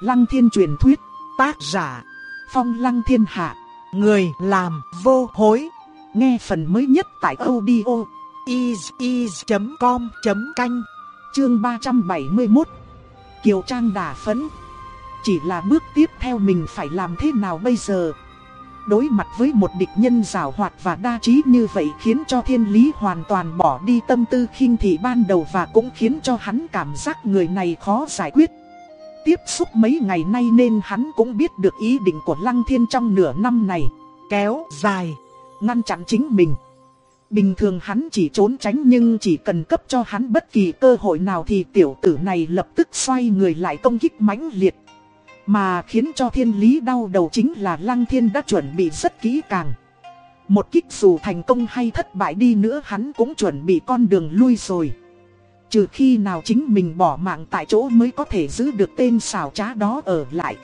Lăng thiên truyền thuyết, tác giả, phong lăng thiên hạ, người làm vô hối. Nghe phần mới nhất tại audio is.com.canh, chương 371. Kiều Trang đà phấn. Chỉ là bước tiếp theo mình phải làm thế nào bây giờ? Đối mặt với một địch nhân rào hoạt và đa trí như vậy khiến cho thiên lý hoàn toàn bỏ đi tâm tư khinh thị ban đầu và cũng khiến cho hắn cảm giác người này khó giải quyết. Tiếp xúc mấy ngày nay nên hắn cũng biết được ý định của Lăng Thiên trong nửa năm này. Kéo dài, ngăn chặn chính mình. Bình thường hắn chỉ trốn tránh nhưng chỉ cần cấp cho hắn bất kỳ cơ hội nào thì tiểu tử này lập tức xoay người lại công kích mãnh liệt. Mà khiến cho thiên lý đau đầu chính là Lăng Thiên đã chuẩn bị rất kỹ càng. Một kích dù thành công hay thất bại đi nữa hắn cũng chuẩn bị con đường lui rồi. Trừ khi nào chính mình bỏ mạng tại chỗ mới có thể giữ được tên xào trá đó ở lại.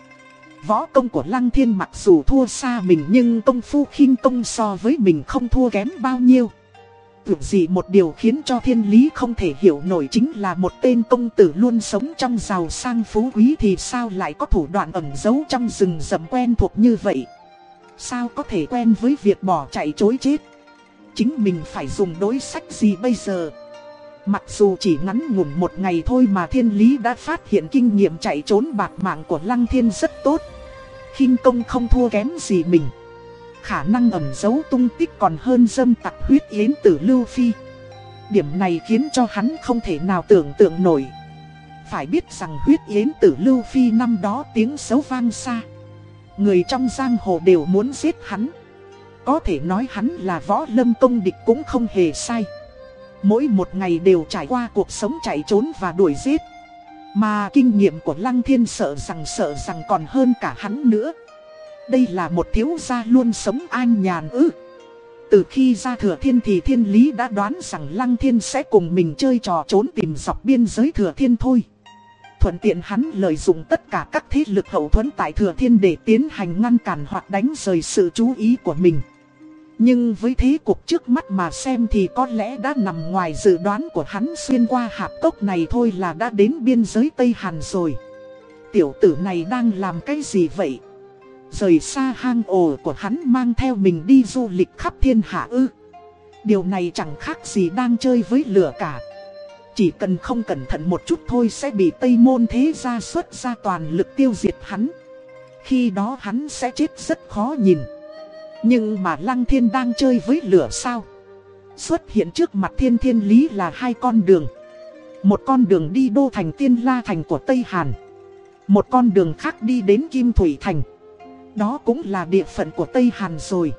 Võ công của Lăng Thiên mặc dù thua xa mình nhưng công phu khinh công so với mình không thua kém bao nhiêu. Tưởng gì một điều khiến cho thiên lý không thể hiểu nổi chính là một tên công tử luôn sống trong giàu sang phú quý thì sao lại có thủ đoạn ẩn giấu trong rừng rậm quen thuộc như vậy. Sao có thể quen với việc bỏ chạy chối chết. Chính mình phải dùng đối sách gì bây giờ. Mặc dù chỉ ngắn ngủn một ngày thôi mà thiên lý đã phát hiện kinh nghiệm chạy trốn bạc mạng của lăng thiên rất tốt. khinh công không thua kém gì mình khả năng ẩn giấu tung tích còn hơn dâm tặc huyết yến tử Lưu Phi. Điểm này khiến cho hắn không thể nào tưởng tượng nổi. Phải biết rằng huyết yến tử Lưu Phi năm đó tiếng xấu vang xa. Người trong giang hồ đều muốn giết hắn. Có thể nói hắn là võ lâm công địch cũng không hề sai. Mỗi một ngày đều trải qua cuộc sống chạy trốn và đuổi giết. Mà kinh nghiệm của Lăng Thiên sợ rằng sợ rằng còn hơn cả hắn nữa. Đây là một thiếu gia luôn sống an nhàn ư. Từ khi ra thừa thiên thì thiên lý đã đoán rằng lăng thiên sẽ cùng mình chơi trò trốn tìm dọc biên giới thừa thiên thôi. Thuận tiện hắn lợi dụng tất cả các thế lực hậu thuẫn tại thừa thiên để tiến hành ngăn cản hoặc đánh rời sự chú ý của mình. Nhưng với thế cục trước mắt mà xem thì có lẽ đã nằm ngoài dự đoán của hắn xuyên qua hạp cốc này thôi là đã đến biên giới Tây Hàn rồi. Tiểu tử này đang làm cái gì vậy? Rời xa hang ổ của hắn mang theo mình đi du lịch khắp thiên hạ ư Điều này chẳng khác gì đang chơi với lửa cả Chỉ cần không cẩn thận một chút thôi sẽ bị Tây Môn Thế Gia xuất ra toàn lực tiêu diệt hắn Khi đó hắn sẽ chết rất khó nhìn nhưng mà Lăng Thiên đang chơi với lửa sao Xuất hiện trước mặt thiên thiên lý là hai con đường Một con đường đi đô thành tiên la thành của Tây Hàn Một con đường khác đi đến Kim Thủy Thành đó cũng là địa phận của Tây Hàn rồi.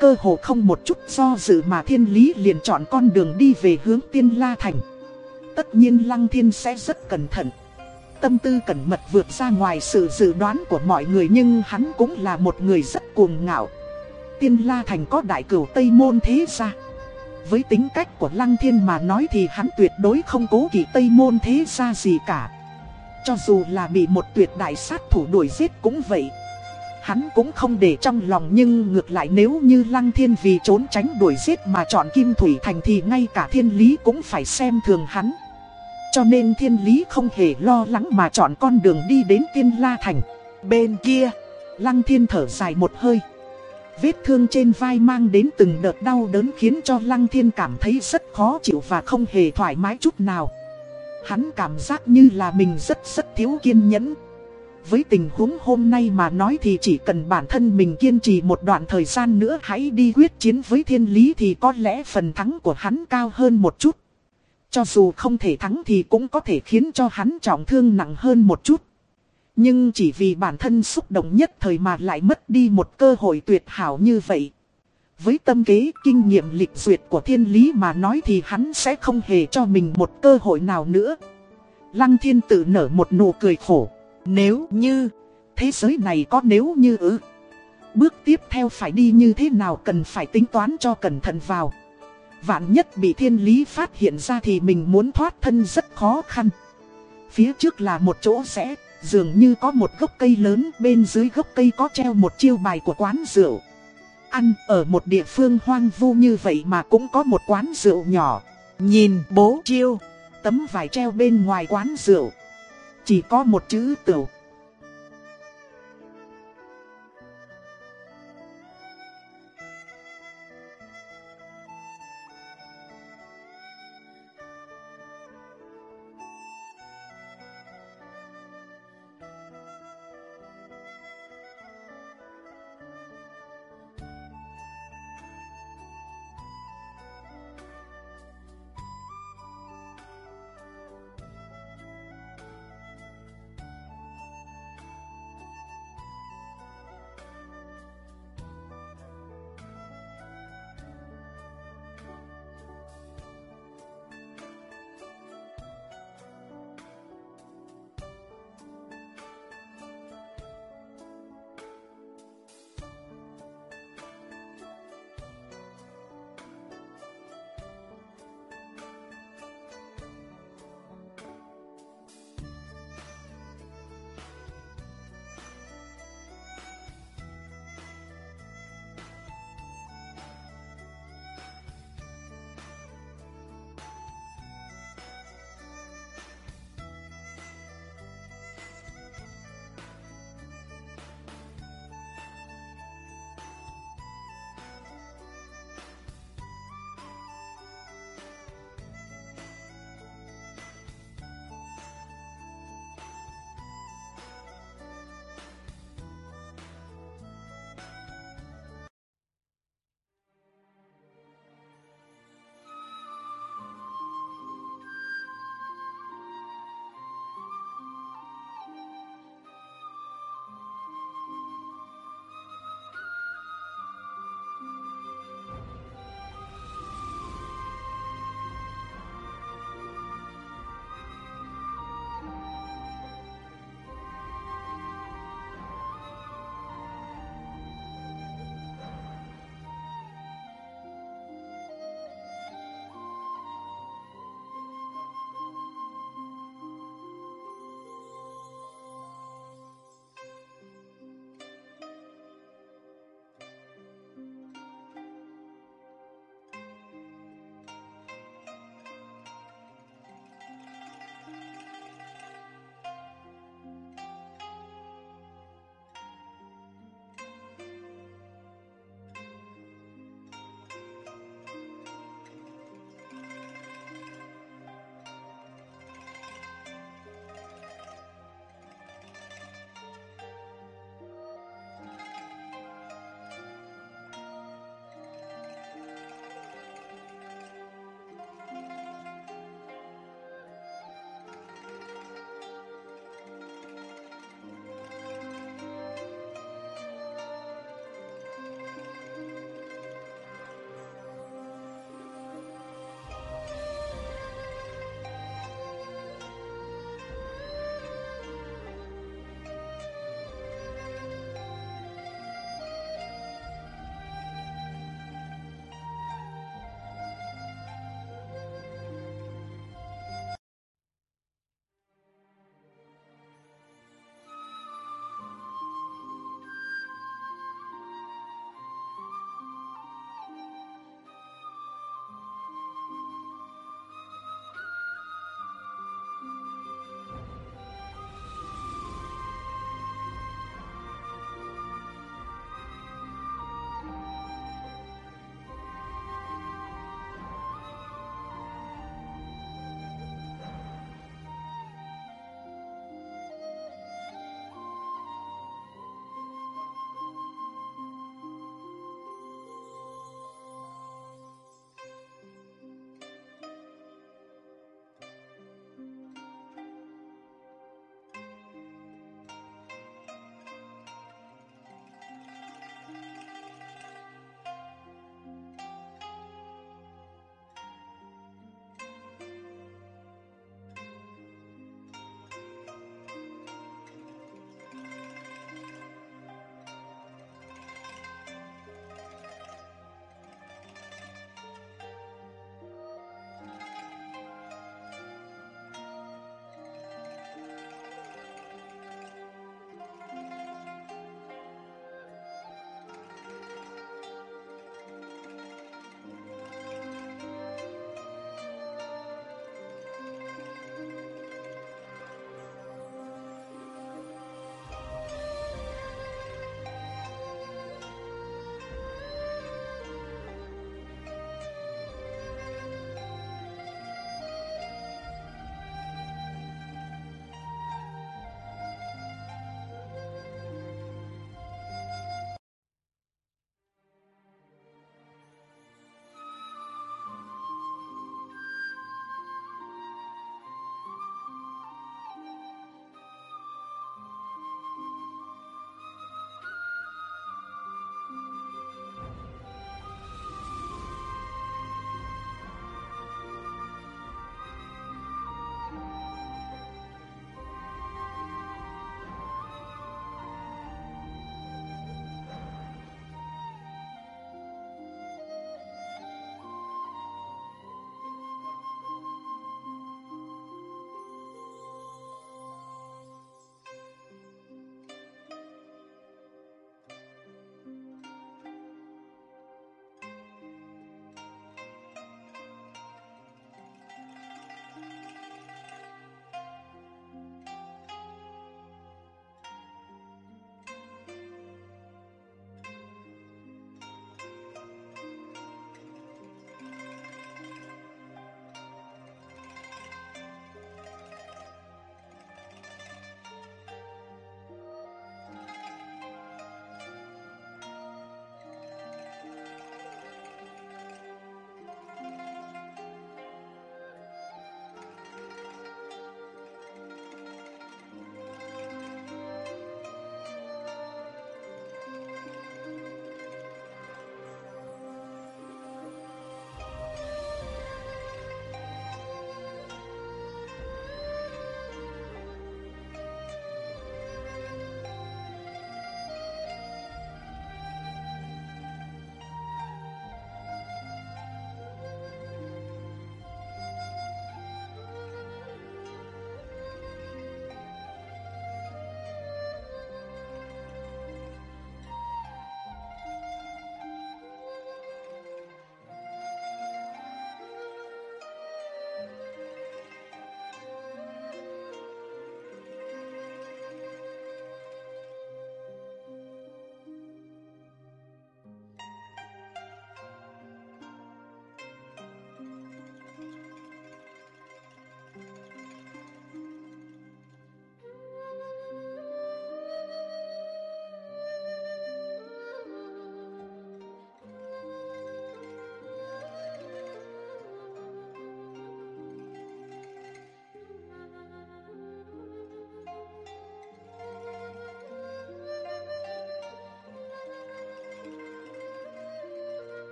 Cơ hồ không một chút do dự mà thiên lý liền chọn con đường đi về hướng tiên la thành. Tất nhiên Lăng Thiên sẽ rất cẩn thận. Tâm tư cẩn mật vượt ra ngoài sự dự đoán của mọi người nhưng hắn cũng là một người rất cuồng ngạo. Tiên La Thành có đại cửu Tây Môn thế gia. Với tính cách của Lăng Thiên mà nói thì hắn tuyệt đối không cố kỵ Tây Môn thế gia gì cả. Cho dù là bị một tuyệt đại sát thủ đuổi giết cũng vậy. Hắn cũng không để trong lòng nhưng ngược lại nếu như Lăng Thiên vì trốn tránh đuổi giết mà chọn Kim Thủy Thành thì ngay cả thiên lý cũng phải xem thường hắn. Cho nên thiên lý không hề lo lắng mà chọn con đường đi đến Tiên La Thành. Bên kia, Lăng Thiên thở dài một hơi. Vết thương trên vai mang đến từng đợt đau đớn khiến cho Lăng Thiên cảm thấy rất khó chịu và không hề thoải mái chút nào. Hắn cảm giác như là mình rất rất thiếu kiên nhẫn. Với tình huống hôm nay mà nói thì chỉ cần bản thân mình kiên trì một đoạn thời gian nữa hãy đi quyết chiến với thiên lý thì có lẽ phần thắng của hắn cao hơn một chút. Cho dù không thể thắng thì cũng có thể khiến cho hắn trọng thương nặng hơn một chút. Nhưng chỉ vì bản thân xúc động nhất thời mà lại mất đi một cơ hội tuyệt hảo như vậy. Với tâm kế kinh nghiệm lịch duyệt của thiên lý mà nói thì hắn sẽ không hề cho mình một cơ hội nào nữa. Lăng thiên tự nở một nụ cười khổ. Nếu như, thế giới này có nếu như ư. Bước tiếp theo phải đi như thế nào cần phải tính toán cho cẩn thận vào. Vạn nhất bị thiên lý phát hiện ra thì mình muốn thoát thân rất khó khăn. Phía trước là một chỗ rẽ, dường như có một gốc cây lớn, bên dưới gốc cây có treo một chiêu bài của quán rượu. Ăn ở một địa phương hoang vu như vậy mà cũng có một quán rượu nhỏ. Nhìn bố chiêu, tấm vải treo bên ngoài quán rượu. Chỉ có một chữ tửu.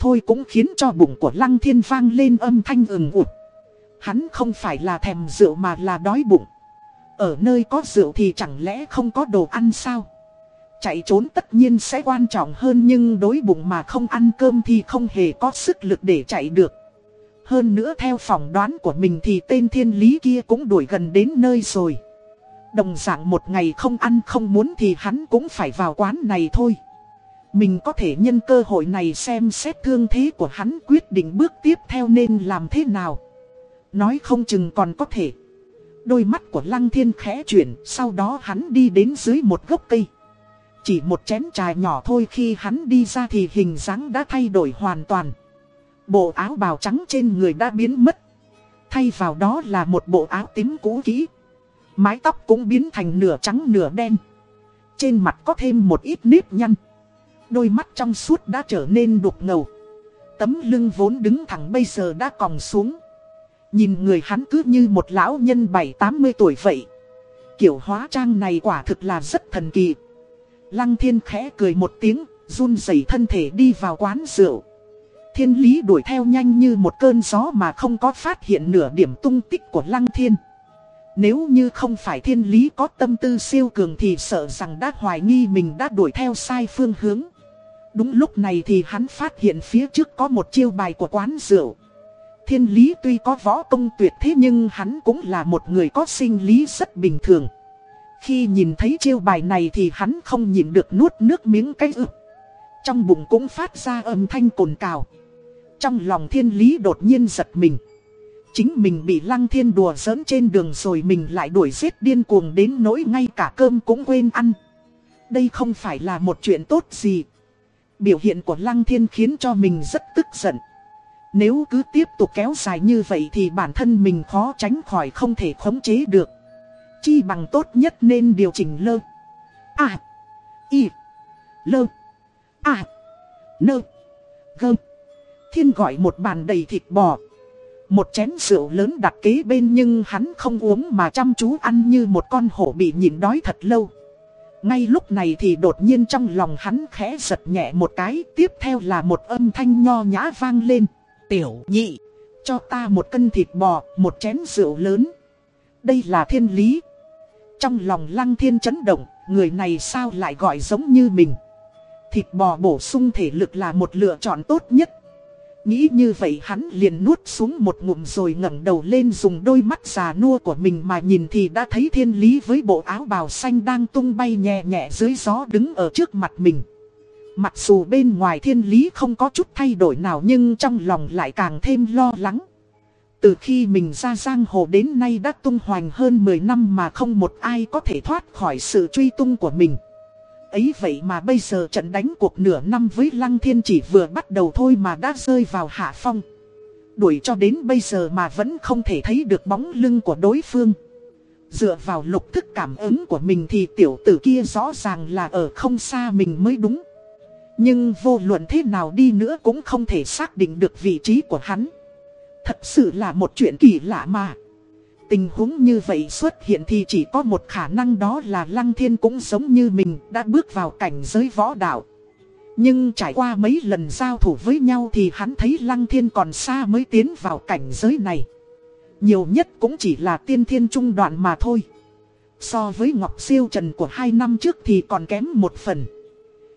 Thôi cũng khiến cho bụng của Lăng Thiên vang lên âm thanh ừng ụt. Hắn không phải là thèm rượu mà là đói bụng. Ở nơi có rượu thì chẳng lẽ không có đồ ăn sao? Chạy trốn tất nhiên sẽ quan trọng hơn nhưng đối bụng mà không ăn cơm thì không hề có sức lực để chạy được. Hơn nữa theo phỏng đoán của mình thì tên thiên lý kia cũng đuổi gần đến nơi rồi. Đồng dạng một ngày không ăn không muốn thì hắn cũng phải vào quán này thôi. Mình có thể nhân cơ hội này xem xét thương thế của hắn quyết định bước tiếp theo nên làm thế nào. Nói không chừng còn có thể. Đôi mắt của Lăng Thiên khẽ chuyển, sau đó hắn đi đến dưới một gốc cây. Chỉ một chén trà nhỏ thôi khi hắn đi ra thì hình dáng đã thay đổi hoàn toàn. Bộ áo bào trắng trên người đã biến mất. Thay vào đó là một bộ áo tím cũ kỹ. Mái tóc cũng biến thành nửa trắng nửa đen. Trên mặt có thêm một ít nếp nhăn. Đôi mắt trong suốt đã trở nên đục ngầu. Tấm lưng vốn đứng thẳng bây giờ đã còng xuống. Nhìn người hắn cứ như một lão nhân 7-80 tuổi vậy. Kiểu hóa trang này quả thực là rất thần kỳ. Lăng thiên khẽ cười một tiếng, run rẩy thân thể đi vào quán rượu. Thiên lý đuổi theo nhanh như một cơn gió mà không có phát hiện nửa điểm tung tích của lăng thiên. Nếu như không phải thiên lý có tâm tư siêu cường thì sợ rằng đã hoài nghi mình đã đuổi theo sai phương hướng. Đúng lúc này thì hắn phát hiện phía trước có một chiêu bài của quán rượu. Thiên lý tuy có võ công tuyệt thế nhưng hắn cũng là một người có sinh lý rất bình thường. Khi nhìn thấy chiêu bài này thì hắn không nhìn được nuốt nước miếng cái ực. Trong bụng cũng phát ra âm thanh cồn cào. Trong lòng thiên lý đột nhiên giật mình. Chính mình bị lăng thiên đùa giỡn trên đường rồi mình lại đuổi giết điên cuồng đến nỗi ngay cả cơm cũng quên ăn. Đây không phải là một chuyện tốt gì. Biểu hiện của lăng thiên khiến cho mình rất tức giận. Nếu cứ tiếp tục kéo dài như vậy thì bản thân mình khó tránh khỏi không thể khống chế được. Chi bằng tốt nhất nên điều chỉnh lơ. À. Y. Lơ. À. Nơ. Gơ. Thiên gọi một bàn đầy thịt bò. Một chén rượu lớn đặt kế bên nhưng hắn không uống mà chăm chú ăn như một con hổ bị nhịn đói thật lâu. Ngay lúc này thì đột nhiên trong lòng hắn khẽ giật nhẹ một cái, tiếp theo là một âm thanh nho nhã vang lên. Tiểu nhị, cho ta một cân thịt bò, một chén rượu lớn. Đây là thiên lý. Trong lòng lăng thiên chấn động, người này sao lại gọi giống như mình. Thịt bò bổ sung thể lực là một lựa chọn tốt nhất. Nghĩ như vậy hắn liền nuốt xuống một ngụm rồi ngẩng đầu lên dùng đôi mắt già nua của mình mà nhìn thì đã thấy thiên lý với bộ áo bào xanh đang tung bay nhẹ nhẹ dưới gió đứng ở trước mặt mình. Mặc dù bên ngoài thiên lý không có chút thay đổi nào nhưng trong lòng lại càng thêm lo lắng. Từ khi mình ra giang hồ đến nay đã tung hoành hơn 10 năm mà không một ai có thể thoát khỏi sự truy tung của mình. Ấy vậy mà bây giờ trận đánh cuộc nửa năm với Lăng Thiên chỉ vừa bắt đầu thôi mà đã rơi vào hạ phong. Đuổi cho đến bây giờ mà vẫn không thể thấy được bóng lưng của đối phương. Dựa vào lục thức cảm ứng của mình thì tiểu tử kia rõ ràng là ở không xa mình mới đúng. Nhưng vô luận thế nào đi nữa cũng không thể xác định được vị trí của hắn. Thật sự là một chuyện kỳ lạ mà. Tình huống như vậy xuất hiện thì chỉ có một khả năng đó là Lăng Thiên cũng giống như mình đã bước vào cảnh giới võ đạo. Nhưng trải qua mấy lần giao thủ với nhau thì hắn thấy Lăng Thiên còn xa mới tiến vào cảnh giới này. Nhiều nhất cũng chỉ là tiên thiên trung đoạn mà thôi. So với Ngọc Siêu Trần của hai năm trước thì còn kém một phần.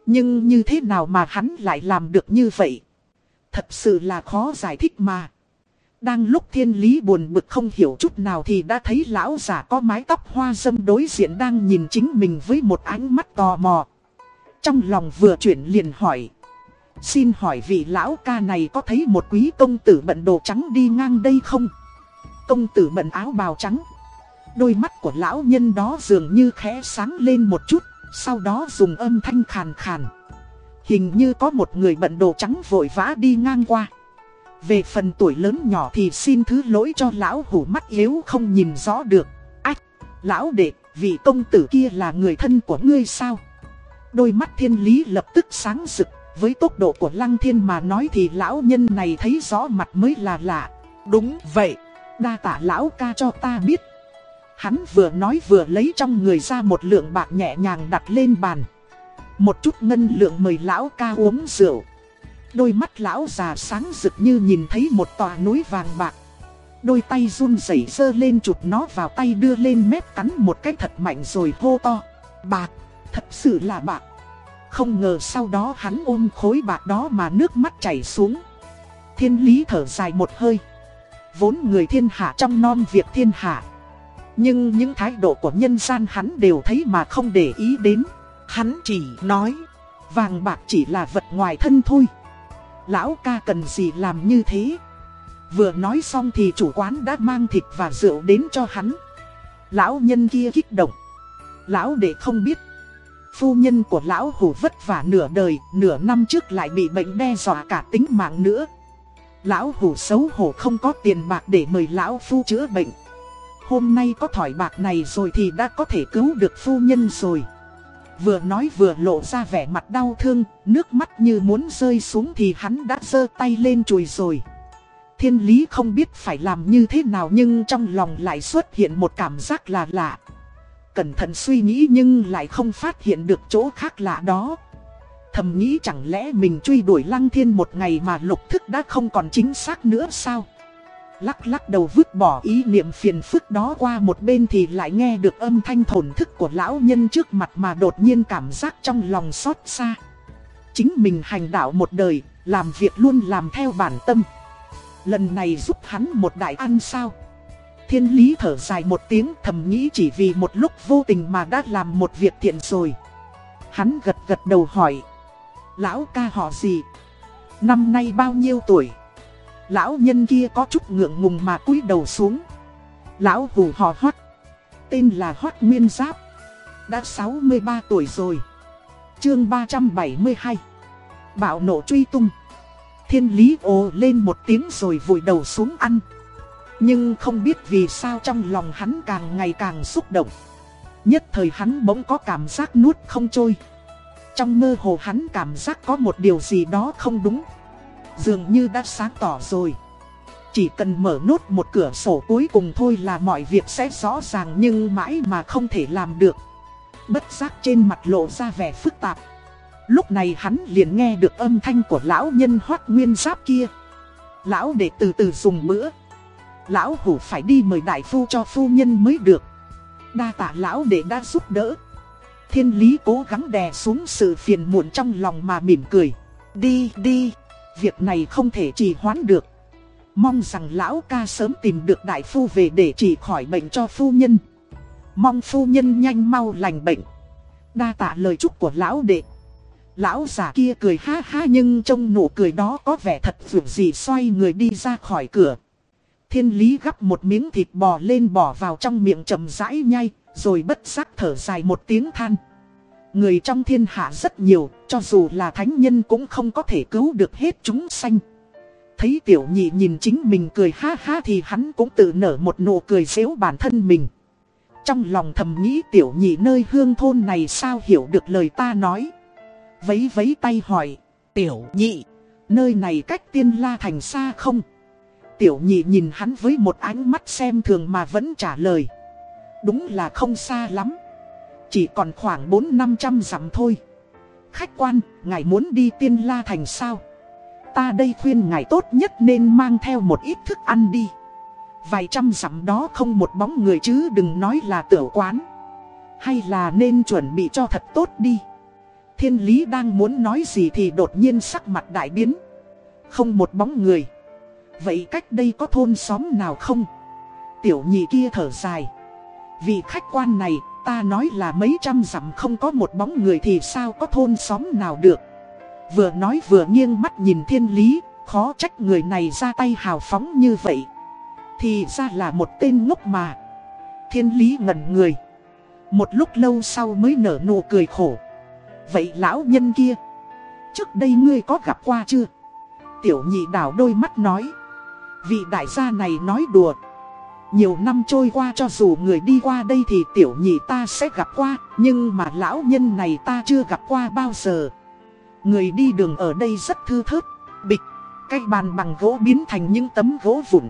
Nhưng như thế nào mà hắn lại làm được như vậy? Thật sự là khó giải thích mà. Đang lúc thiên lý buồn bực không hiểu chút nào thì đã thấy lão giả có mái tóc hoa dâm đối diện đang nhìn chính mình với một ánh mắt tò mò. Trong lòng vừa chuyển liền hỏi. Xin hỏi vị lão ca này có thấy một quý công tử bận đồ trắng đi ngang đây không? Công tử bận áo bào trắng. Đôi mắt của lão nhân đó dường như khẽ sáng lên một chút, sau đó dùng âm thanh khàn khàn. Hình như có một người bận đồ trắng vội vã đi ngang qua. Về phần tuổi lớn nhỏ thì xin thứ lỗi cho lão hủ mắt yếu không nhìn rõ được. Ách, lão đệ, vị công tử kia là người thân của ngươi sao? Đôi mắt thiên lý lập tức sáng rực, với tốc độ của lăng thiên mà nói thì lão nhân này thấy rõ mặt mới là lạ. Đúng vậy, đa tả lão ca cho ta biết. Hắn vừa nói vừa lấy trong người ra một lượng bạc nhẹ nhàng đặt lên bàn. Một chút ngân lượng mời lão ca uống rượu. Đôi mắt lão già sáng rực như nhìn thấy một tòa núi vàng bạc. Đôi tay run rẩy sơ lên chụp nó vào tay đưa lên mép cắn một cái thật mạnh rồi hô to. Bạc, thật sự là bạc. Không ngờ sau đó hắn ôm khối bạc đó mà nước mắt chảy xuống. Thiên lý thở dài một hơi. Vốn người thiên hạ trong non việc thiên hạ. Nhưng những thái độ của nhân gian hắn đều thấy mà không để ý đến. Hắn chỉ nói, vàng bạc chỉ là vật ngoài thân thôi. Lão ca cần gì làm như thế? Vừa nói xong thì chủ quán đã mang thịt và rượu đến cho hắn. Lão nhân kia kích động. Lão để không biết. Phu nhân của lão hủ vất vả nửa đời, nửa năm trước lại bị bệnh đe dọa cả tính mạng nữa. Lão hủ xấu hổ không có tiền bạc để mời lão phu chữa bệnh. Hôm nay có thỏi bạc này rồi thì đã có thể cứu được phu nhân rồi. Vừa nói vừa lộ ra vẻ mặt đau thương, nước mắt như muốn rơi xuống thì hắn đã giơ tay lên chùi rồi. Thiên lý không biết phải làm như thế nào nhưng trong lòng lại xuất hiện một cảm giác là lạ. Cẩn thận suy nghĩ nhưng lại không phát hiện được chỗ khác lạ đó. Thầm nghĩ chẳng lẽ mình truy đuổi lăng thiên một ngày mà lục thức đã không còn chính xác nữa sao? Lắc lắc đầu vứt bỏ ý niệm phiền phức đó qua một bên thì lại nghe được âm thanh thổn thức của lão nhân trước mặt mà đột nhiên cảm giác trong lòng xót xa. Chính mình hành đạo một đời, làm việc luôn làm theo bản tâm. Lần này giúp hắn một đại ăn sao? Thiên lý thở dài một tiếng thầm nghĩ chỉ vì một lúc vô tình mà đã làm một việc thiện rồi. Hắn gật gật đầu hỏi. Lão ca họ gì? Năm nay bao nhiêu tuổi? Lão nhân kia có chút ngượng ngùng mà cúi đầu xuống. Lão hù hò hoắc. Tên là hoắc nguyên giáp. Đã 63 tuổi rồi. Chương 372. Bạo nộ truy tung. Thiên lý ồ lên một tiếng rồi vùi đầu xuống ăn. Nhưng không biết vì sao trong lòng hắn càng ngày càng xúc động. Nhất thời hắn bỗng có cảm giác nuốt không trôi. Trong mơ hồ hắn cảm giác có một điều gì đó không đúng. Dường như đã sáng tỏ rồi. Chỉ cần mở nốt một cửa sổ cuối cùng thôi là mọi việc sẽ rõ ràng nhưng mãi mà không thể làm được. Bất giác trên mặt lộ ra vẻ phức tạp. Lúc này hắn liền nghe được âm thanh của lão nhân hoác nguyên giáp kia. Lão để từ từ dùng bữa. Lão hủ phải đi mời đại phu cho phu nhân mới được. Đa tạ lão để đã giúp đỡ. Thiên lý cố gắng đè xuống sự phiền muộn trong lòng mà mỉm cười. Đi đi, việc này không thể trì hoãn được. Mong rằng lão ca sớm tìm được đại phu về để trị khỏi bệnh cho phu nhân. Mong phu nhân nhanh mau lành bệnh. Đa tạ lời chúc của lão đệ. Lão già kia cười ha ha nhưng trong nụ cười đó có vẻ thật vượt gì xoay người đi ra khỏi cửa. Thiên lý gắp một miếng thịt bò lên bỏ vào trong miệng chậm rãi nhai, rồi bất giác thở dài một tiếng than. Người trong thiên hạ rất nhiều, cho dù là thánh nhân cũng không có thể cứu được hết chúng sanh. Thấy tiểu nhị nhìn chính mình cười ha ha thì hắn cũng tự nở một nụ cười xéo bản thân mình. Trong lòng thầm nghĩ tiểu nhị nơi hương thôn này sao hiểu được lời ta nói. Vấy vấy tay hỏi, tiểu nhị, nơi này cách tiên la thành xa không? Tiểu nhị nhìn hắn với một ánh mắt xem thường mà vẫn trả lời. Đúng là không xa lắm. Chỉ còn khoảng 4-500 dặm thôi. Khách quan, ngài muốn đi tiên la thành sao? Ta đây khuyên ngài tốt nhất nên mang theo một ít thức ăn đi. Vài trăm dặm đó không một bóng người chứ đừng nói là tiểu quán. Hay là nên chuẩn bị cho thật tốt đi. Thiên lý đang muốn nói gì thì đột nhiên sắc mặt đại biến. Không một bóng người. Vậy cách đây có thôn xóm nào không? Tiểu nhị kia thở dài. Vì khách quan này, ta nói là mấy trăm dặm không có một bóng người thì sao có thôn xóm nào được. Vừa nói vừa nghiêng mắt nhìn thiên lý, khó trách người này ra tay hào phóng như vậy. Thì ra là một tên ngốc mà. Thiên lý ngẩn người. Một lúc lâu sau mới nở nụ cười khổ. Vậy lão nhân kia, trước đây ngươi có gặp qua chưa? Tiểu nhị đảo đôi mắt nói. Vị đại gia này nói đùa. Nhiều năm trôi qua cho dù người đi qua đây thì tiểu nhị ta sẽ gặp qua, nhưng mà lão nhân này ta chưa gặp qua bao giờ. Người đi đường ở đây rất thư thớt, bịch, cái bàn bằng gỗ biến thành những tấm gỗ vụn.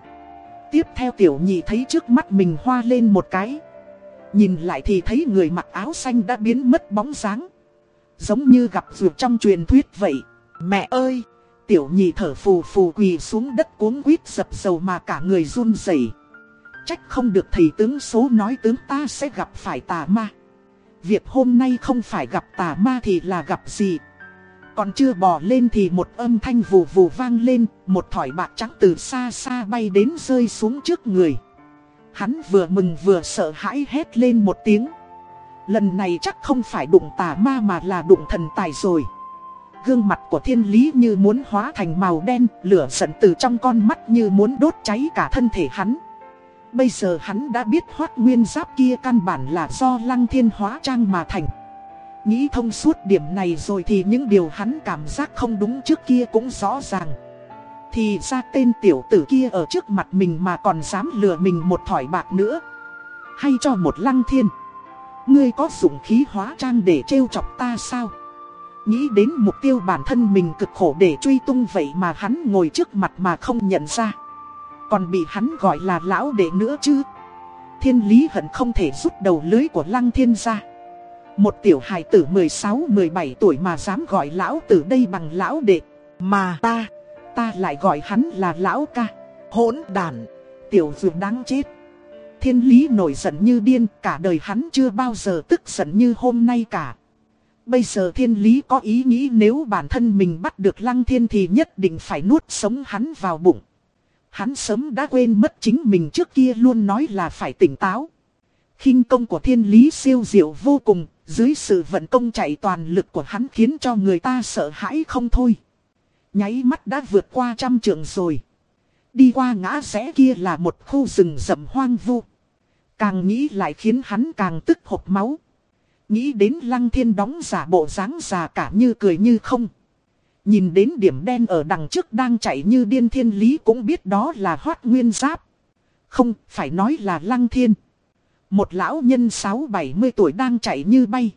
Tiếp theo tiểu nhị thấy trước mắt mình hoa lên một cái. Nhìn lại thì thấy người mặc áo xanh đã biến mất bóng dáng. Giống như gặp ruột trong truyền thuyết vậy. Mẹ ơi! tiểu nhị thở phù phù quỳ xuống đất cuống quýt dập dầu mà cả người run rẩy. Trách không được thầy tướng số nói tướng ta sẽ gặp phải tà ma. Việc hôm nay không phải gặp tà ma thì là gặp gì? Còn chưa bò lên thì một âm thanh vù vù vang lên, một thỏi bạc trắng từ xa xa bay đến rơi xuống trước người. Hắn vừa mừng vừa sợ hãi hét lên một tiếng. Lần này chắc không phải đụng tà ma mà là đụng thần tài rồi. Gương mặt của thiên lý như muốn hóa thành màu đen, lửa giận từ trong con mắt như muốn đốt cháy cả thân thể hắn. Bây giờ hắn đã biết hoác nguyên giáp kia căn bản là do lăng thiên hóa trang mà thành. Nghĩ thông suốt điểm này rồi thì những điều hắn cảm giác không đúng trước kia cũng rõ ràng. Thì ra tên tiểu tử kia ở trước mặt mình mà còn dám lừa mình một thỏi bạc nữa. Hay cho một lăng thiên. Ngươi có dụng khí hóa trang để trêu chọc ta sao? Nghĩ đến mục tiêu bản thân mình cực khổ để truy tung vậy mà hắn ngồi trước mặt mà không nhận ra. Còn bị hắn gọi là lão đệ nữa chứ. Thiên lý hận không thể rút đầu lưới của lăng thiên ra. Một tiểu hài tử 16-17 tuổi mà dám gọi lão tử đây bằng lão đệ. Mà ta, ta lại gọi hắn là lão ca. Hỗn đàn, tiểu dược đáng chết. Thiên lý nổi giận như điên, cả đời hắn chưa bao giờ tức giận như hôm nay cả. Bây giờ thiên lý có ý nghĩ nếu bản thân mình bắt được lăng thiên thì nhất định phải nuốt sống hắn vào bụng. Hắn sớm đã quên mất chính mình trước kia luôn nói là phải tỉnh táo. khinh công của thiên lý siêu diệu vô cùng, dưới sự vận công chạy toàn lực của hắn khiến cho người ta sợ hãi không thôi. Nháy mắt đã vượt qua trăm trường rồi. Đi qua ngã rẽ kia là một khu rừng rậm hoang vu. Càng nghĩ lại khiến hắn càng tức hộp máu. Nghĩ đến lăng thiên đóng giả bộ dáng già cả như cười như không. Nhìn đến điểm đen ở đằng trước đang chạy như điên thiên lý cũng biết đó là hoát nguyên giáp. Không, phải nói là lăng thiên. Một lão nhân sáu bảy mươi tuổi đang chạy như bay.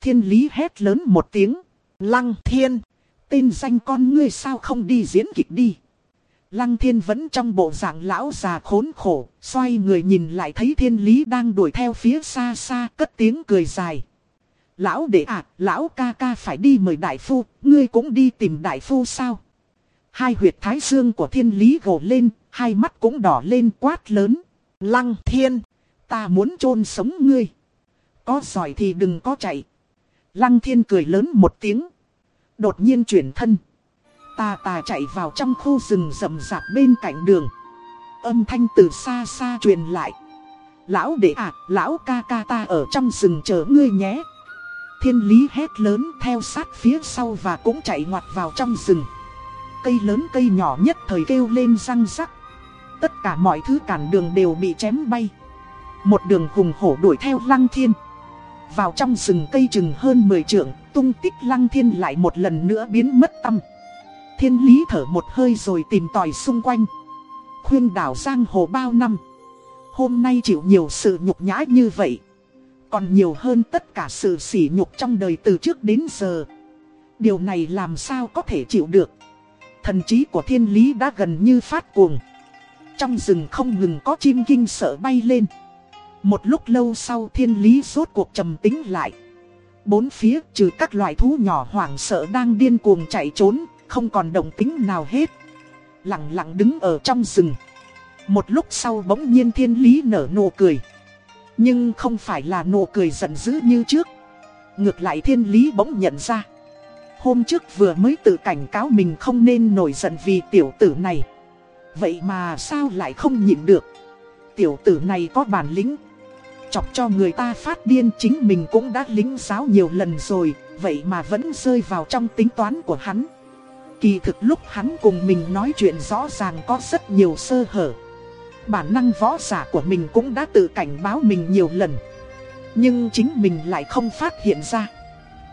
Thiên lý hét lớn một tiếng. Lăng thiên. Tên danh con ngươi sao không đi diễn kịch đi. Lăng thiên vẫn trong bộ dạng lão già khốn khổ. Xoay người nhìn lại thấy thiên lý đang đuổi theo phía xa xa cất tiếng cười dài. Lão đệ à, lão ca ca phải đi mời đại phu, ngươi cũng đi tìm đại phu sao? Hai huyệt thái dương của thiên lý gồ lên, hai mắt cũng đỏ lên quát lớn. Lăng thiên, ta muốn chôn sống ngươi. Có giỏi thì đừng có chạy. Lăng thiên cười lớn một tiếng. Đột nhiên chuyển thân. Ta ta chạy vào trong khu rừng rậm rạp bên cạnh đường. Âm thanh từ xa xa truyền lại. Lão đệ à, lão ca ca ta ở trong rừng chờ ngươi nhé. Thiên lý hét lớn theo sát phía sau và cũng chạy ngoặt vào trong rừng. Cây lớn cây nhỏ nhất thời kêu lên răng rắc. Tất cả mọi thứ cản đường đều bị chém bay. Một đường hùng hổ đuổi theo lăng thiên. Vào trong rừng cây chừng hơn 10 trượng, tung tích lăng thiên lại một lần nữa biến mất tâm. Thiên lý thở một hơi rồi tìm tòi xung quanh. Khuyên đảo giang hồ bao năm. Hôm nay chịu nhiều sự nhục nhã như vậy. Còn nhiều hơn tất cả sự sỉ nhục trong đời từ trước đến giờ. Điều này làm sao có thể chịu được. Thần trí của thiên lý đã gần như phát cuồng. Trong rừng không ngừng có chim kinh sợ bay lên. Một lúc lâu sau thiên lý rốt cuộc trầm tính lại. Bốn phía trừ các loài thú nhỏ hoảng sợ đang điên cuồng chạy trốn, không còn động tính nào hết. Lặng lặng đứng ở trong rừng. Một lúc sau bỗng nhiên thiên lý nở nụ cười. Nhưng không phải là nụ cười giận dữ như trước. Ngược lại thiên lý bỗng nhận ra. Hôm trước vừa mới tự cảnh cáo mình không nên nổi giận vì tiểu tử này. Vậy mà sao lại không nhịn được. Tiểu tử này có bản lĩnh. Chọc cho người ta phát điên chính mình cũng đã lính giáo nhiều lần rồi. Vậy mà vẫn rơi vào trong tính toán của hắn. Kỳ thực lúc hắn cùng mình nói chuyện rõ ràng có rất nhiều sơ hở. Bản năng võ giả của mình cũng đã tự cảnh báo mình nhiều lần. Nhưng chính mình lại không phát hiện ra.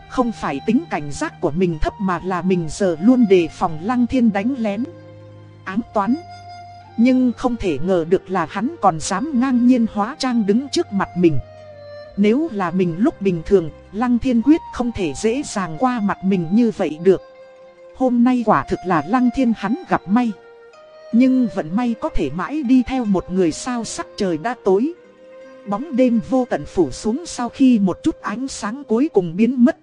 Không phải tính cảnh giác của mình thấp mà là mình giờ luôn đề phòng lăng thiên đánh lén. Ám toán. Nhưng không thể ngờ được là hắn còn dám ngang nhiên hóa trang đứng trước mặt mình. Nếu là mình lúc bình thường, Lăng thiên quyết không thể dễ dàng qua mặt mình như vậy được. Hôm nay quả thực là lăng thiên hắn gặp may nhưng vận may có thể mãi đi theo một người sao sắc trời đã tối. Bóng đêm vô tận phủ xuống sau khi một chút ánh sáng cuối cùng biến mất.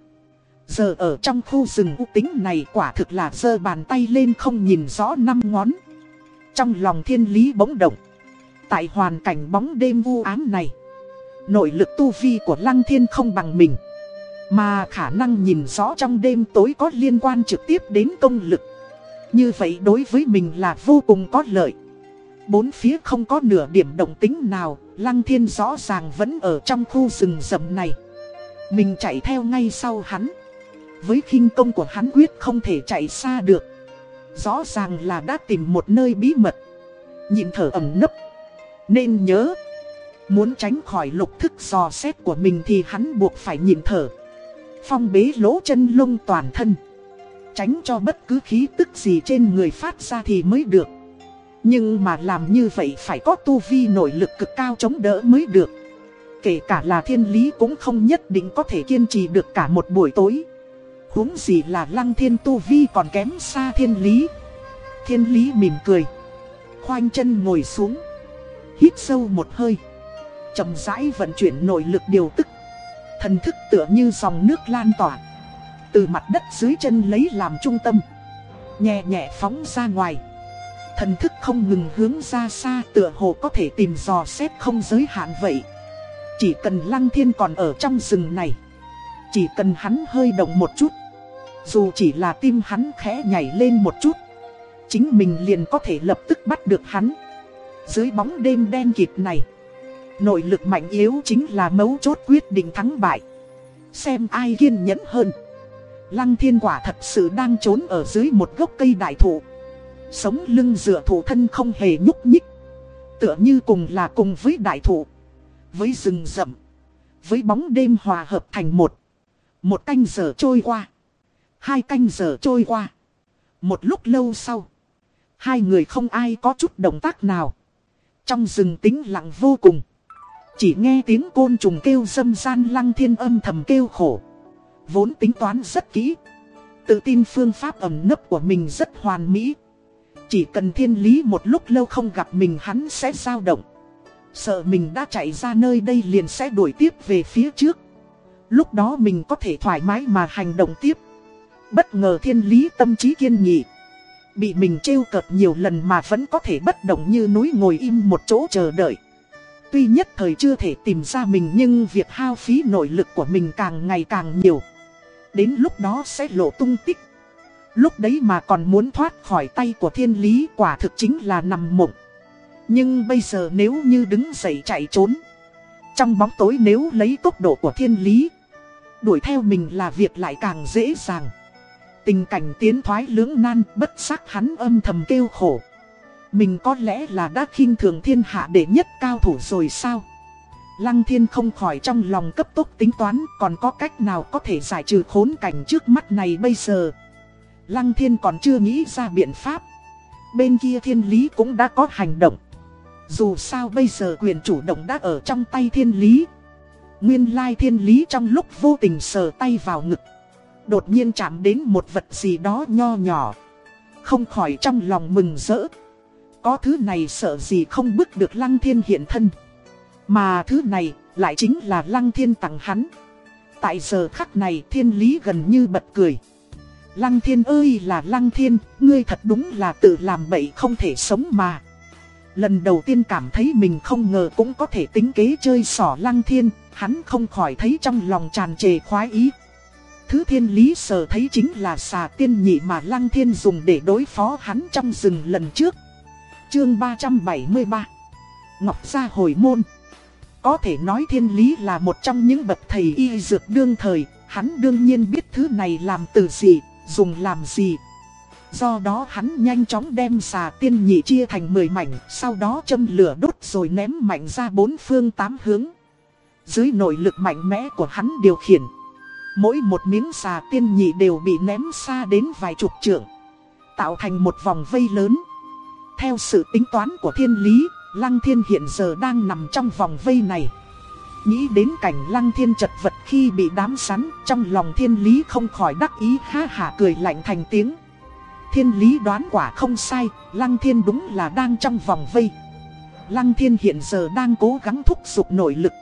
Giờ ở trong khu rừng u tính này quả thực là giơ bàn tay lên không nhìn rõ năm ngón. Trong lòng thiên lý bỗng động. Tại hoàn cảnh bóng đêm vu ám này. Nội lực tu vi của lăng thiên không bằng mình. Mà khả năng nhìn rõ trong đêm tối có liên quan trực tiếp đến công lực. Như vậy đối với mình là vô cùng có lợi. Bốn phía không có nửa điểm động tính nào, Lăng Thiên rõ ràng vẫn ở trong khu rừng rậm này. Mình chạy theo ngay sau hắn. Với khinh công của hắn quyết không thể chạy xa được. Rõ ràng là đã tìm một nơi bí mật. Nhịn thở ẩm nấp. Nên nhớ, muốn tránh khỏi lục thức dò xét của mình thì hắn buộc phải nhịn thở. Phong bế lỗ chân lông toàn thân. Tránh cho bất cứ khí tức gì trên người phát ra thì mới được. Nhưng mà làm như vậy phải có tu vi nội lực cực cao chống đỡ mới được. Kể cả là thiên lý cũng không nhất định có thể kiên trì được cả một buổi tối. huống gì là lăng thiên tu vi còn kém xa thiên lý. Thiên lý mỉm cười. Khoanh chân ngồi xuống. Hít sâu một hơi. chậm rãi vận chuyển nội lực điều tức. Thần thức tựa như dòng nước lan tỏa. Từ mặt đất dưới chân lấy làm trung tâm. Nhẹ nhẹ phóng ra ngoài. Thần thức không ngừng hướng ra xa tựa hồ có thể tìm dò xét không giới hạn vậy. Chỉ cần lăng thiên còn ở trong rừng này. Chỉ cần hắn hơi động một chút. Dù chỉ là tim hắn khẽ nhảy lên một chút. Chính mình liền có thể lập tức bắt được hắn. Dưới bóng đêm đen kịt này. Nội lực mạnh yếu chính là mấu chốt quyết định thắng bại. Xem ai kiên nhẫn hơn. Lăng thiên quả thật sự đang trốn ở dưới một gốc cây đại thụ. Sống lưng dựa thủ thân không hề nhúc nhích. Tựa như cùng là cùng với đại thụ. Với rừng rậm. Với bóng đêm hòa hợp thành một. Một canh giờ trôi qua. Hai canh giờ trôi qua. Một lúc lâu sau. Hai người không ai có chút động tác nào. Trong rừng tĩnh lặng vô cùng. Chỉ nghe tiếng côn trùng kêu dâm gian lăng thiên âm thầm kêu khổ. Vốn tính toán rất kỹ. Tự tin phương pháp ẩm nấp của mình rất hoàn mỹ. Chỉ cần thiên lý một lúc lâu không gặp mình hắn sẽ dao động. Sợ mình đã chạy ra nơi đây liền sẽ đuổi tiếp về phía trước. Lúc đó mình có thể thoải mái mà hành động tiếp. Bất ngờ thiên lý tâm trí kiên nghị. Bị mình trêu cợt nhiều lần mà vẫn có thể bất động như núi ngồi im một chỗ chờ đợi. Tuy nhất thời chưa thể tìm ra mình nhưng việc hao phí nội lực của mình càng ngày càng nhiều. Đến lúc đó sẽ lộ tung tích. Lúc đấy mà còn muốn thoát khỏi tay của thiên lý quả thực chính là nằm mộng. Nhưng bây giờ nếu như đứng dậy chạy trốn. Trong bóng tối nếu lấy tốc độ của thiên lý. Đuổi theo mình là việc lại càng dễ dàng. Tình cảnh tiến thoái lưỡng nan, bất sắc hắn âm thầm kêu khổ. Mình có lẽ là đã khinh thường thiên hạ để nhất cao thủ rồi sao? Lăng thiên không khỏi trong lòng cấp tốc tính toán, còn có cách nào có thể giải trừ khốn cảnh trước mắt này bây giờ. Lăng thiên còn chưa nghĩ ra biện pháp. Bên kia thiên lý cũng đã có hành động. Dù sao bây giờ quyền chủ động đã ở trong tay thiên lý. Nguyên lai thiên lý trong lúc vô tình sờ tay vào ngực. Đột nhiên chạm đến một vật gì đó nho nhỏ. Không khỏi trong lòng mừng rỡ. Có thứ này sợ gì không bước được lăng thiên hiện thân. Mà thứ này lại chính là lăng thiên tặng hắn. Tại giờ khắc này thiên lý gần như bật cười. Lăng thiên ơi là lăng thiên, ngươi thật đúng là tự làm bậy không thể sống mà. Lần đầu tiên cảm thấy mình không ngờ cũng có thể tính kế chơi sỏ lăng thiên, hắn không khỏi thấy trong lòng tràn trề khoái ý. Thứ thiên lý sở thấy chính là xà tiên nhị mà lăng thiên dùng để đối phó hắn trong rừng lần trước. Chương 373 Ngọc Gia hồi môn có thể nói thiên lý là một trong những bậc thầy y dược đương thời, hắn đương nhiên biết thứ này làm từ gì dùng làm gì. Do đó hắn nhanh chóng đem xà tiên nhị chia thành 10 mảnh, sau đó châm lửa đốt rồi ném mạnh ra bốn phương tám hướng. Dưới nội lực mạnh mẽ của hắn điều khiển, mỗi một miếng xà tiên nhị đều bị ném xa đến vài chục trượng, tạo thành một vòng vây lớn. Theo sự tính toán của thiên lý, Lăng Thiên hiện giờ đang nằm trong vòng vây này. Nghĩ đến cảnh lăng thiên chật vật khi bị đám sắn Trong lòng thiên lý không khỏi đắc ý, ha hả cười lạnh thành tiếng. Thiên lý đoán quả không sai, Lăng thiên đúng là đang trong vòng vây. Lăng thiên hiện giờ đang cố gắng thúc giục nội lực.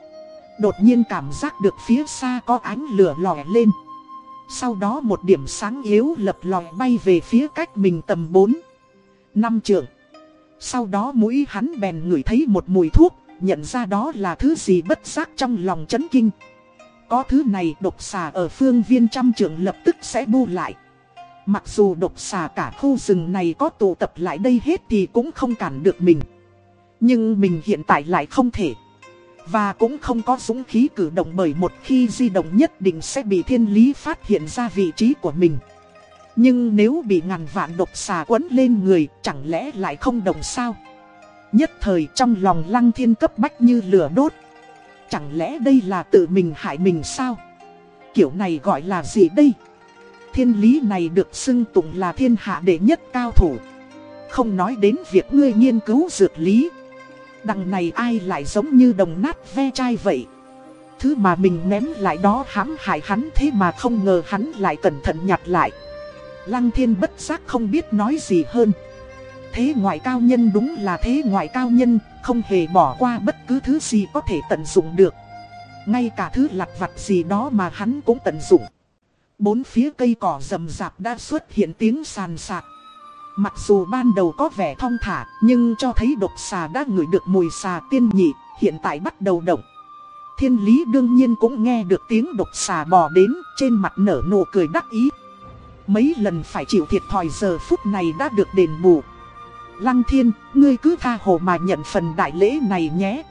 Đột nhiên cảm giác được phía xa có ánh lửa lòe lên. Sau đó một điểm sáng yếu lập lòe bay về phía cách mình tầm 4 năm trượng. Sau đó mũi hắn bèn ngửi thấy một mùi thuốc, Nhận ra đó là thứ gì bất giác trong lòng chấn kinh. Có thứ này độc xà ở phương viên trăm trưởng lập tức sẽ bu lại. Mặc dù độc xà cả khu rừng này có tụ tập lại đây hết thì cũng không cản được mình. Nhưng mình hiện tại lại không thể. Và cũng không có dũng khí cử động bởi một khi di động nhất định sẽ bị thiên lý phát hiện ra vị trí của mình. Nhưng nếu bị ngàn vạn độc xà quấn lên người, chẳng lẽ lại không đồng sao Nhất thời trong lòng lăng thiên cấp bách như lửa đốt Chẳng lẽ đây là tự mình hại mình sao Kiểu này gọi là gì đây thiên lý này được xưng tụng là thiên hạ đệ nhất cao thủ. Không nói đến việc ngươi nghiên cứu dược lý. Đằng này ai lại giống như đồng nát ve chai vậy. Thứ mà mình ném lại đó hãm hại hắn thế mà không ngờ hắn lại cẩn thận nhặt lại. Lăng thiên bất giác không biết nói gì hơn. Thế ngoại cao nhân đúng là thế ngoại cao nhân, không hề bỏ qua bất cứ thứ gì có thể tận dụng được. Ngay cả thứ lặt vặt gì đó mà hắn cũng tận dụng. Bốn phía cây cỏ rầm rạp đã xuất hiện tiếng sàn sạc. Mặc dù ban đầu có vẻ thong thả, nhưng cho thấy độc xà đã ngửi được mùi xà tiên nhị, hiện tại bắt đầu động. Thiên lý đương nhiên cũng nghe được tiếng độc xà bò đến, trên mặt nở nụ cười đắc ý. Mấy lần phải chịu thiệt thòi giờ phút này đã được đền bù. Lăng thiên, ngươi cứ tha hồ mà nhận phần đại lễ này nhé.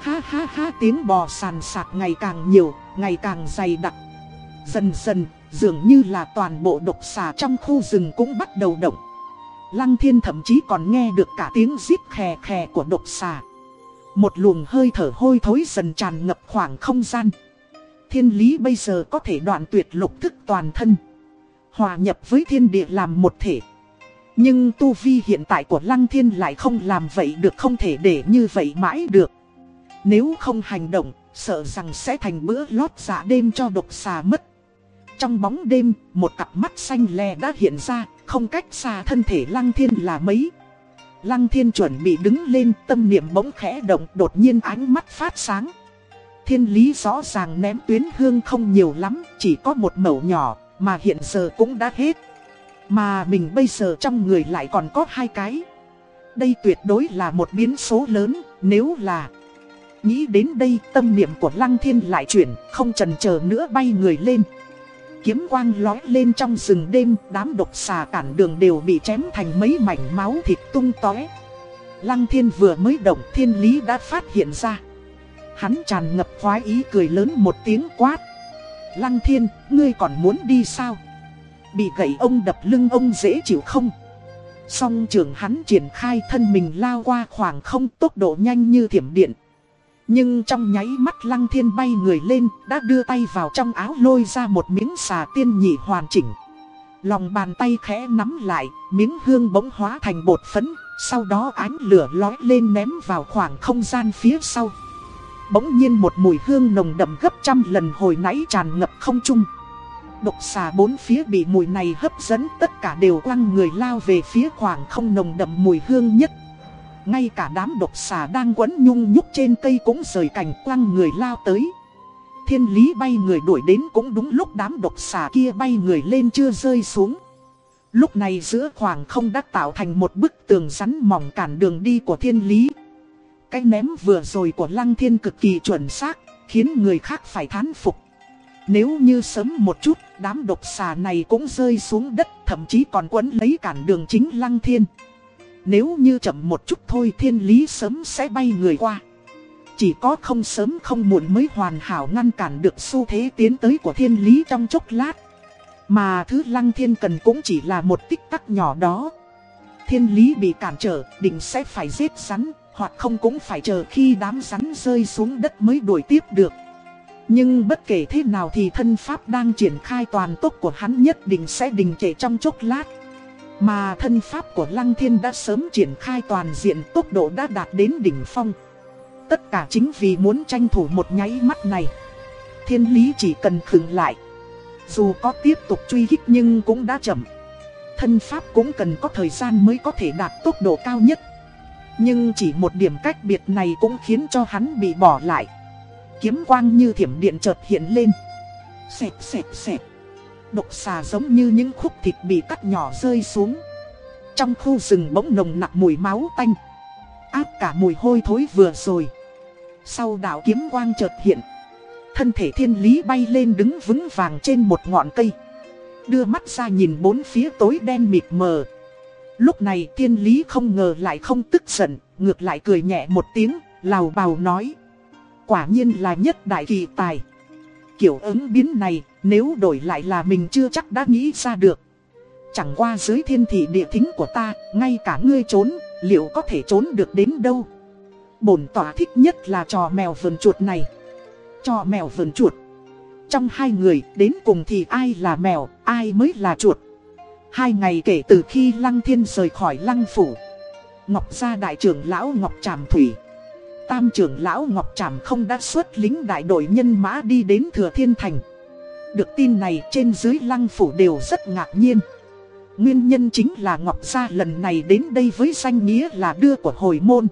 Ha ha ha tiếng bò sàn sạc ngày càng nhiều, ngày càng dày đặc. Dần dần, dường như là toàn bộ độc xà trong khu rừng cũng bắt đầu động. Lăng thiên thậm chí còn nghe được cả tiếng zip khè khè của độc xà. Một luồng hơi thở hôi thối dần tràn ngập khoảng không gian. Thiên lý bây giờ có thể đoạn tuyệt lục thức toàn thân. Hòa nhập với thiên địa làm một thể. Nhưng tu vi hiện tại của lăng thiên lại không làm vậy được không thể để như vậy mãi được. Nếu không hành động, sợ rằng sẽ thành bữa lót dạ đêm cho độc xà mất. Trong bóng đêm, một cặp mắt xanh lè đã hiện ra, không cách xa thân thể Lăng Thiên là mấy. Lăng Thiên chuẩn bị đứng lên, tâm niệm bỗng khẽ động, đột nhiên ánh mắt phát sáng. Thiên lý rõ ràng ném tuyến hương không nhiều lắm, chỉ có một mẩu nhỏ, mà hiện giờ cũng đã hết. Mà mình bây giờ trong người lại còn có hai cái. Đây tuyệt đối là một biến số lớn, nếu là... Nghĩ đến đây tâm niệm của Lăng Thiên lại chuyển, không chần chờ nữa bay người lên kiếm quang lói lên trong rừng đêm, đám độc xà cản đường đều bị chém thành mấy mảnh máu thịt tung tóe. Lăng thiên vừa mới động thiên lý đã phát hiện ra. Hắn tràn ngập khoái ý cười lớn một tiếng quát. Lăng thiên, ngươi còn muốn đi sao? Bị gậy ông đập lưng ông dễ chịu không? Song trường hắn triển khai thân mình lao qua khoảng không tốc độ nhanh như thiểm điện. Nhưng trong nháy mắt lăng thiên bay người lên, đã đưa tay vào trong áo lôi ra một miếng xà tiên nhị hoàn chỉnh. Lòng bàn tay khẽ nắm lại, miếng hương bỗng hóa thành bột phấn, sau đó ánh lửa lói lên ném vào khoảng không gian phía sau. Bỗng nhiên một mùi hương nồng đậm gấp trăm lần hồi nãy tràn ngập không trung. Độc xà bốn phía bị mùi này hấp dẫn, tất cả đều quăng người lao về phía khoảng không nồng đậm mùi hương nhất. Ngay cả đám độc xà đang quấn nhung nhúc trên cây cũng rời cành quăng người lao tới. Thiên lý bay người đuổi đến cũng đúng lúc đám độc xà kia bay người lên chưa rơi xuống. Lúc này giữa khoảng không đã tạo thành một bức tường rắn mỏng cản đường đi của thiên lý. Cái ném vừa rồi của lăng thiên cực kỳ chuẩn xác, khiến người khác phải thán phục. Nếu như sớm một chút, đám độc xà này cũng rơi xuống đất, thậm chí còn quấn lấy cản đường chính lăng thiên. Nếu như chậm một chút thôi thiên lý sớm sẽ bay người qua. Chỉ có không sớm không muộn mới hoàn hảo ngăn cản được xu thế tiến tới của thiên lý trong chốc lát. Mà thứ lăng thiên cần cũng chỉ là một tích tắc nhỏ đó. Thiên lý bị cản trở, định sẽ phải giết rắn, hoặc không cũng phải chờ khi đám rắn rơi xuống đất mới đuổi tiếp được. Nhưng bất kể thế nào thì thân pháp đang triển khai toàn tốc của hắn nhất định sẽ đình trệ trong chốc lát. Mà thân pháp của Lăng Thiên đã sớm triển khai toàn diện, tốc độ đã đạt đến đỉnh phong. Tất cả chính vì muốn tranh thủ một nháy mắt này. Thiên lý chỉ cần khựng lại. Dù có tiếp tục truy hích nhưng cũng đã chậm. Thân pháp cũng cần có thời gian mới có thể đạt tốc độ cao nhất. Nhưng chỉ một điểm cách biệt này cũng khiến cho hắn bị bỏ lại. Kiếm quang như thiểm điện chợt hiện lên. Xẹp xẹp xẹp. Độc xà giống như những khúc thịt bị cắt nhỏ rơi xuống Trong khu rừng bỗng nồng nặc mùi máu tanh Áp cả mùi hôi thối vừa rồi Sau đạo kiếm quang chợt hiện Thân thể thiên lý bay lên đứng vững vàng trên một ngọn cây Đưa mắt ra nhìn bốn phía tối đen mịt mờ Lúc này thiên lý không ngờ lại không tức giận, Ngược lại cười nhẹ một tiếng, Lào bào nói. Quả nhiên là nhất đại kỳ tài. Kiểu ứng biến này, nếu đổi lại là mình chưa chắc đã nghĩ ra được. Chẳng qua dưới thiên thị địa thính của ta, Ngay cả ngươi trốn, Liệu có thể trốn được đến đâu? Bổn tỏa thích nhất là trò mèo vườn chuột này. Trò mèo vườn chuột. Trong hai người, đến cùng thì ai là mèo, Ai mới là chuột? Hai ngày kể từ khi Lăng Thiên rời khỏi Lăng Phủ, Ngọc gia đại trưởng lão Ngọc Tràm Thủy, Tam trưởng lão Ngọc Tràm không đã xuất lính đại đội nhân mã đi đến Thừa Thiên Thành. Được tin này, trên dưới Lăng Phủ đều rất ngạc nhiên. Nguyên nhân chính là Ngọc Gia lần này đến đây với danh nghĩa là đưa của hồi môn.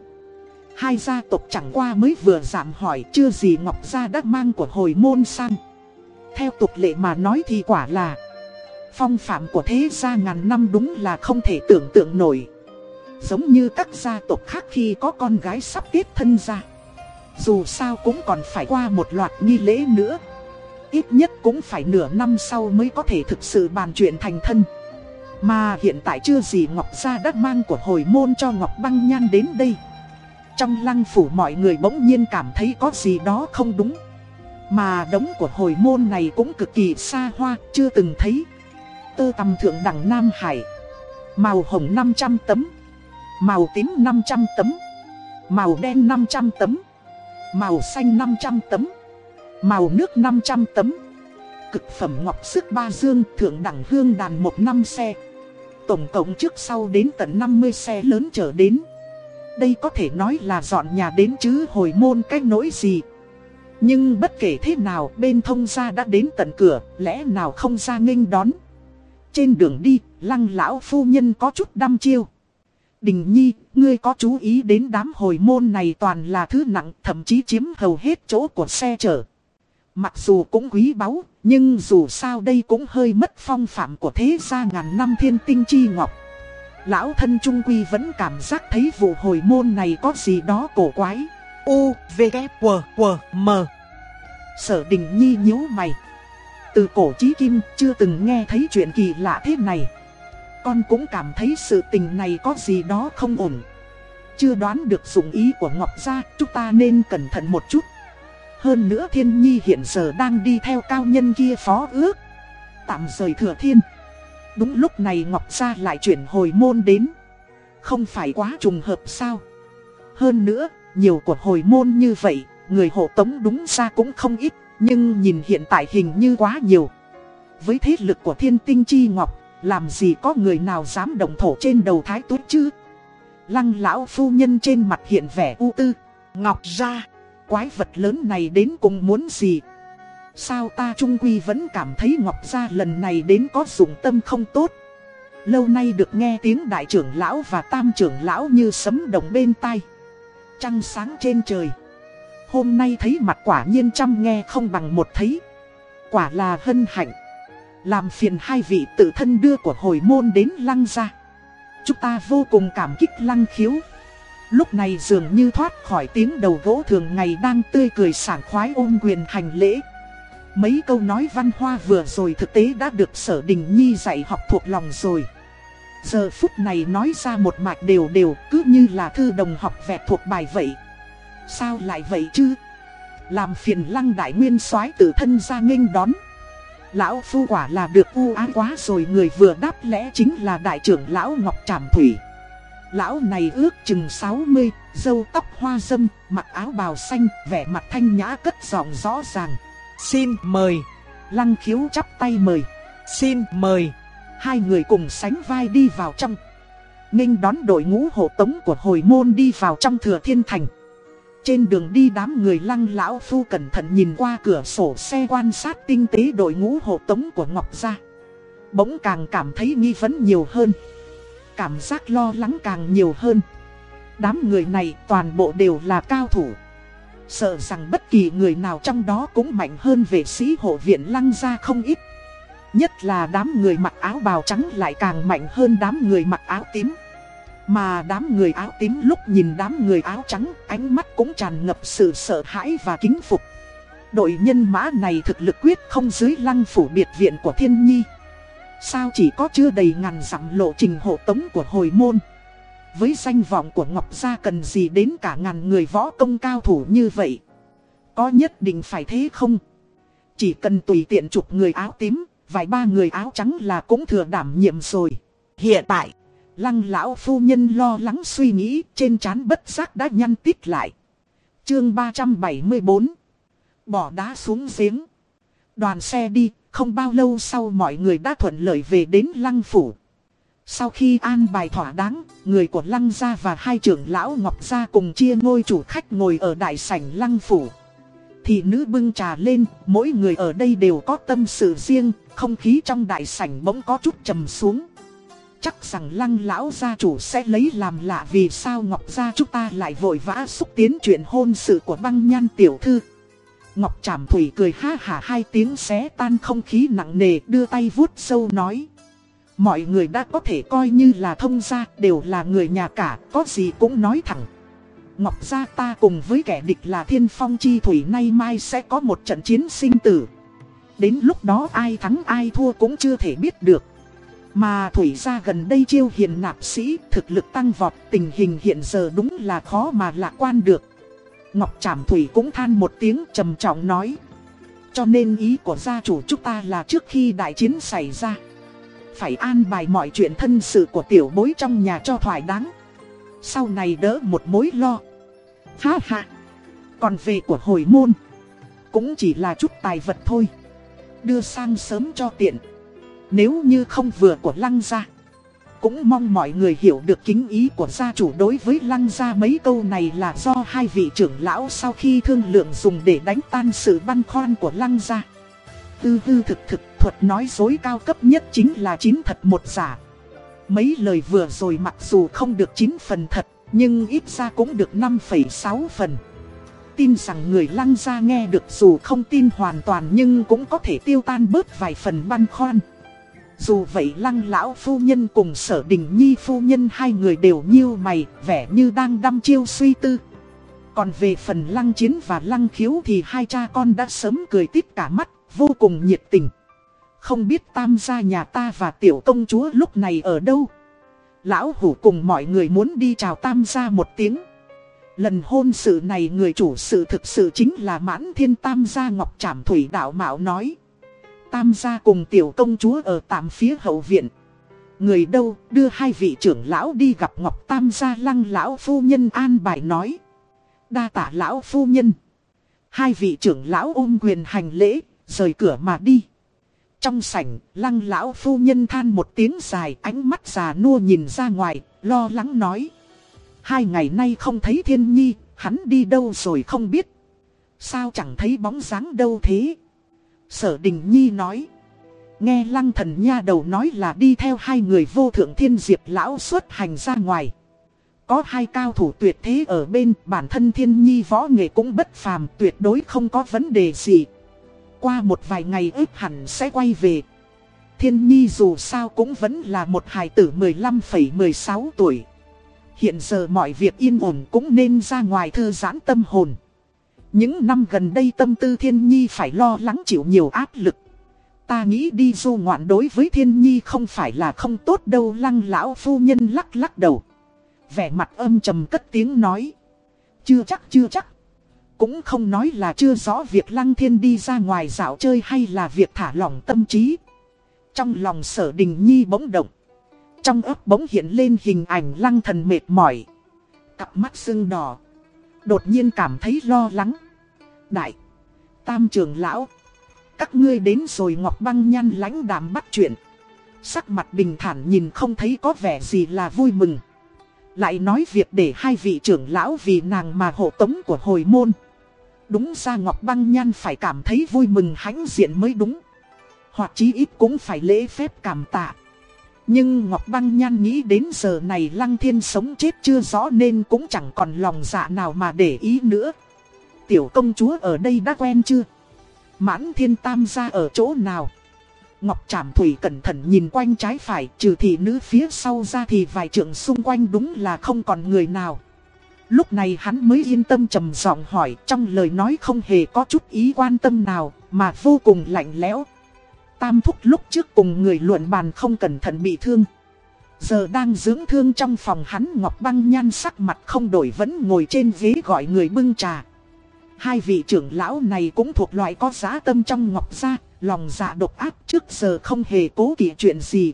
Hai gia tộc chẳng qua mới vừa giảm hỏi, chưa gì Ngọc Gia đã mang của hồi môn sang. Theo tục lệ mà nói thì quả là Phong phạm của thế gia ngàn năm đúng là không thể tưởng tượng nổi. Giống như các gia tộc khác khi có con gái sắp kết thân ra. Dù sao cũng còn phải qua một loạt nghi lễ nữa. Ít nhất cũng phải nửa năm sau mới có thể thực sự bàn chuyện thành thân. Mà hiện tại chưa gì Ngọc Gia đã mang của hồi môn cho Ngọc Băng Nhan đến đây. Trong lăng phủ mọi người bỗng nhiên cảm thấy có gì đó không đúng. Mà đống của hồi môn này cũng cực kỳ xa hoa, chưa từng thấy. Tơ tầm thượng đẳng Nam Hải. Màu hồng 500 tấm. Màu tím 500 tấm. Màu đen 500 tấm. Màu xanh 500 tấm. Màu nước 500 tấm. Cực phẩm ngọc sức ba dương thượng đẳng hương đàn một năm xe. Tổng cộng trước sau đến tận 50 xe lớn trở đến. Đây có thể nói là dọn nhà đến chứ hồi môn cái nỗi gì. Nhưng bất kể thế nào, bên thông gia đã đến tận cửa, Lẽ nào không ra nghênh đón? Trên đường đi lăng lão phu nhân có chút đăm chiêu Đình Nhi, ngươi có chú ý đến đám hồi môn này toàn là thứ nặng, thậm chí chiếm hầu hết chỗ của xe chở. Mặc dù cũng quý báu, nhưng dù sao đây cũng hơi mất phong phạm của thế gia ngàn năm thiên tinh chi ngọc. Lão thân Trung Quy vẫn cảm giác thấy vụ hồi môn này có gì đó cổ quái. U, V, K, W, W, M. Sở Đình Nhi nhíu mày. Từ cổ chí kim chưa từng nghe thấy chuyện kỳ lạ thế này. Con cũng cảm thấy sự tình này có gì đó không ổn. Chưa đoán được dụng ý của Ngọc Gia Chúng ta nên cẩn thận một chút. Hơn nữa Thiên Nhi hiện giờ đang đi theo cao nhân kia phó ước. Tạm rời thừa thiên. Đúng lúc này Ngọc Gia lại chuyển hồi môn đến. Không phải quá trùng hợp sao? Hơn nữa, nhiều của hồi môn như vậy Người hộ tống đúng ra cũng không ít. Nhưng nhìn hiện tại hình như quá nhiều. Với thế lực của thiên tinh chi ngọc, làm gì có người nào dám động thổ trên đầu thái tuốt chứ? Lăng lão phu nhân trên mặt hiện vẻ u tư. Ngọc ra, Quái vật lớn này đến cùng muốn gì? Sao ta trung quy vẫn cảm thấy Ngọc Gia lần này đến có dụng tâm không tốt? Lâu nay được nghe tiếng đại trưởng lão và tam trưởng lão như sấm động bên tai. Trăng sáng trên trời. Hôm nay thấy mặt quả nhiên chăm nghe không bằng một thấy. Quả là hân hạnh. Làm phiền hai vị tự thân đưa của hồi môn đến lăng ra Chúng ta vô cùng cảm kích lăng khiếu. Lúc này dường như thoát khỏi tiếng đầu gỗ thường ngày đang tươi cười sảng khoái ôm quyền hành lễ. Mấy câu nói văn hoa vừa rồi thực tế đã được sở đình nhi dạy học thuộc lòng rồi. Giờ phút này nói ra một mạch đều đều cứ như là thư đồng học vẹt thuộc bài vậy. Sao lại vậy chứ Làm phiền lăng đại nguyên soái tự thân ra nghênh đón Lão phu quả là được u ái quá rồi người vừa đáp lẽ chính là đại trưởng lão Ngọc Tràm Thủy. Lão này ước chừng 60, dâu tóc hoa dâm, mặc áo bào xanh, vẻ mặt thanh nhã cất giọng rõ ràng. Xin mời. Lăng khiếu chắp tay mời. Xin mời. Hai người cùng sánh vai đi vào trong. Nghênh đón đội ngũ hộ tống của hồi môn đi vào trong thừa thiên thành. Trên đường đi đám người lăng lão phu cẩn thận nhìn qua cửa sổ xe quan sát tinh tế đội ngũ hộ tống của Ngọc Gia. Bỗng càng cảm thấy nghi vấn nhiều hơn. Cảm giác lo lắng càng nhiều hơn. Đám người này toàn bộ đều là cao thủ. Sợ rằng bất kỳ người nào trong đó cũng mạnh hơn vệ sĩ hộ viện lăng gia không ít. Nhất là đám người mặc áo bào trắng lại càng mạnh hơn đám người mặc áo tím. Mà đám người áo tím lúc nhìn đám người áo trắng, ánh mắt cũng tràn ngập sự sợ hãi và kính phục. Đội nhân mã này thực lực quyết không dưới lăng phủ biệt viện của thiên nhi. Sao chỉ có chưa đầy ngàn dặm lộ trình hộ tống của hồi môn. Với danh vọng của Ngọc Gia cần gì đến cả ngàn người võ công cao thủ như vậy. Có nhất định phải thế không? Chỉ cần tùy tiện chụp người áo tím, vài ba người áo trắng là cũng thừa đảm nhiệm rồi. Hiện tại, lăng lão phu nhân lo lắng suy nghĩ trên trán bất giác đã nhăn tít lại. Chương 374 Bỏ đá xuống giếng. Đoàn xe đi, không bao lâu sau mọi người đã thuận lợi về đến lăng phủ. Sau khi an bài thỏa đáng, người của lăng gia và hai trưởng lão ngọc gia cùng chia ngôi chủ khách ngồi ở đại sảnh lăng phủ. Thì nữ bưng trà lên, mỗi người ở đây đều có tâm sự riêng, không khí trong đại sảnh bỗng có chút trầm xuống. Chắc rằng lăng lão gia chủ sẽ lấy làm lạ vì sao Ngọc gia chúng ta lại vội vã xúc tiến chuyện hôn sự của băng nhan tiểu thư. Ngọc Trảm Thủy cười ha hả hai tiếng xé tan không khí nặng nề đưa tay vuốt sâu nói. Mọi người đã có thể coi như là thông gia đều là người nhà cả, có gì cũng nói thẳng. Ngọc gia ta cùng với kẻ địch là thiên phong chi thủy nay mai sẽ có một trận chiến sinh tử. Đến lúc đó ai thắng ai thua cũng chưa thể biết được. Mà thủy gia gần đây chiêu hiền nạp sĩ, thực lực tăng vọt, tình hình hiện giờ đúng là khó mà lạc quan được. Ngọc Trảm Thủy cũng than một tiếng trầm trọng nói. Cho nên ý của gia chủ chúng ta là trước khi đại chiến xảy ra. Phải an bài mọi chuyện thân sự của tiểu bối trong nhà cho thoải đáng. Sau này đỡ một mối lo. Ha ha. Còn về của hồi môn. Cũng chỉ là chút tài vật thôi. Đưa sang sớm cho tiện. Nếu như không vừa của lăng gia cũng mong mọi người hiểu được kính ý của gia chủ đối với lăng gia mấy câu này là do hai vị trưởng lão sau khi thương lượng dùng để đánh tan sự băn khoăn của lăng gia. Tư tư thực thực thuật nói dối cao cấp nhất chính là chín thật một giả. Mấy lời vừa rồi mặc dù không được 9 phần thật, nhưng ít ra cũng được 5,6 phần. Tin rằng người lăng gia nghe được dù không tin hoàn toàn nhưng cũng có thể tiêu tan bớt vài phần băn khoăn. Dù vậy lăng lão phu nhân cùng sở đình nhi phu nhân hai người đều nhiêu mày, vẻ như đang đăm chiêu suy tư. Còn về phần lăng chiến và lăng khiếu thì hai cha con đã sớm cười tít cả mắt, vô cùng nhiệt tình. Không biết tam gia nhà ta và tiểu công chúa lúc này ở đâu. Lão hủ cùng mọi người muốn đi chào tam gia một tiếng. Lần hôn sự này người chủ sự thực sự chính là mãn thiên tam gia ngọc trảm thủy đạo mạo nói tam gia cùng tiểu công chúa ở tạm phía hậu viện. Người đâu đưa hai vị trưởng lão đi gặp Ngọc Tam gia lăng lão phu nhân an bài nói. Đa tả lão phu nhân. Hai vị trưởng lão ôm quyền hành lễ, rời cửa mà đi. Trong sảnh, lăng lão phu nhân than một tiếng dài ánh mắt già nua nhìn ra ngoài, lo lắng nói. Hai ngày nay không thấy thiên nhi, hắn đi đâu rồi không biết. Sao chẳng thấy bóng dáng đâu thế? Sở Đình Nhi nói. Nghe lăng thần nha đầu nói là đi theo hai người vô thượng thiên diệp lão xuất hành ra ngoài. Có hai cao thủ tuyệt thế ở bên bản thân thiên nhi võ nghệ cũng bất phàm tuyệt đối không có vấn đề gì. Qua một vài ngày ếp hẳn sẽ quay về. Thiên nhi dù sao cũng vẫn là một hài tử 15,16 tuổi. Hiện giờ mọi việc yên ổn cũng nên ra ngoài thư giãn tâm hồn. Những năm gần đây tâm tư thiên nhi phải lo lắng chịu nhiều áp lực. Ta nghĩ đi du ngoạn đối với thiên nhi không phải là không tốt đâu, lăng lão phu nhân lắc lắc đầu. Vẻ mặt âm trầm cất tiếng nói. Chưa chắc chưa chắc. Cũng không nói là chưa rõ việc lăng thiên đi ra ngoài dạo chơi hay là việc thả lỏng tâm trí. Trong lòng sở đình nhi bỗng động. Trong ấp bỗng hiện lên hình ảnh lăng thần mệt mỏi. Cặp mắt sưng đỏ. Đột nhiên cảm thấy lo lắng. Đại, tam trưởng lão, các ngươi đến rồi Ngọc Băng nhăn lãnh đàm bắt chuyện. Sắc mặt bình thản nhìn không thấy có vẻ gì là vui mừng. Lại nói việc để hai vị trưởng lão vì nàng mà hộ tống của hồi môn. Đúng ra Ngọc Băng Nhan phải cảm thấy vui mừng hãnh diện mới đúng. Hoặc chí ít cũng phải lễ phép cảm tạ. Nhưng Ngọc Băng Nhan nghĩ đến giờ này Lăng Thiên sống chết chưa rõ nên cũng chẳng còn lòng dạ nào mà để ý nữa tiểu công chúa ở đây đã quen chưa? Mãn thiên tam gia ở chỗ nào? Ngọc Trảm Thủy cẩn thận nhìn quanh trái phải, trừ thị nữ phía sau ra thì vài trượng xung quanh đúng là không còn người nào. Lúc này hắn mới yên tâm trầm giọng hỏi trong lời nói không hề có chút ý quan tâm nào, mà vô cùng lạnh lẽo. Tam thúc lúc trước cùng người luận bàn không cẩn thận bị thương. Giờ đang dưỡng thương trong phòng hắn Ngọc Băng nhan sắc mặt không đổi vẫn ngồi trên ghế gọi người bưng trà. Hai vị trưởng lão này cũng thuộc loại có giá tâm trong Ngọc gia, lòng dạ độc ác trước giờ không hề cố kỵ chuyện gì.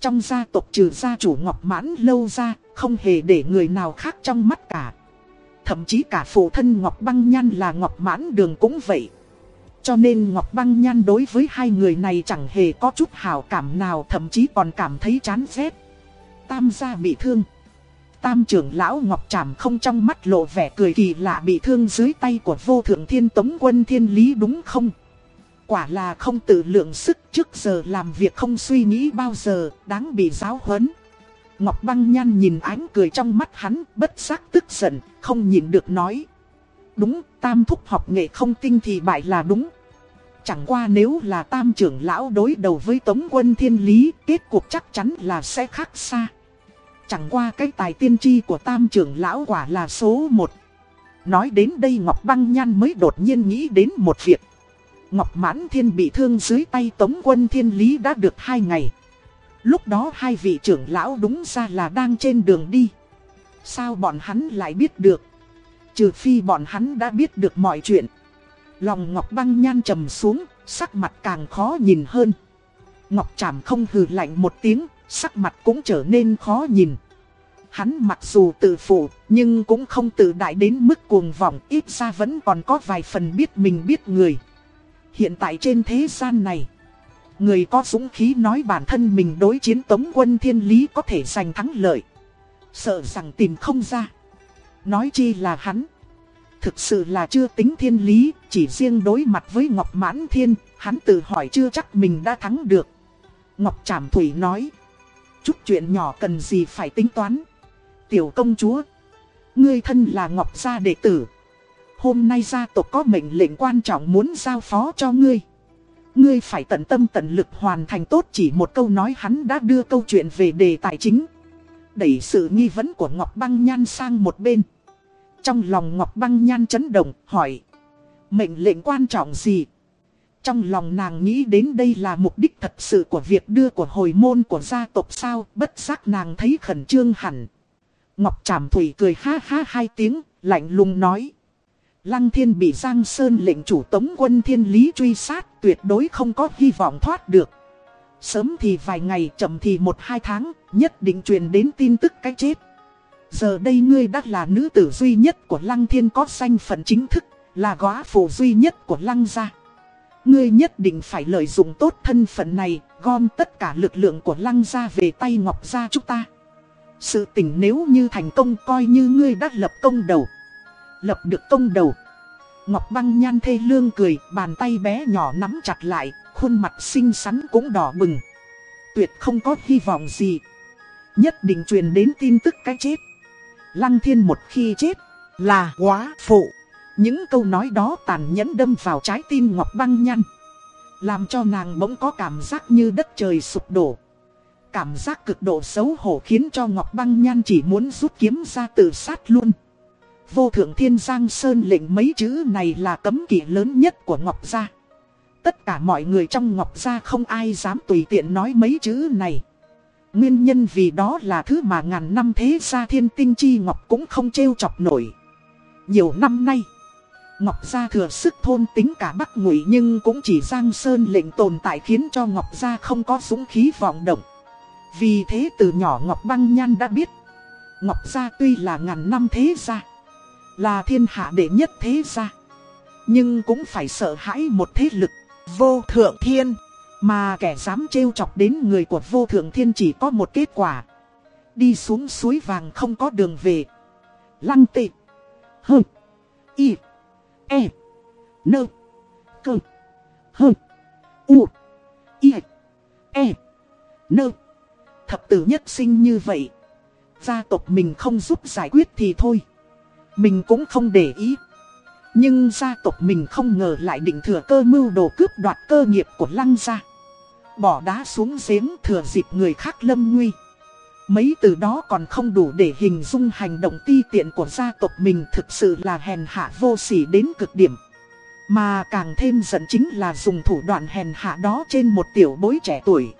Trong gia tộc trừ gia chủ Ngọc Mãn lâu ra, không hề để người nào khác trong mắt cả. Thậm chí cả phụ thân Ngọc Băng Nhan là Ngọc Mãn Đường cũng vậy. Cho nên Ngọc Băng Nhan đối với hai người này chẳng hề có chút hào cảm nào thậm chí còn cảm thấy chán ghét. Tam gia bị thương. Tam trưởng lão Ngọc Trảm không trong mắt lộ vẻ cười kỳ lạ bị thương dưới tay của vô thượng thiên tống quân thiên lý đúng không? Quả là không tự lượng sức trước giờ làm việc không suy nghĩ bao giờ, đáng bị giáo huấn. Ngọc Băng Nhan nhìn ánh cười trong mắt hắn, bất giác tức giận, không nhìn được nói. Đúng, tam thúc học nghệ không tinh thì bại là đúng. Chẳng qua nếu là tam trưởng lão đối đầu với tống quân thiên lý, kết cuộc chắc chắn là sẽ khác xa. Chẳng qua cái tài tiên tri của tam trưởng lão quả là số một. Nói đến đây Ngọc Băng Nhan mới đột nhiên nghĩ đến một việc. Ngọc Mãn Thiên bị thương dưới tay Tống quân Thiên Lý đã được hai ngày. Lúc đó hai vị trưởng lão đúng ra là đang trên đường đi. Sao bọn hắn lại biết được? Trừ phi bọn hắn đã biết được mọi chuyện. Lòng Ngọc Băng Nhan trầm xuống, sắc mặt càng khó nhìn hơn. Ngọc Trảm không hừ lạnh một tiếng, sắc mặt cũng trở nên khó nhìn. Hắn mặc dù tự phụ, nhưng cũng không tự đại đến mức cuồng vọng, ít ra vẫn còn có vài phần biết mình biết người. Hiện tại trên thế gian này, người có dũng khí nói bản thân mình đối chiến tống quân thiên lý có thể giành thắng lợi. Sợ rằng tìm không ra. Nói chi là hắn. Thực sự là chưa tính thiên lý, chỉ riêng đối mặt với Ngọc Mãn Thiên, hắn tự hỏi chưa chắc mình đã thắng được. Ngọc Trảm Thủy nói, chút chuyện nhỏ cần gì phải tính toán. Tiểu công chúa, ngươi thân là Ngọc gia đệ tử. Hôm nay gia tộc có mệnh lệnh quan trọng muốn giao phó cho ngươi. Ngươi phải tận tâm tận lực hoàn thành tốt chỉ một câu nói hắn đã đưa câu chuyện về đề tài chính. Đẩy sự nghi vấn của Ngọc Băng Nhan sang một bên. Trong lòng Ngọc Băng Nhan chấn động, hỏi. Mệnh lệnh quan trọng gì? Trong lòng nàng nghĩ đến đây là mục đích thật sự của việc đưa của hồi môn của gia tộc sao, bất giác nàng thấy khẩn trương hẳn. Ngọc Trảm Thủy cười ha ha hai tiếng, lạnh lùng nói. Lăng thiên bị Giang Sơn lệnh chủ tống quân thiên lý truy sát, tuyệt đối không có hy vọng thoát được. Sớm thì vài ngày, chậm thì một hai tháng, nhất định truyền đến tin tức cái chết. Giờ đây ngươi đã là nữ tử duy nhất của Lăng Thiên có danh phận chính thức, là góa phụ duy nhất của Lăng gia. Ngươi nhất định phải lợi dụng tốt thân phận này, gom tất cả lực lượng của Lăng gia về tay Ngọc gia chúng ta. Sự tình nếu như thành công coi như ngươi đã lập công đầu. Lập được công đầu. Ngọc băng nhan thê lương cười, bàn tay bé nhỏ nắm chặt lại, khuôn mặt xinh xắn cũng đỏ bừng. Tuyệt không có hy vọng gì. Nhất định truyền đến tin tức cái chết. Lăng thiên một khi chết, là quá phụ. Những câu nói đó tàn nhẫn đâm vào trái tim Ngọc băng nhăn. Làm cho nàng bỗng có cảm giác như đất trời sụp đổ. Cảm giác cực độ xấu hổ khiến cho Ngọc băng nhan chỉ muốn rút kiếm ra tự sát luôn. Vô thượng thiên giang sơn lệnh mấy chữ này là cấm kỵ lớn nhất của Ngọc Gia. Tất cả mọi người trong Ngọc Gia không ai dám tùy tiện nói mấy chữ này. Nguyên nhân vì đó là thứ mà ngàn năm thế gia thiên tinh chi Ngọc cũng không trêu chọc nổi. Nhiều năm nay, Ngọc Gia thừa sức thôn tính cả Bắc Ngụy nhưng cũng chỉ Giang Sơn lệnh tồn tại khiến cho Ngọc Gia không có dũng khí vọng động. Vì thế từ nhỏ Ngọc Băng Nhan đã biết, Ngọc Gia tuy là ngàn năm thế gia, là thiên hạ đệ nhất thế gia. Nhưng cũng phải sợ hãi một thế lực, vô thượng thiên. Mà kẻ dám trêu chọc đến người của vô thượng thiên chỉ có một kết quả. Đi xuống suối vàng không có đường về. Lăng tị. hừ Y. E. Nơ. Cơ. Hơ. U. Y. E. Nơ. Thập tử nhất sinh như vậy. Gia tộc mình không giúp giải quyết thì thôi. Mình cũng không để ý. Nhưng gia tộc mình không ngờ lại định thừa cơ mưu đồ cướp đoạt cơ nghiệp của lăng gia. Bỏ đá xuống giếng thừa dịp người khác lâm nguy. Mấy từ đó còn không đủ để hình dung hành động ti tiện của gia tộc mình thực sự là hèn hạ vô sỉ đến cực điểm. Mà càng thêm giận chính là dùng thủ đoạn hèn hạ đó trên một tiểu bối trẻ tuổi.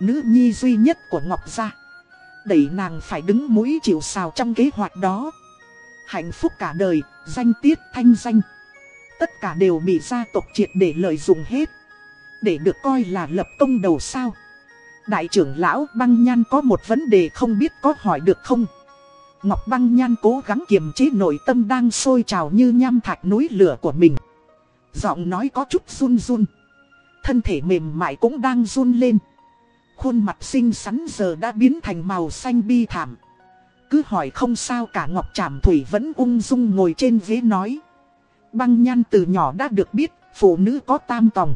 Nữ nhi duy nhất của Ngọc Gia. Đẩy nàng phải đứng mũi chịu sào trong kế hoạch đó. Hạnh phúc cả đời, danh tiết thanh danh. Tất cả đều bị gia tộc triệt để lợi dụng hết. Để được coi là lập công đầu sao. Đại trưởng lão băng nhan có một vấn đề không biết có hỏi được không? Ngọc băng nhan cố gắng kiềm chế nội tâm đang sôi trào như nham thạch núi lửa của mình. Giọng nói có chút run run. Thân thể mềm mại cũng đang run lên. Khuôn mặt xinh xắn giờ đã biến thành màu xanh bi thảm. Cứ hỏi không sao cả Ngọc Trảm Thủy vẫn ung dung ngồi trên ghế nói. Băng nhan từ nhỏ đã được biết phụ nữ có tam tòng.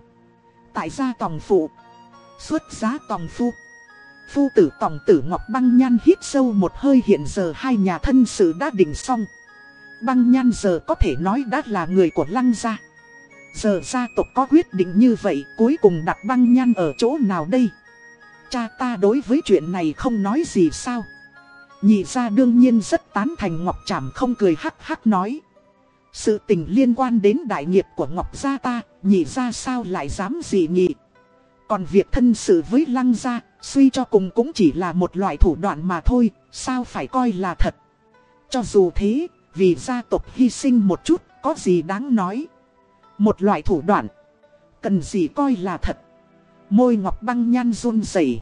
Tại gia tòng phụ. Xuất giá tòng phu. Phu tử tòng tử Ngọc Băng Nhan hít sâu một hơi hiện giờ hai nhà thân sự đã định xong. Băng Nhan giờ có thể nói đã là người của Lăng gia. Giờ gia tộc có quyết định như vậy cuối cùng đặt Băng Nhan ở chỗ nào đây? Cha ta đối với chuyện này không nói gì sao? Nhị gia đương nhiên rất tán thành Ngọc Trảm không cười hắc hắc nói. Sự tình liên quan đến đại nghiệp của Ngọc gia ta, nhị gia sao lại dám dị nghị? Còn việc thân sự với lăng gia, suy cho cùng cũng chỉ là một loại thủ đoạn mà thôi, sao phải coi là thật. Cho dù thế, vì gia tộc hy sinh một chút, có gì đáng nói. Một loại thủ đoạn, cần gì coi là thật. Môi Ngọc Băng Nhan run rẩy.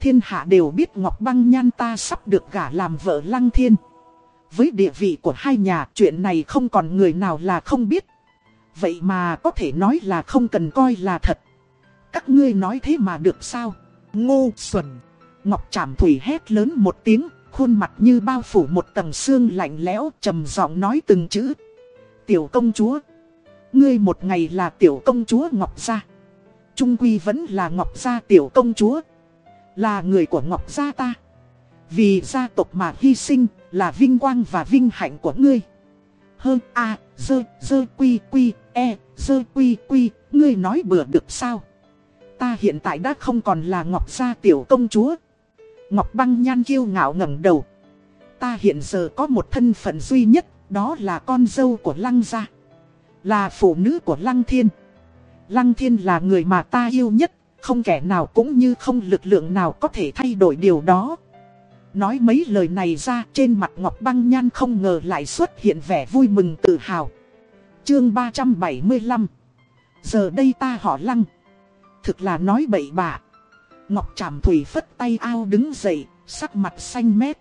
Thiên hạ đều biết Ngọc Băng Nhan ta sắp được gả làm vợ Lăng Thiên. Với địa vị của hai nhà, chuyện này không còn người nào là không biết. Vậy mà có thể nói là không cần coi là thật. Các ngươi nói thế mà được sao? Ngô xuẩn. Ngọc Trảm Thủy hét lớn một tiếng, khuôn mặt như bao phủ một tầng xương lạnh lẽo, trầm giọng nói từng chữ. Tiểu công chúa. Ngươi một ngày là tiểu công chúa Ngọc Gia. Trung Quy vẫn là Ngọc Gia tiểu công chúa. Là người của Ngọc Gia ta. Vì gia tộc mà hy sinh là vinh quang và vinh hạnh của ngươi. Hơn A, dơ, dơ quy quy, e, dơ quy quy, ngươi nói bừa được sao? Ta hiện tại đã không còn là Ngọc Gia tiểu công chúa. Ngọc Băng Nhan kiêu ngạo ngẩng đầu. Ta hiện giờ có một thân phận duy nhất, đó là con dâu của Lăng Gia. Là phụ nữ của Lăng Thiên. Lăng Thiên là người mà ta yêu nhất, không kẻ nào cũng như không lực lượng nào có thể thay đổi điều đó. Nói mấy lời này ra trên mặt Ngọc Băng Nhan không ngờ lại xuất hiện vẻ vui mừng tự hào. Chương 375 Giờ đây ta họ Lăng Thực là nói bậy bạ. Ngọc Trảm Thủy phất tay ao đứng dậy, sắc mặt xanh mét.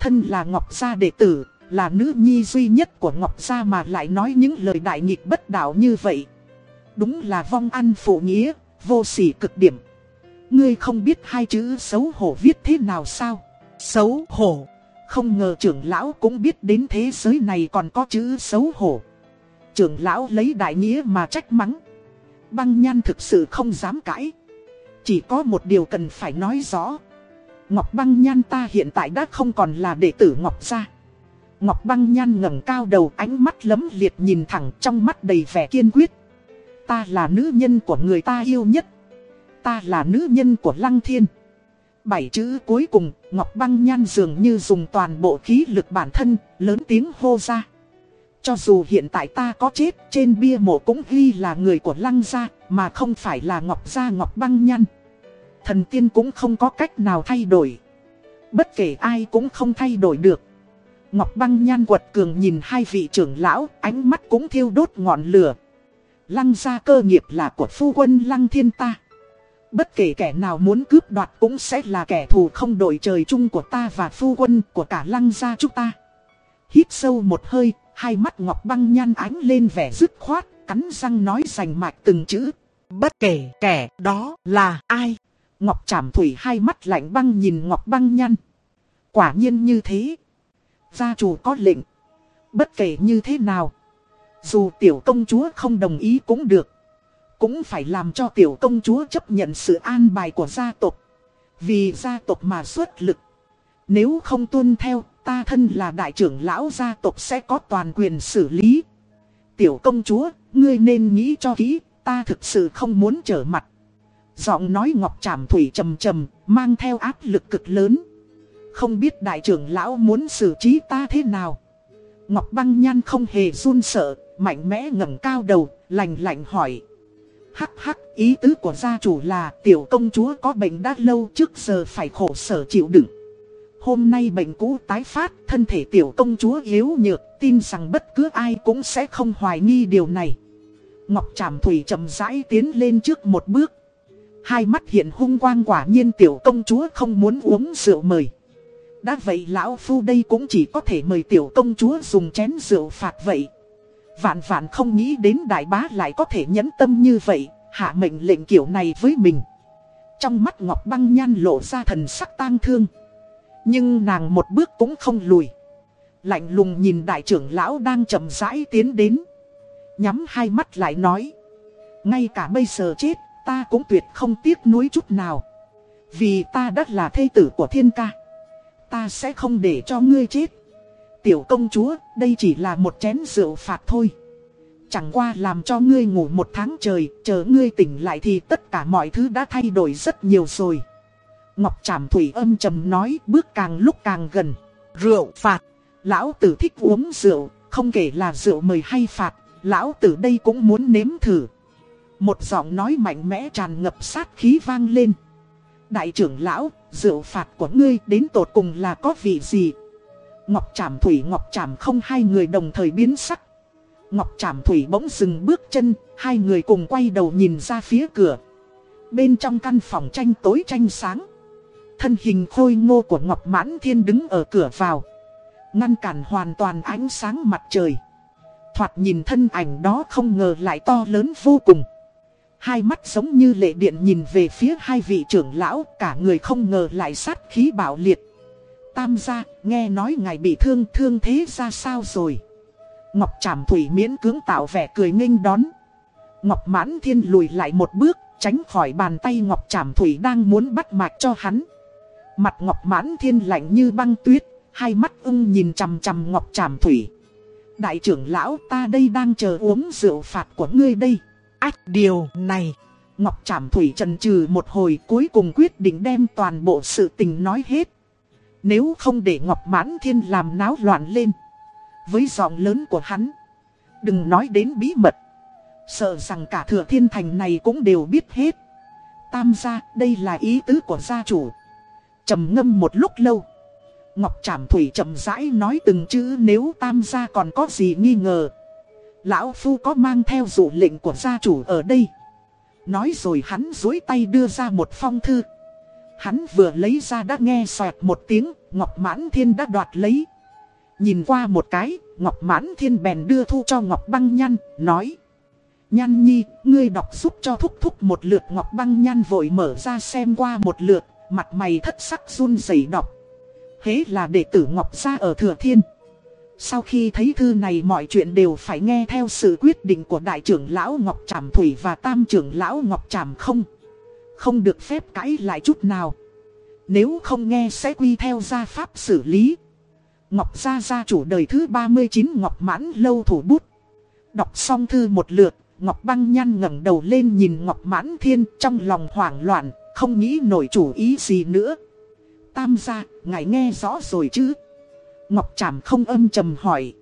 Thân là Ngọc Gia đệ tử, là nữ nhi duy nhất của Ngọc Gia mà lại nói những lời đại nghịch bất đạo như vậy. Đúng là vong ăn phụ nghĩa, vô sỉ cực điểm. Ngươi không biết hai chữ xấu hổ viết thế nào sao? Xấu hổ. Không ngờ trưởng lão cũng biết đến thế giới này còn có chữ xấu hổ. Trưởng lão lấy đại nghĩa mà trách mắng. Băng nhan thực sự không dám cãi. Chỉ có một điều cần phải nói rõ. Ngọc băng nhan ta hiện tại đã không còn là đệ tử Ngọc gia. Ngọc băng nhan ngẩng cao đầu ánh mắt lấm liệt nhìn thẳng trong mắt đầy vẻ kiên quyết. Ta là nữ nhân của người ta yêu nhất. Ta là nữ nhân của Lăng Thiên. Bảy chữ cuối cùng, Ngọc băng nhan dường như dùng toàn bộ khí lực bản thân, lớn tiếng hô ra. Cho dù hiện tại ta có chết, trên bia mộ cũng ghi là người của lăng gia, mà không phải là ngọc gia ngọc băng nhăn. Thần tiên cũng không có cách nào thay đổi. Bất kể ai cũng không thay đổi được. Ngọc băng nhan quật cường nhìn hai vị trưởng lão, ánh mắt cũng thiêu đốt ngọn lửa. Lăng gia cơ nghiệp là của phu quân lăng thiên ta. Bất kể kẻ nào muốn cướp đoạt cũng sẽ là kẻ thù không đổi trời chung của ta và phu quân của cả lăng gia chúng ta. Hít sâu một hơi, Hai mắt Ngọc Băng nhan ánh lên vẻ dứt khoát, cắn răng nói rành mạch từng chữ. Bất kể kẻ đó là ai. Ngọc Trảm Thủy hai mắt lạnh băng nhìn Ngọc Băng nhan. Quả nhiên như thế. Gia chủ có lệnh. Bất kể như thế nào. Dù tiểu công chúa không đồng ý cũng được. Cũng phải làm cho tiểu công chúa chấp nhận sự an bài của gia tộc. Vì gia tộc mà xuất lực. Nếu không tuân theo, ta thân là đại trưởng lão gia tộc sẽ có toàn quyền xử lý. Tiểu công chúa, ngươi nên nghĩ cho kỹ, ta thực sự không muốn trở mặt. Giọng nói ngọc trảm thủy trầm trầm, mang theo áp lực cực lớn. Không biết đại trưởng lão muốn xử trí ta thế nào. Ngọc băng nhan không hề run sợ, mạnh mẽ ngẩng cao đầu, lạnh lạnh hỏi. Hắc hắc, ý tứ của gia chủ là tiểu công chúa có bệnh đã lâu trước giờ phải khổ sở chịu đựng. Hôm nay bệnh cũ tái phát, thân thể tiểu công chúa yếu nhược, tin rằng bất cứ ai cũng sẽ không hoài nghi điều này. Ngọc tràm Thủy chậm rãi tiến lên trước một bước. Hai mắt hiện hung quang quả nhiên tiểu công chúa không muốn uống rượu mời. Đã vậy lão phu đây cũng chỉ có thể mời tiểu công chúa dùng chén rượu phạt vậy. Vạn vạn không nghĩ đến đại bá lại có thể nhẫn tâm như vậy, hạ mệnh lệnh kiểu này với mình. Trong mắt Ngọc Băng Nhan lộ ra thần sắc tang thương. Nhưng nàng một bước cũng không lùi. Lạnh lùng nhìn đại trưởng lão đang chậm rãi tiến đến. Nhắm hai mắt lại nói. Ngay cả bây giờ chết, ta cũng tuyệt không tiếc nuối chút nào. Vì ta đã là thê tử của thiên ca. Ta sẽ không để cho ngươi chết. Tiểu công chúa, đây chỉ là một chén rượu phạt thôi. Chẳng qua làm cho ngươi ngủ một tháng trời, chờ ngươi tỉnh lại thì tất cả mọi thứ đã thay đổi rất nhiều rồi. Ngọc Trảm Thủy âm trầm nói bước càng lúc càng gần. Rượu phạt. Lão tử thích uống rượu, không kể là rượu mời hay phạt, lão tử đây cũng muốn nếm thử. Một giọng nói mạnh mẽ tràn ngập sát khí vang lên. Đại trưởng lão, rượu phạt của ngươi đến tột cùng là có vị gì? Ngọc Trảm Thủy Ngọc Trảm không hai người đồng thời biến sắc. Ngọc Trảm Thủy bỗng dừng bước chân, hai người cùng quay đầu nhìn ra phía cửa. Bên trong căn phòng tranh tối tranh sáng. Thân hình khôi ngô của Ngọc Mãn Thiên đứng ở cửa vào. Ngăn cản hoàn toàn ánh sáng mặt trời. Thoạt nhìn thân ảnh đó không ngờ lại to lớn vô cùng. Hai mắt giống như lệ điện nhìn về phía hai vị trưởng lão, cả người không ngờ lại sát khí bạo liệt. Tam gia, nghe nói ngài bị thương, thương thế ra sao rồi? Ngọc Trảm Thủy miễn cưỡng tạo vẻ cười nghênh đón. Ngọc Mãn Thiên lùi lại một bước, tránh khỏi bàn tay Ngọc Trảm Thủy đang muốn bắt mạch cho hắn. Mặt Ngọc Mãn Thiên lạnh như băng tuyết, hai mắt ưng nhìn chằm chằm Ngọc tràm Thủy. Đại trưởng lão ta đây đang chờ uống rượu phạt của ngươi đây. Ách điều này. Ngọc Trảm Thủy trần trừ một hồi cuối cùng quyết định đem toàn bộ sự tình nói hết. Nếu không để Ngọc Mãn Thiên làm náo loạn lên. Với giọng lớn của hắn. Đừng nói đến bí mật. Sợ rằng cả thừa thiên thành này cũng đều biết hết. Tam gia, đây là ý tứ của gia chủ trầm ngâm một lúc lâu. Ngọc Trảm Thủy chậm rãi nói từng chữ nếu tam gia còn có gì nghi ngờ. Lão Phu có mang theo dụ lệnh của gia chủ ở đây. Nói rồi hắn dối tay đưa ra một phong thư. Hắn vừa lấy ra đã nghe xoẹt một tiếng, Ngọc Mãn Thiên đã đoạt lấy. Nhìn qua một cái, Ngọc Mãn Thiên bèn đưa thu cho Ngọc Băng Nhăn, nói. Nhăn nhi, ngươi đọc giúp cho thúc thúc một lượt Ngọc Băng Nhăn vội mở ra xem qua một lượt, mặt mày thất sắc run rẩy đọc. Hế là đệ tử Ngọc gia ở Thừa Thiên. Sau khi thấy thư này mọi chuyện đều phải nghe theo sự quyết định của đại trưởng lão Ngọc Trảm Thủy và tam trưởng lão Ngọc Trảm không. Không được phép cãi lại chút nào. Nếu không nghe sẽ quy theo gia pháp xử lý. Ngọc gia gia chủ đời thứ 39 Ngọc Mãn lâu thủ bút. Đọc xong thư một lượt, Ngọc Băng Nhăn ngẩng đầu lên nhìn Ngọc Mãn Thiên trong lòng hoảng loạn, không nghĩ nổi chủ ý gì nữa. Tam gia, ngài nghe rõ rồi chứ? Ngọc trạm không âm trầm hỏi.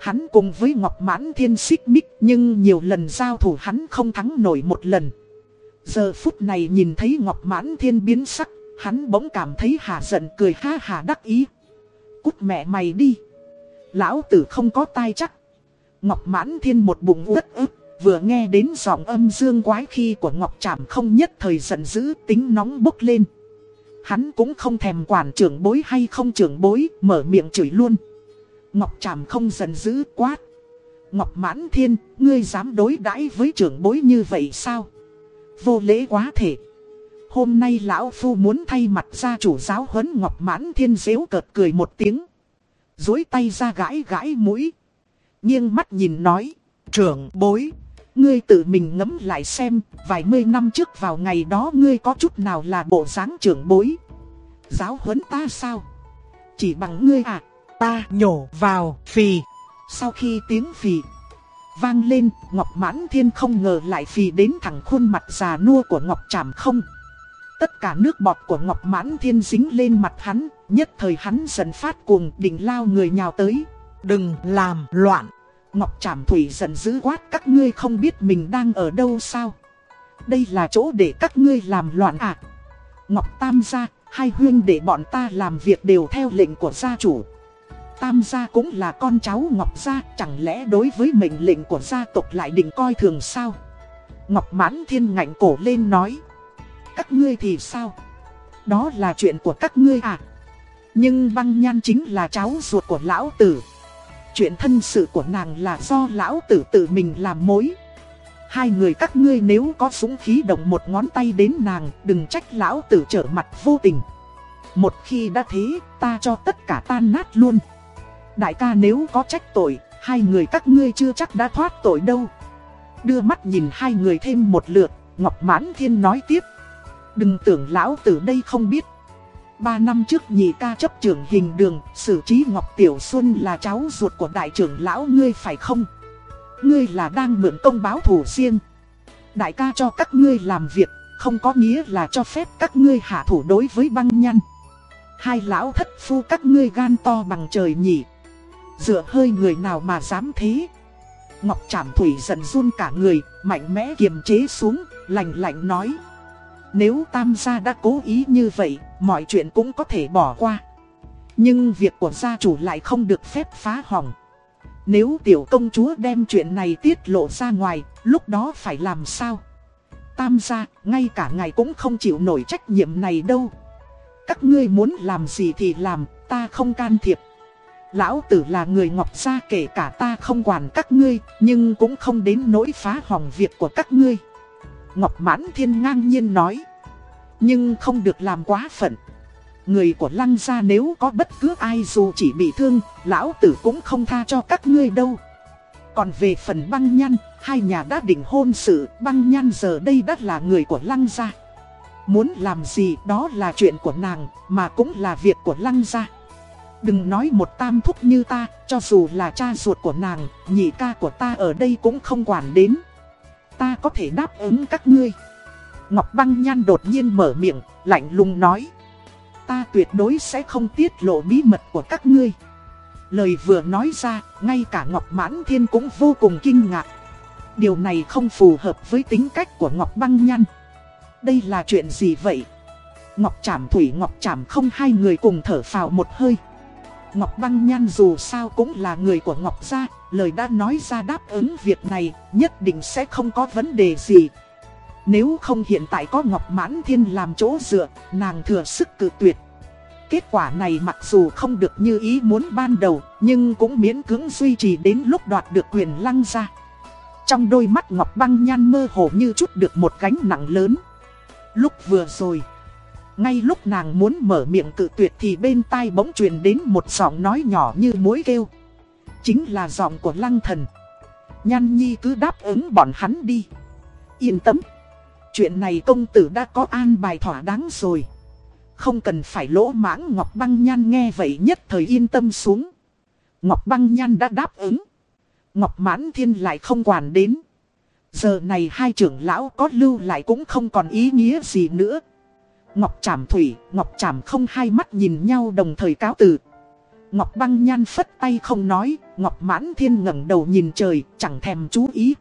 Hắn cùng với Ngọc Mãn Thiên xích mích nhưng nhiều lần giao thủ hắn không thắng nổi một lần. Giờ phút này nhìn thấy Ngọc Mãn Thiên biến sắc, hắn bỗng cảm thấy hà giận cười ha hà đắc ý. Cút mẹ mày đi. Lão tử không có tai chắc. Ngọc Mãn Thiên một bụng uất ức, vừa nghe đến giọng âm dương quái khi của Ngọc Trảm không nhất thời giận dữ tính nóng bốc lên. Hắn cũng không thèm quản trưởng bối hay không trưởng bối, mở miệng chửi luôn. Ngọc Tràm không giận dữ quát. Ngọc Mãn Thiên, ngươi dám đối đãi với trưởng bối như vậy sao? Vô lễ quá thể. Hôm nay lão phu muốn thay mặt gia chủ giáo huấn Ngọc Mãn Thiên dễu cợt cười một tiếng. Dối tay ra gãi gãi mũi. nghiêng mắt nhìn nói. Trưởng bối. Ngươi tự mình ngẫm lại xem, vài mươi năm trước vào ngày đó ngươi có chút nào là bộ dáng trưởng bối. Giáo huấn ta sao? Chỉ bằng ngươi à, ta nhổ vào phì. Sau khi tiếng phì, vang lên, Ngọc Mãn Thiên không ngờ lại phì đến thẳng khuôn mặt già nua của Ngọc Trảm không. Tất cả nước bọt của Ngọc Mãn Thiên dính lên mặt hắn, nhất thời hắn dần phát cuồng định lao người nhào tới. Đừng làm loạn. Ngọc Trảm Thủy giận dữ quát các ngươi không biết mình đang ở đâu sao. Đây là chỗ để các ngươi làm loạn à. Ngọc Tam gia, hai huyên để bọn ta làm việc đều theo lệnh của gia chủ. Tam gia cũng là con cháu Ngọc gia, chẳng lẽ đối với mệnh lệnh của gia tộc lại định coi thường sao? Ngọc Mãn Thiên ngạnh cổ lên nói. Các ngươi thì sao? Đó là chuyện của các ngươi à? Nhưng băng nhan chính là cháu ruột của lão tử. Chuyện thân sự của nàng là do lão tử tự mình làm mối. Hai người các ngươi nếu có súng khí động một ngón tay đến nàng, đừng trách lão tử trở mặt vô tình. Một khi đã thế, ta cho tất cả tan nát luôn. Đại ca nếu có trách tội, hai người các ngươi chưa chắc đã thoát tội đâu. Đưa mắt nhìn hai người thêm một lượt, Ngọc Mãn Thiên nói tiếp. Đừng tưởng lão tử đây không biết. Ba năm trước nhị ca chấp trưởng hình đường, xử trí Ngọc Tiểu Xuân là cháu ruột của đại trưởng lão ngươi phải không? Ngươi là đang mượn công báo thủ riêng. Đại ca cho các ngươi làm việc, không có nghĩa là cho phép các ngươi hạ thủ đối với băng nhăn. Hai lão thất phu các ngươi gan to bằng trời nhỉ. Dựa hơi người nào mà dám thế. Ngọc Trảm Thủy giận run cả người, mạnh mẽ kiềm chế xuống, lạnh lạnh nói. Nếu tam gia đã cố ý như vậy, mọi chuyện cũng có thể bỏ qua. Nhưng việc của gia chủ lại không được phép phá hỏng. Nếu tiểu công chúa đem chuyện này tiết lộ ra ngoài, lúc đó phải làm sao? Tam gia, ngay cả ngài cũng không chịu nổi trách nhiệm này đâu. Các ngươi muốn làm gì thì làm, ta không can thiệp. Lão tử là người ngọc gia kể cả ta không quản các ngươi, nhưng cũng không đến nỗi phá hỏng việc của các ngươi. Ngọc Mãn Thiên ngang nhiên nói. Nhưng không được làm quá phận. Người của lăng gia nếu có bất cứ ai dù chỉ bị thương, lão tử cũng không tha cho các ngươi đâu. Còn về phần băng nhăn, hai nhà đã định hôn sự, băng nhăn giờ đây đã là người của lăng gia. Muốn làm gì đó là chuyện của nàng, mà cũng là việc của lăng gia. Đừng nói một tam thúc như ta, cho dù là cha ruột của nàng, nhị ca của ta ở đây cũng không quản đến. Ta có thể đáp ứng các ngươi. Ngọc Băng Nhan đột nhiên mở miệng, lạnh lùng nói. Ta tuyệt đối sẽ không tiết lộ bí mật của các ngươi. Lời vừa nói ra, ngay cả Ngọc Mãn Thiên cũng vô cùng kinh ngạc. Điều này không phù hợp với tính cách của Ngọc Băng Nhan. Đây là chuyện gì vậy? Ngọc Trảm Thủy Ngọc Trảm không hai người cùng thở phào một hơi. Ngọc Băng Nhan dù sao cũng là người của Ngọc Gia, lời đã nói ra đáp ứng việc này, nhất định sẽ không có vấn đề gì. Nếu không hiện tại có Ngọc Mãn Thiên làm chỗ dựa, nàng thừa sức cự tuyệt. Kết quả này mặc dù không được như ý muốn ban đầu, nhưng cũng miễn cưỡng duy trì đến lúc đoạt được quyền lăng ra. Trong đôi mắt Ngọc Băng Nhan mơ hồ như chút được một gánh nặng lớn. Lúc vừa rồi, ngay lúc nàng muốn mở miệng cự tuyệt thì bên tai bỗng truyền đến một giọng nói nhỏ như mối kêu. Chính là giọng của lăng thần. Nhan nhi cứ đáp ứng bọn hắn đi. Yên tâm. Chuyện này công tử đã có an bài thỏa đáng rồi. Không cần phải lỗ mãng Ngọc Băng Nhan nghe vậy nhất thời yên tâm xuống. Ngọc Băng Nhan đã đáp ứng. Ngọc Mãn Thiên lại không quản đến. Giờ này hai trưởng lão có lưu lại cũng không còn ý nghĩa gì nữa. Ngọc Trảm Thủy, Ngọc Trảm không hai mắt nhìn nhau đồng thời cáo từ. Ngọc Băng Nhan phất tay không nói, Ngọc Mãn Thiên ngẩng đầu nhìn trời, chẳng thèm chú ý.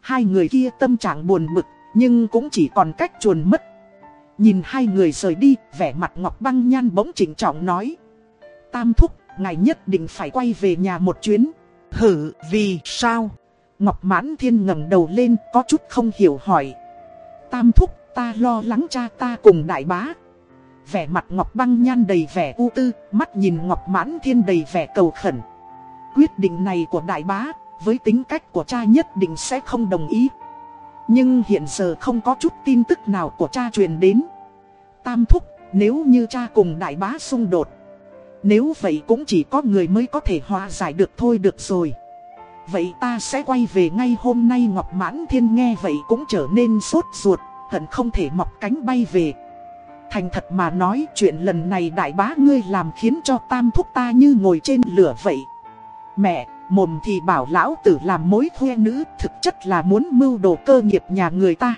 Hai người kia tâm trạng buồn bực, nhưng cũng chỉ còn cách chuồn mất. Nhìn hai người rời đi, vẻ mặt Ngọc Băng Nhan bỗng chỉnh trọng nói. Tam thúc, ngài nhất định phải quay về nhà một chuyến. Hử, vì sao? Ngọc Mãn Thiên ngẩng đầu lên, có chút không hiểu hỏi. Tam thúc, ta lo lắng cha ta cùng đại bá. Vẻ mặt Ngọc Băng Nhan đầy vẻ u tư, mắt nhìn Ngọc Mãn Thiên đầy vẻ cầu khẩn. Quyết định này của đại bá, với tính cách của cha nhất định sẽ không đồng ý. Nhưng hiện giờ không có chút tin tức nào của cha truyền đến. Tam thúc, nếu như cha cùng đại bá xung đột. Nếu vậy cũng chỉ có người mới có thể hòa giải được thôi được rồi. Vậy ta sẽ quay về ngay hôm nay Ngọc Mãn Thiên nghe vậy cũng trở nên sốt ruột, hận không thể mọc cánh bay về. Thành thật mà nói chuyện lần này đại bá ngươi làm khiến cho tam thúc ta như ngồi trên lửa vậy. Mẹ, Mồm thì bảo lão tử làm mối thuê nữ, Thực chất là muốn mưu đồ cơ nghiệp nhà người ta.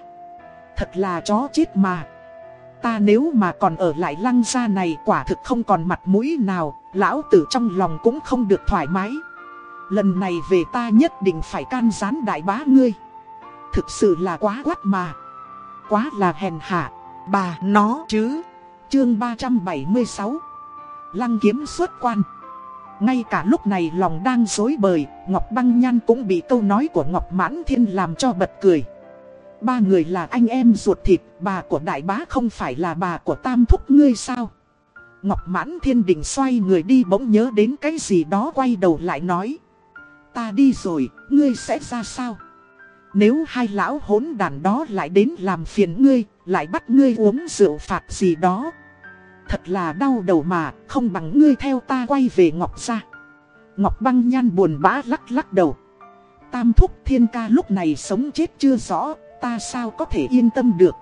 Thật là chó chết mà. Ta nếu mà còn ở lại lăng gia này quả thực không còn mặt mũi nào, Lão tử trong lòng cũng không được thoải mái. Lần này về ta nhất định phải can gián đại bá ngươi. Thực sự là quá quát mà. Quá là hèn hạ. Bà nó chứ. Chương 376 Lăng kiếm xuất quan. Ngay cả lúc này lòng đang dối bời Ngọc Băng Nhan cũng bị câu nói của Ngọc Mãn Thiên làm cho bật cười. Ba người là anh em ruột thịt Bà của đại bá không phải là bà của tam thúc ngươi sao? Ngọc Mãn Thiên định xoay người đi bỗng nhớ đến cái gì đó quay đầu lại nói. Ta đi rồi, ngươi sẽ ra sao? Nếu hai lão hỗn đàn đó lại đến làm phiền ngươi Lại bắt ngươi uống rượu phạt gì đó Thật là đau đầu mà, không bằng ngươi theo ta quay về Ngọc ra. Ngọc băng nhan buồn bã lắc lắc đầu. Tam thúc thiên ca lúc này sống chết chưa rõ, ta sao có thể yên tâm được.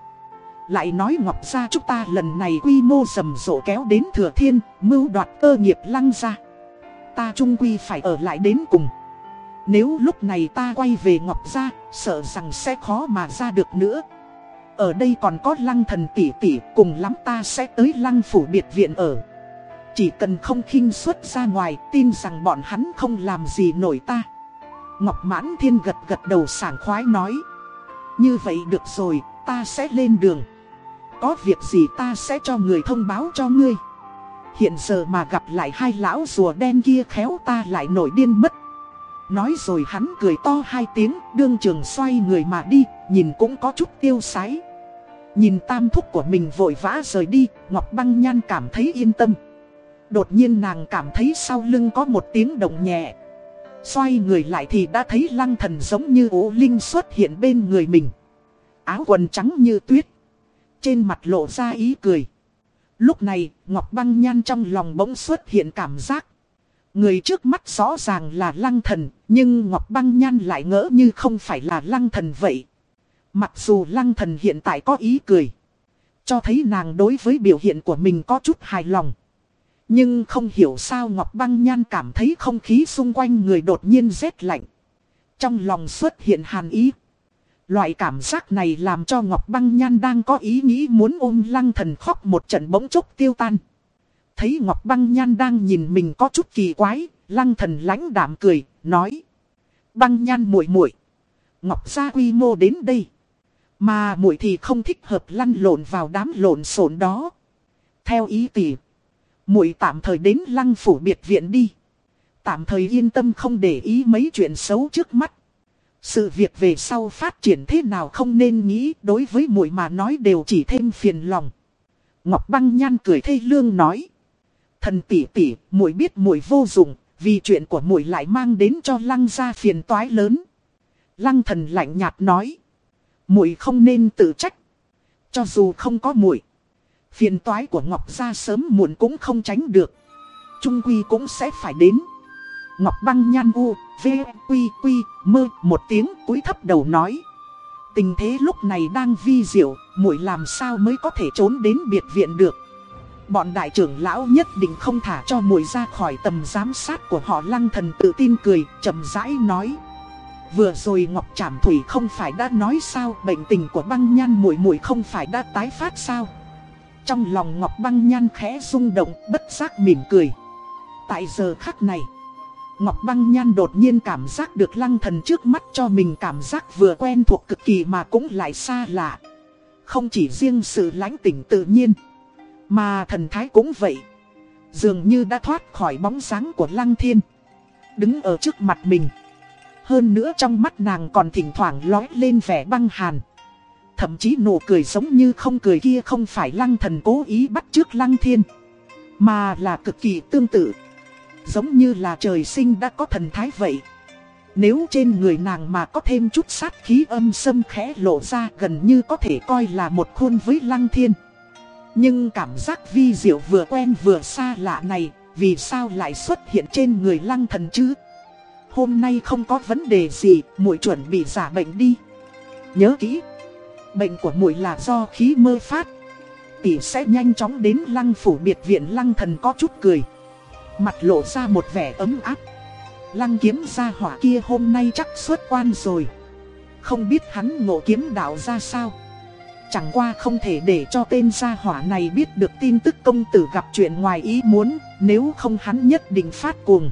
Lại nói Ngọc gia chúng ta lần này quy mô rầm rộ kéo đến thừa thiên, mưu đoạt cơ nghiệp lăng ra. Ta trung quy phải ở lại đến cùng. Nếu lúc này ta quay về Ngọc gia, sợ rằng sẽ khó mà ra được nữa. Ở đây còn có lăng thần tỷ tỷ, cùng lắm ta sẽ tới lăng phủ biệt viện ở. Chỉ cần không khinh xuất ra ngoài, tin rằng bọn hắn không làm gì nổi ta. Ngọc mãn thiên gật gật đầu sảng khoái nói, Như vậy được rồi, ta sẽ lên đường. Có việc gì ta sẽ cho người thông báo cho ngươi. Hiện giờ mà gặp lại hai lão rùa đen kia khéo ta lại nổi điên mất. Nói rồi hắn cười to hai tiếng, đương trường xoay người mà đi, Nhìn cũng có chút tiêu sái. Nhìn tam thúc của mình vội vã rời đi, Ngọc Băng Nhan cảm thấy yên tâm. Đột nhiên nàng cảm thấy sau lưng có một tiếng động nhẹ. Xoay người lại thì đã thấy lăng thần giống như ố linh xuất hiện bên người mình. Áo quần trắng như tuyết. Trên mặt lộ ra ý cười. Lúc này, Ngọc Băng Nhan trong lòng bỗng xuất hiện cảm giác. Người trước mắt rõ ràng là lăng thần, nhưng Ngọc Băng Nhan lại ngỡ như không phải là lăng thần vậy. Mặc dù lăng thần hiện tại có ý cười. Cho thấy nàng đối với biểu hiện của mình có chút hài lòng. Nhưng không hiểu sao Ngọc Băng Nhan cảm thấy không khí xung quanh người đột nhiên rét lạnh. Trong lòng xuất hiện hàn ý. Loại cảm giác này làm cho Ngọc Băng Nhan đang có ý nghĩ muốn ôm lăng thần khóc một trận bỗng chốc tiêu tan. Thấy Ngọc Băng Nhan đang nhìn mình có chút kỳ quái, lăng thần lãnh đạm cười, nói. Băng Nhan muội muội Ngọc gia quy mô đến đây. Mà muội thì không thích hợp lăn lộn vào đám lộn xộn đó. Theo ý tỷ, muội tạm thời đến lăng phủ biệt viện đi. Tạm thời yên tâm không để ý mấy chuyện xấu trước mắt. Sự việc về sau phát triển thế nào không nên nghĩ đối với muội mà nói đều chỉ thêm phiền lòng. Ngọc Băng Nhan cười thê lương nói. Thần tỷ tỷ, muội biết muội vô dụng, vì chuyện của muội lại mang đến cho lăng gia phiền toái lớn. Lăng thần lạnh nhạt nói muội không nên tự trách. Cho dù không có muội, phiền toái của Ngọc gia sớm muộn cũng không tránh được. Trung quy cũng sẽ phải đến. Ngọc băng nhan u, v, quy, quy, mơ, một tiếng cúi thấp đầu nói. Tình thế lúc này đang vi diệu, muội làm sao mới có thể trốn đến biệt viện được. Bọn đại trưởng lão nhất định không thả cho muội ra khỏi tầm giám sát của họ lăng thần tự tin cười, chậm rãi nói. Vừa rồi Ngọc Trảm Thủy không phải đã nói sao, bệnh tình của băng nhan muội muội không phải đã tái phát sao? Trong lòng Ngọc băng nhan khẽ rung động, bất giác mỉm cười. Tại giờ khắc này, Ngọc băng nhan đột nhiên cảm giác được lăng thần trước mắt cho mình cảm giác vừa quen thuộc cực kỳ mà cũng lại xa lạ. Không chỉ riêng sự lãnh tỉnh tự nhiên, Mà thần thái cũng vậy. Dường như đã thoát khỏi bóng dáng của lăng thiên, Đứng ở trước mặt mình hơn nữa trong mắt nàng còn thỉnh thoảng lói lên vẻ băng hàn. Thậm chí nụ cười giống như không cười kia không phải lăng thần cố ý bắt trước lăng thiên. Mà là cực kỳ tương tự. Giống như là trời sinh đã có thần thái vậy. Nếu trên người nàng mà có thêm chút sát khí âm sâm khẽ lộ ra gần như có thể coi là một khuôn với lăng thiên. Nhưng cảm giác vi diệu vừa quen vừa xa lạ này, vì sao lại xuất hiện trên người lăng thần chứ? Hôm nay không có vấn đề gì, muội chuẩn bị giả bệnh đi. Nhớ kỹ, bệnh của muội là do khí mơ phát. Tỷ sẽ nhanh chóng đến lăng phủ biệt viện lăng thần có chút cười. Mặt lộ ra một vẻ ấm áp. Lăng kiếm gia hỏa kia hôm nay chắc xuất quan rồi Không biết hắn ngộ kiếm đạo ra sao Chẳng qua không thể để cho tên gia hỏa này biết được tin tức công tử gặp chuyện ngoài ý muốn Nếu không hắn nhất định phát cuồng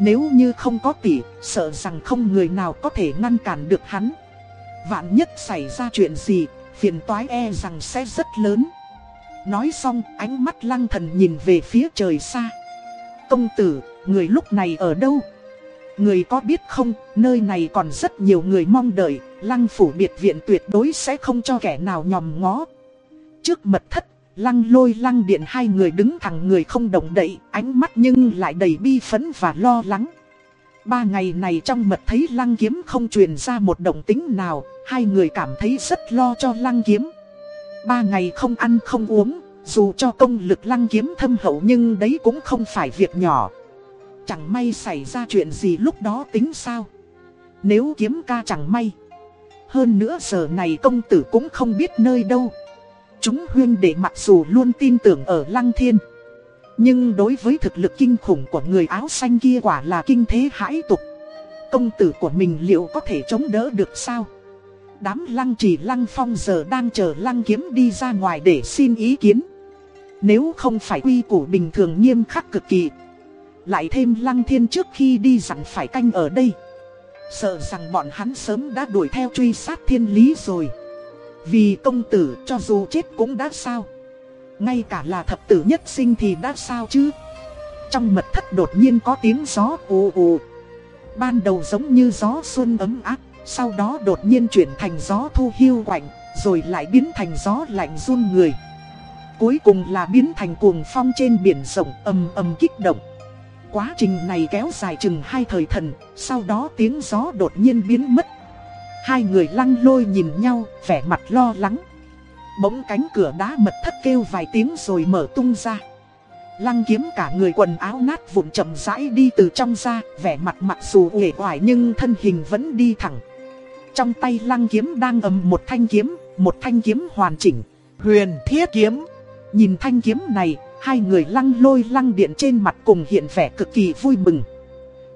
nếu như không có tỷ, sợ rằng không người nào có thể ngăn cản được hắn Vạn nhất xảy ra chuyện gì, phiền toái e rằng sẽ rất lớn Nói xong, ánh mắt lăng thần nhìn về phía trời xa Công tử, người lúc này ở đâu? Người có biết không, nơi này còn rất nhiều người mong đợi, lăng phủ biệt viện tuyệt đối sẽ không cho kẻ nào nhòm ngó. Trước mật thất, lăng lôi lăng điện hai người đứng thẳng người không động đậy, ánh mắt nhưng lại đầy bi phấn và lo lắng. Ba ngày này trong mật thấy lăng kiếm không truyền ra một động tính nào, hai người cảm thấy rất lo cho lăng kiếm. Ba ngày không ăn không uống, dù cho công lực lăng kiếm thâm hậu nhưng đấy cũng không phải việc nhỏ. Chẳng may xảy ra chuyện gì lúc đó tính sao Nếu kiếm ca chẳng may Hơn nữa giờ này công tử cũng không biết nơi đâu Chúng huyên để mặc dù luôn tin tưởng ở lăng thiên. Nhưng đối với thực lực kinh khủng của người áo xanh kia quả là kinh thế hãi tục. Công tử của mình liệu có thể chống đỡ được sao? Đám lăng trì lăng phong giờ đang chờ lăng kiếm đi ra ngoài để xin ý kiến. Nếu không phải quy củ bình thường nghiêm khắc cực kỳ, lại thêm lăng thiên trước khi đi dặn phải canh ở đây. Sợ rằng bọn hắn sớm đã đuổi theo truy sát thiên lý rồi. Vì công tử cho dù chết cũng đã sao? Ngay cả là thập tử nhất sinh thì đã sao chứ? Trong mật thất đột nhiên có tiếng gió ù ù. Ban đầu giống như gió xuân ấm áp Sau đó đột nhiên chuyển thành gió thu hiu quạnh Rồi lại biến thành gió lạnh run người. Cuối cùng là biến thành cuồng phong trên biển rộng ầm ầm kích động. Quá trình này kéo dài chừng hai thời thần, sau đó tiếng gió đột nhiên biến mất. Hai người lăng lôi nhìn nhau, vẻ mặt lo lắng. Bỗng cánh cửa đá mật thất kêu vài tiếng rồi mở tung ra. Lăng kiếm cả người quần áo nát vụn chậm rãi đi từ trong ra, vẻ mặt mặc dù uể oải nhưng thân hình vẫn đi thẳng. Trong tay lăng kiếm đang ầm một thanh kiếm, một thanh kiếm hoàn chỉnh, huyền thiết kiếm. Nhìn thanh kiếm này, Hai người lăng lôi lăng điện trên mặt cùng hiện vẻ cực kỳ vui mừng.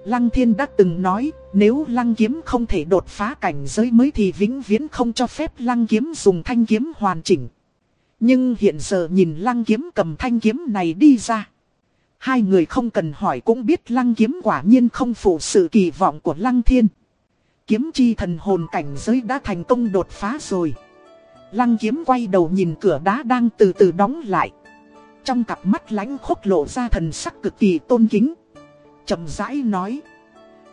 Lăng thiên đã từng nói, nếu lăng kiếm không thể đột phá cảnh giới mới thì vĩnh viễn không cho phép lăng kiếm dùng thanh kiếm hoàn chỉnh. Nhưng hiện giờ nhìn lăng kiếm cầm thanh kiếm này đi ra. Hai người không cần hỏi cũng biết lăng kiếm quả nhiên không phụ sự kỳ vọng của lăng thiên. Kiếm chi thần hồn cảnh giới đã thành công đột phá rồi. Lăng kiếm quay đầu nhìn cửa đá đang từ từ đóng lại. Trong cặp mắt lánh khốc lộ ra thần sắc cực kỳ tôn kính chậm rãi nói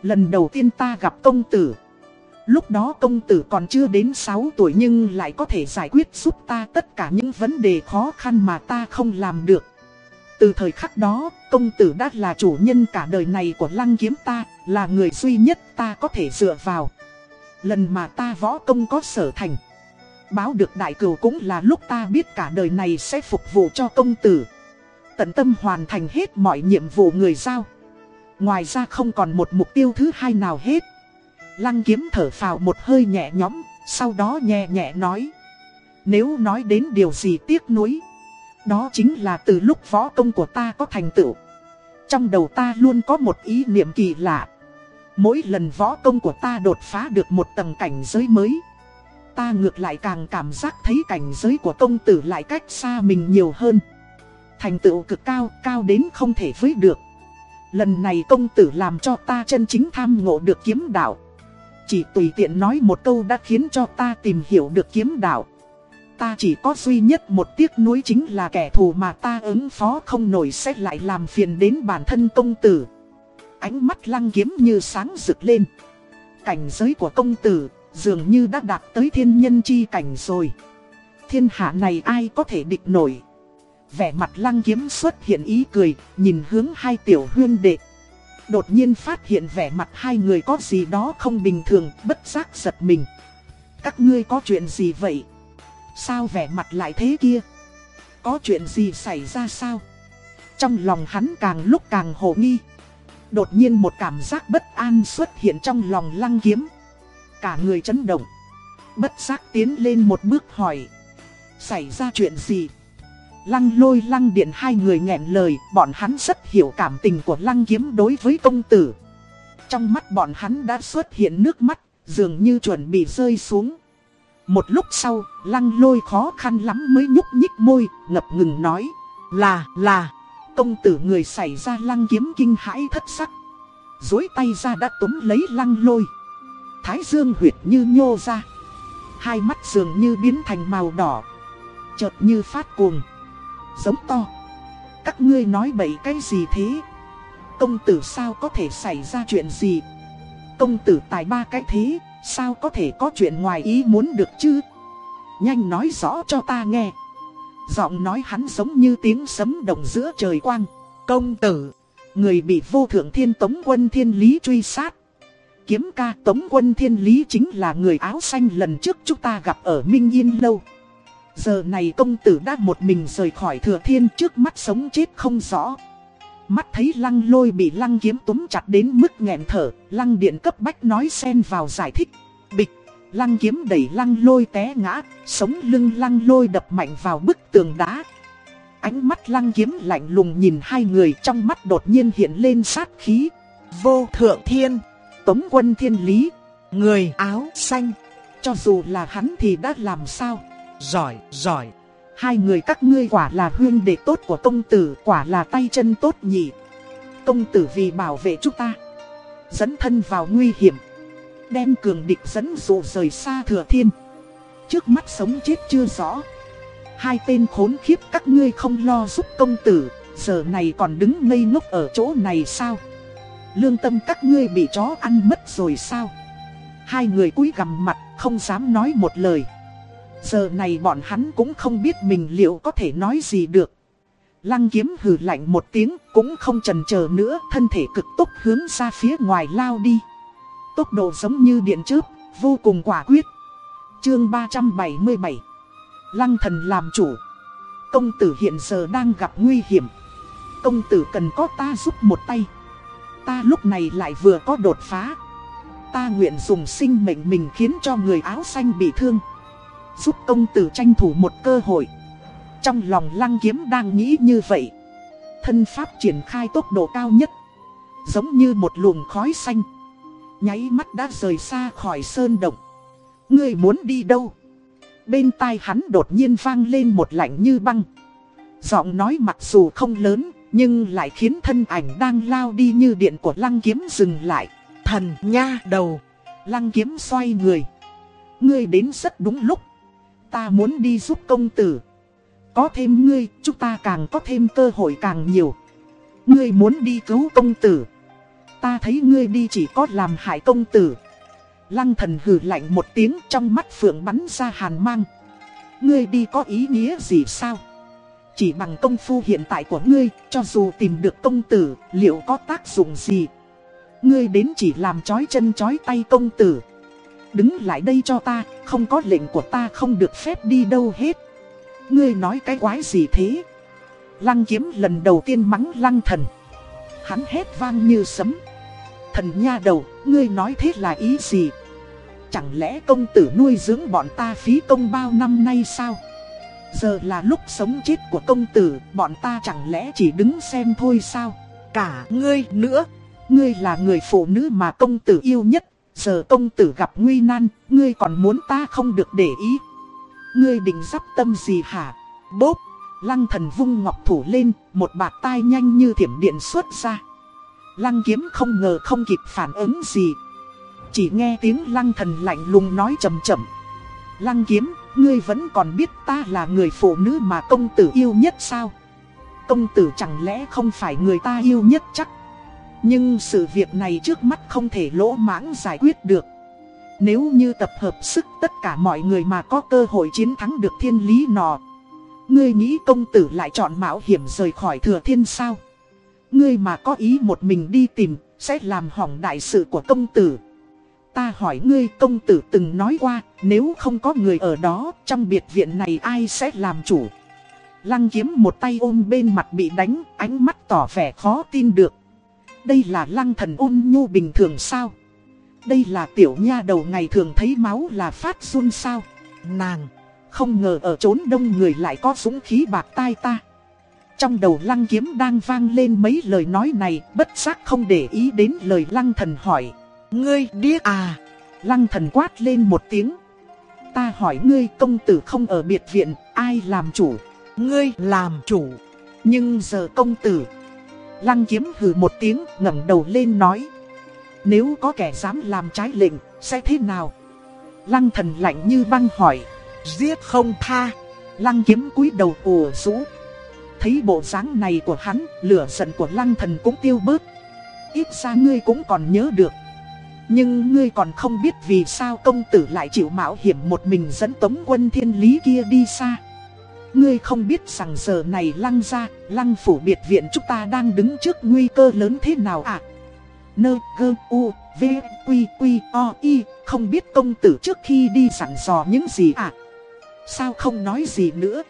Lần đầu tiên ta gặp công tử. Lúc đó công tử còn chưa đến 6 tuổi nhưng lại có thể giải quyết giúp ta tất cả những vấn đề khó khăn mà ta không làm được. Từ thời khắc đó, công tử đã là chủ nhân cả đời này của lăng kiếm ta, là người duy nhất ta có thể dựa vào. Lần mà ta võ công có sở thành Báo được đại cửu cũng là lúc ta biết cả đời này sẽ phục vụ cho công tử. Tận tâm hoàn thành hết mọi nhiệm vụ người giao. Ngoài ra không còn một mục tiêu thứ hai nào hết Lăng kiếm thở phào một hơi nhẹ nhõm Sau đó nhẹ nhẹ nói Nếu nói đến điều gì tiếc nuối Đó chính là từ lúc võ công của ta có thành tựu Trong đầu ta luôn có một ý niệm kỳ lạ Mỗi lần võ công của ta đột phá được một tầng cảnh giới mới ta ngược lại càng cảm giác thấy cảnh giới của công tử lại cách xa mình nhiều hơn. Thành tựu cực cao, cao đến không thể với được. Lần này công tử làm cho ta chân chính tham ngộ được kiếm đạo. Chỉ tùy tiện nói một câu đã khiến cho ta tìm hiểu được kiếm đạo. Ta chỉ có duy nhất một tiếc nuối chính là kẻ thù mà ta ứng phó không nổi sẽ lại làm phiền đến bản thân công tử. Ánh mắt lăng kiếm như sáng rực lên. Cảnh giới của công tử Dường như đã đạt tới thiên nhân chi cảnh rồi Thiên hạ này ai có thể địch nổi Vẻ mặt lăng kiếm xuất hiện ý cười, Nhìn hướng hai tiểu huyên đệ Đột nhiên phát hiện vẻ mặt hai người có gì đó không bình thường, Bất giác giật mình Các ngươi có chuyện gì vậy Sao vẻ mặt lại thế kia Có chuyện gì xảy ra sao Trong lòng hắn càng lúc càng hồ nghi Đột nhiên một cảm giác bất an xuất hiện trong lòng lăng kiếm Cả người chấn động. Bất giác tiến lên một bước hỏi. Xảy ra chuyện gì? Lăng lôi lăng điện hai người nghẹn lời, bọn hắn rất hiểu cảm tình của lăng kiếm đối với công tử. Trong mắt bọn hắn đã xuất hiện nước mắt, dường như chuẩn bị rơi xuống. Một lúc sau, lăng lôi khó khăn lắm mới nhúc nhích môi, ngập ngừng nói. Là, là, công tử người xảy ra lăng kiếm kinh hãi thất sắc. Dối tay ra đã túm lấy lăng lôi. Thái dương huyệt như nhô ra. Hai mắt dường như biến thành màu đỏ. Chợt như phát cuồng. Giống to. Các ngươi nói bậy cái gì thế? Công tử sao có thể xảy ra chuyện gì? Công tử tài ba cái thế, sao có thể có chuyện ngoài ý muốn được chứ? Nhanh nói rõ cho ta nghe. Giọng nói hắn giống như tiếng sấm động giữa trời quang. Công tử, người bị vô thượng thiên tống quân thiên lý truy sát. Kiếm ca tống quân thiên lý chính là người áo xanh lần trước chúng ta gặp ở Minh Yên Lâu. Giờ này công tử đã một mình rời khỏi thừa thiên trước mắt sống chết không rõ. Mắt thấy lăng lôi bị lăng kiếm túm chặt đến mức nghẹn thở, lăng điện cấp bách nói xen vào giải thích. Bịch, lăng kiếm đẩy lăng lôi té ngã, sống lưng lăng lôi đập mạnh vào bức tường đá. Ánh mắt lăng kiếm lạnh lùng nhìn hai người trong mắt đột nhiên hiện lên sát khí. Vô thượng thiên, tống quân thiên lý, người áo xanh. Cho dù là hắn thì đã làm sao? Giỏi, giỏi. Hai người các ngươi quả là huyên đệ tốt của công tử, quả là tay chân tốt nhỉ. Công tử vì bảo vệ chúng ta, dẫn thân vào nguy hiểm, đem cường địch dẫn dụ rời xa thừa thiên. Trước mắt sống chết chưa rõ. Hai tên khốn khiếp các ngươi không lo giúp công tử, giờ này còn đứng ngây ngốc ở chỗ này sao? Lương tâm các ngươi bị chó ăn mất rồi sao? Hai người cúi gằm mặt, không dám nói một lời. Giờ này bọn hắn cũng không biết mình liệu có thể nói gì được. Lăng kiếm hừ lạnh một tiếng cũng không chần chờ nữa thân thể cực tốc hướng ra phía ngoài lao đi. Tốc độ giống như điện chớp, vô cùng quả quyết. Chương 377 Lăng thần làm chủ Công tử hiện giờ đang gặp nguy hiểm Công tử cần có ta giúp một tay Ta lúc này lại vừa có đột phá Ta nguyện dùng sinh mệnh mình khiến cho người áo xanh bị thương Giúp công tử tranh thủ một cơ hội. Trong lòng lăng kiếm đang nghĩ như vậy, Thân pháp triển khai tốc độ cao nhất, Giống như một luồng khói xanh. Nháy mắt đã rời xa khỏi sơn động. Ngươi muốn đi đâu? Bên tai hắn đột nhiên vang lên một lạnh như băng. Giọng nói mặc dù không lớn, Nhưng lại khiến thân ảnh đang lao đi như điện của lăng kiếm dừng lại. Thần nha đầu! Lăng kiếm xoay người. Ngươi đến rất đúng lúc. Ta muốn đi giúp công tử. Có thêm ngươi, chúng ta càng có thêm cơ hội càng nhiều. Ngươi muốn đi cứu công tử. Ta thấy ngươi đi chỉ có làm hại công tử. Lăng thần hừ lạnh một tiếng trong mắt phượng bắn ra hàn mang. Ngươi đi có ý nghĩa gì sao? Chỉ bằng công phu hiện tại của ngươi, cho dù tìm được công tử, liệu có tác dụng gì? Ngươi đến chỉ làm chói chân chói tay công tử. Đứng lại đây cho ta, không có lệnh của ta không được phép đi đâu hết. Ngươi nói cái quái gì thế? Lăng kiếm lần đầu tiên mắng lăng thần. Hắn hét vang như sấm. Thần nha đầu, ngươi nói thế là ý gì? Chẳng lẽ công tử nuôi dưỡng bọn ta phí công bao năm nay sao? Giờ là lúc sống chết của công tử, bọn ta chẳng lẽ chỉ đứng xem thôi sao? Cả ngươi nữa, ngươi là người phụ nữ mà công tử yêu nhất, Giờ công tử gặp nguy nan, ngươi còn muốn ta không được để ý. Ngươi định dắp tâm gì hả? Bốp! Lăng thần vung ngọc thủ lên, một bạt tai nhanh như thiểm điện xuất ra. Lăng kiếm không ngờ không kịp phản ứng gì. Chỉ nghe tiếng lăng thần lạnh lùng nói chầm chậm. Lăng kiếm, ngươi vẫn còn biết ta là người phụ nữ mà công tử yêu nhất sao? Công tử chẳng lẽ không phải người ta yêu nhất chắc? Nhưng sự việc này trước mắt không thể lỗ mãng giải quyết được. Nếu như tập hợp sức tất cả mọi người mà có cơ hội chiến thắng được thiên lý nọ. Ngươi nghĩ công tử lại chọn mạo hiểm rời khỏi thừa thiên sao? Ngươi mà có ý một mình đi tìm, sẽ làm hỏng đại sự của công tử. Ta hỏi ngươi công tử từng nói qua, nếu không có người ở đó, trong biệt viện này ai sẽ làm chủ? Lăng kiếm một tay ôm bên mặt bị đánh, ánh mắt tỏ vẻ khó tin được. Đây là lăng thần ôn nhu bình thường sao? Đây là tiểu nha đầu ngày thường thấy máu là phát run sao? Nàng, không ngờ ở trốn đông người lại có súng khí bạc tai ta. Trong đầu lăng kiếm đang vang lên mấy lời nói này, bất giác không để ý đến lời lăng thần hỏi. Ngươi điếc à? Lăng thần quát lên một tiếng. Ta hỏi ngươi công tử không ở biệt viện, ai làm chủ? Ngươi làm chủ. Nhưng giờ công tử. Lăng kiếm hừ một tiếng ngẩng đầu lên nói. Nếu có kẻ dám làm trái lệnh, sẽ thế nào? Lăng thần lạnh như băng hỏi. Giết không tha. Lăng kiếm cúi đầu ủ rũ. Thấy bộ dáng này của hắn, lửa giận của lăng thần cũng tiêu bớt. Ít ra ngươi cũng còn nhớ được. Nhưng ngươi còn không biết vì sao công tử lại chịu mạo hiểm một mình dẫn tống quân thiên lý kia đi xa. Ngươi không biết rằng giờ này lăng ra, lăng phủ biệt viện chúng ta đang đứng trước nguy cơ lớn thế nào à? Nơ gơ u v quy quy o y không biết công tử trước khi đi sẵn dò những gì à? Sao không nói gì nữa?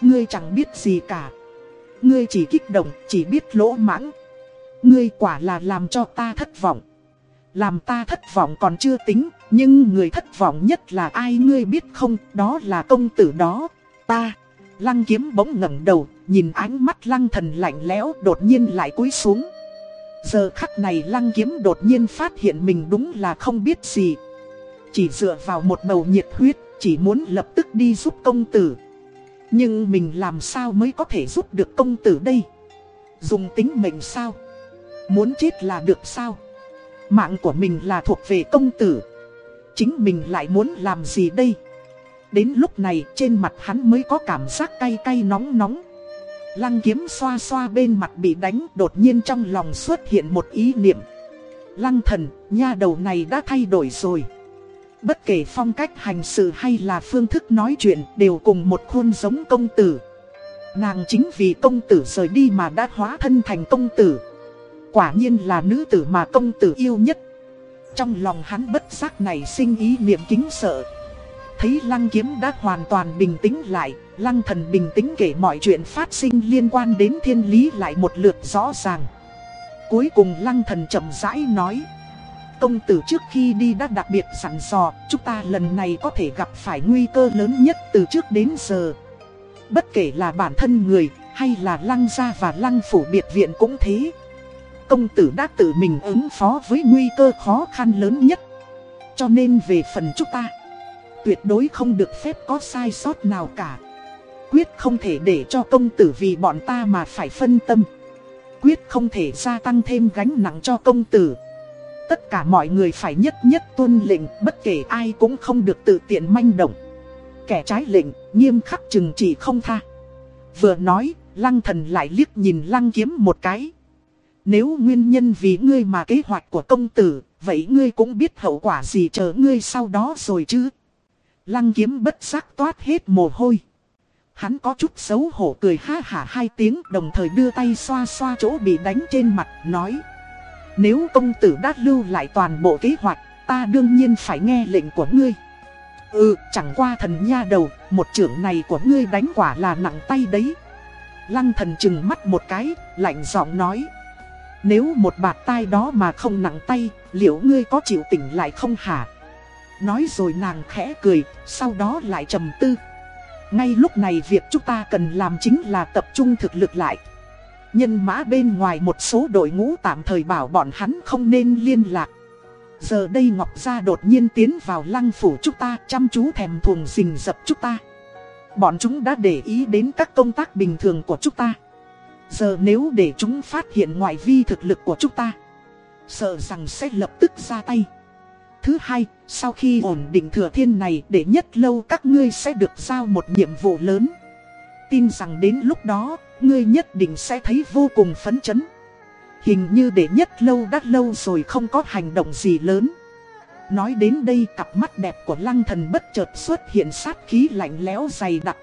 Ngươi chẳng biết gì cả. Ngươi chỉ kích động, chỉ biết lỗ mãng. Ngươi quả là làm cho ta thất vọng. Làm ta thất vọng còn chưa tính, nhưng người thất vọng nhất là ai ngươi biết không, đó là công tử đó. Ta, lăng kiếm bỗng ngẩng đầu, nhìn ánh mắt lăng thần lạnh lẽo đột nhiên lại cúi xuống. Giờ khắc này lăng kiếm đột nhiên phát hiện mình đúng là không biết gì. Chỉ dựa vào một bầu nhiệt huyết, chỉ muốn lập tức đi giúp công tử. Nhưng mình làm sao mới có thể giúp được công tử đây? Dùng tính mệnh sao? Muốn chết là được sao? Mạng của mình là thuộc về công tử. Chính mình lại muốn làm gì đây? Đến lúc này trên mặt hắn mới có cảm giác cay cay nóng nóng. Lăng kiếm xoa xoa bên mặt bị đánh đột nhiên trong lòng xuất hiện một ý niệm. Lăng thần, nha đầu này đã thay đổi rồi. Bất kể phong cách hành sự hay là phương thức nói chuyện đều cùng một khuôn giống công tử. Nàng chính vì công tử rời đi mà đã hóa thân thành công tử. Quả nhiên là nữ tử mà công tử yêu nhất. Trong lòng hắn bất giác này sinh ý niệm kính sợ. Thấy lăng kiếm đã hoàn toàn bình tĩnh lại, lăng thần bình tĩnh kể mọi chuyện phát sinh liên quan đến thiên lý lại một lượt rõ ràng. Cuối cùng lăng thần chậm rãi nói. Công tử trước khi đi đã đặc biệt sẵn dò, chúng ta lần này có thể gặp phải nguy cơ lớn nhất từ trước đến giờ. Bất kể là bản thân người, hay là lăng gia và lăng phủ biệt viện cũng thế công tử đã tự mình ứng phó với nguy cơ khó khăn lớn nhất. Cho nên về phần chúng ta, tuyệt đối không được phép có sai sót nào cả. Quyết không thể để cho công tử vì bọn ta mà phải phân tâm. Quyết không thể gia tăng thêm gánh nặng cho công tử. Tất cả mọi người phải nhất nhất tuân lệnh, bất kể ai cũng không được tự tiện manh động. Kẻ trái lệnh, nghiêm khắc chừng chỉ không tha. Vừa nói, lăng thần lại liếc nhìn lăng kiếm một cái. Nếu nguyên nhân vì ngươi mà kế hoạch của công tử, vậy ngươi cũng biết hậu quả gì chờ ngươi sau đó rồi chứ. Lăng kiếm bất giác toát hết mồ hôi. Hắn có chút xấu hổ cười ha hả hai tiếng đồng thời đưa tay xoa xoa chỗ bị đánh trên mặt, nói. Nếu công tử đã lưu lại toàn bộ kế hoạch, ta đương nhiên phải nghe lệnh của ngươi. Ừ, chẳng qua thần nha đầu, một trưởng này của ngươi đánh quả là nặng tay đấy. Lăng thần chừng mắt một cái, lạnh giọng nói. Nếu một bạt tai đó mà không nặng tay, liệu ngươi có chịu tỉnh lại không hả? Nói rồi nàng khẽ cười, sau đó lại trầm tư. Ngay lúc này việc chúng ta cần làm chính là tập trung thực lực lại. Nhân mã bên ngoài một số đội ngũ tạm thời bảo bọn hắn không nên liên lạc. Giờ đây Ngọc Gia đột nhiên tiến vào lăng phủ chúng ta chăm chú thèm thuồng rình dập chúng ta. Bọn chúng đã để ý đến các công tác bình thường của chúng ta. Giờ nếu để chúng phát hiện ngoại vi thực lực của chúng ta Sợ rằng sẽ lập tức ra tay Thứ hai, sau khi ổn định thừa thiên này để nhất lâu các ngươi sẽ được giao một nhiệm vụ lớn. Tin rằng đến lúc đó, ngươi nhất định sẽ thấy vô cùng phấn chấn. Hình như để nhất lâu đã lâu rồi không có hành động gì lớn. Nói đến đây cặp mắt đẹp của lăng thần bất chợt xuất hiện sát khí lạnh lẽo dày đặc.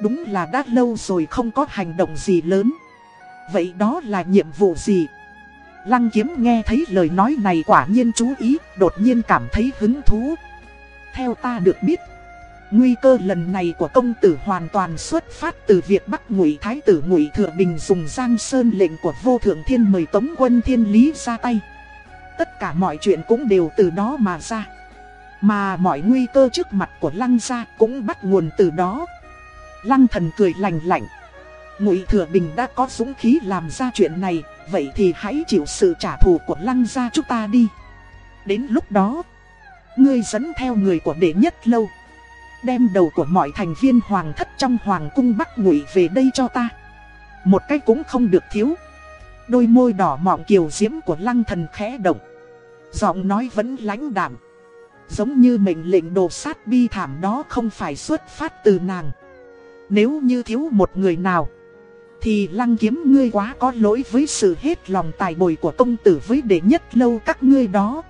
Đúng là đã lâu rồi không có hành động gì lớn. Vậy đó là nhiệm vụ gì? Lăng kiếm nghe thấy lời nói này quả nhiên chú ý, đột nhiên cảm thấy hứng thú. Theo ta được biết, nguy cơ lần này của công tử hoàn toàn xuất phát từ việc bắt ngụy thái tử ngụy thừa bình dùng giang sơn lệnh của vô thượng thiên mời tống quân thiên lý ra tay. Tất cả mọi chuyện cũng đều từ đó mà ra. Mà mọi nguy cơ trước mặt của lăng gia cũng bắt nguồn từ đó. Lăng thần cười lành lạnh. Ngụy Thừa Bình đã có dũng khí làm ra chuyện này, vậy thì hãy chịu sự trả thù của lăng gia chúng ta đi. Đến lúc đó, ngươi dẫn theo người của đệ nhất lâu, đem đầu của mọi thành viên hoàng thất trong hoàng cung Bắc Ngụy về đây cho ta. Một cái cũng không được thiếu. Đôi môi đỏ mọng kiều diễm của lăng thần khẽ động. Giọng nói vẫn lãnh đạm. Giống như mệnh lệnh đồ sát bi thảm đó không phải xuất phát từ nàng. Nếu như thiếu một người nào thì lăng kiếm ngươi quá có lỗi với sự hết lòng tài bồi của công tử với đệ nhất lâu các ngươi đó.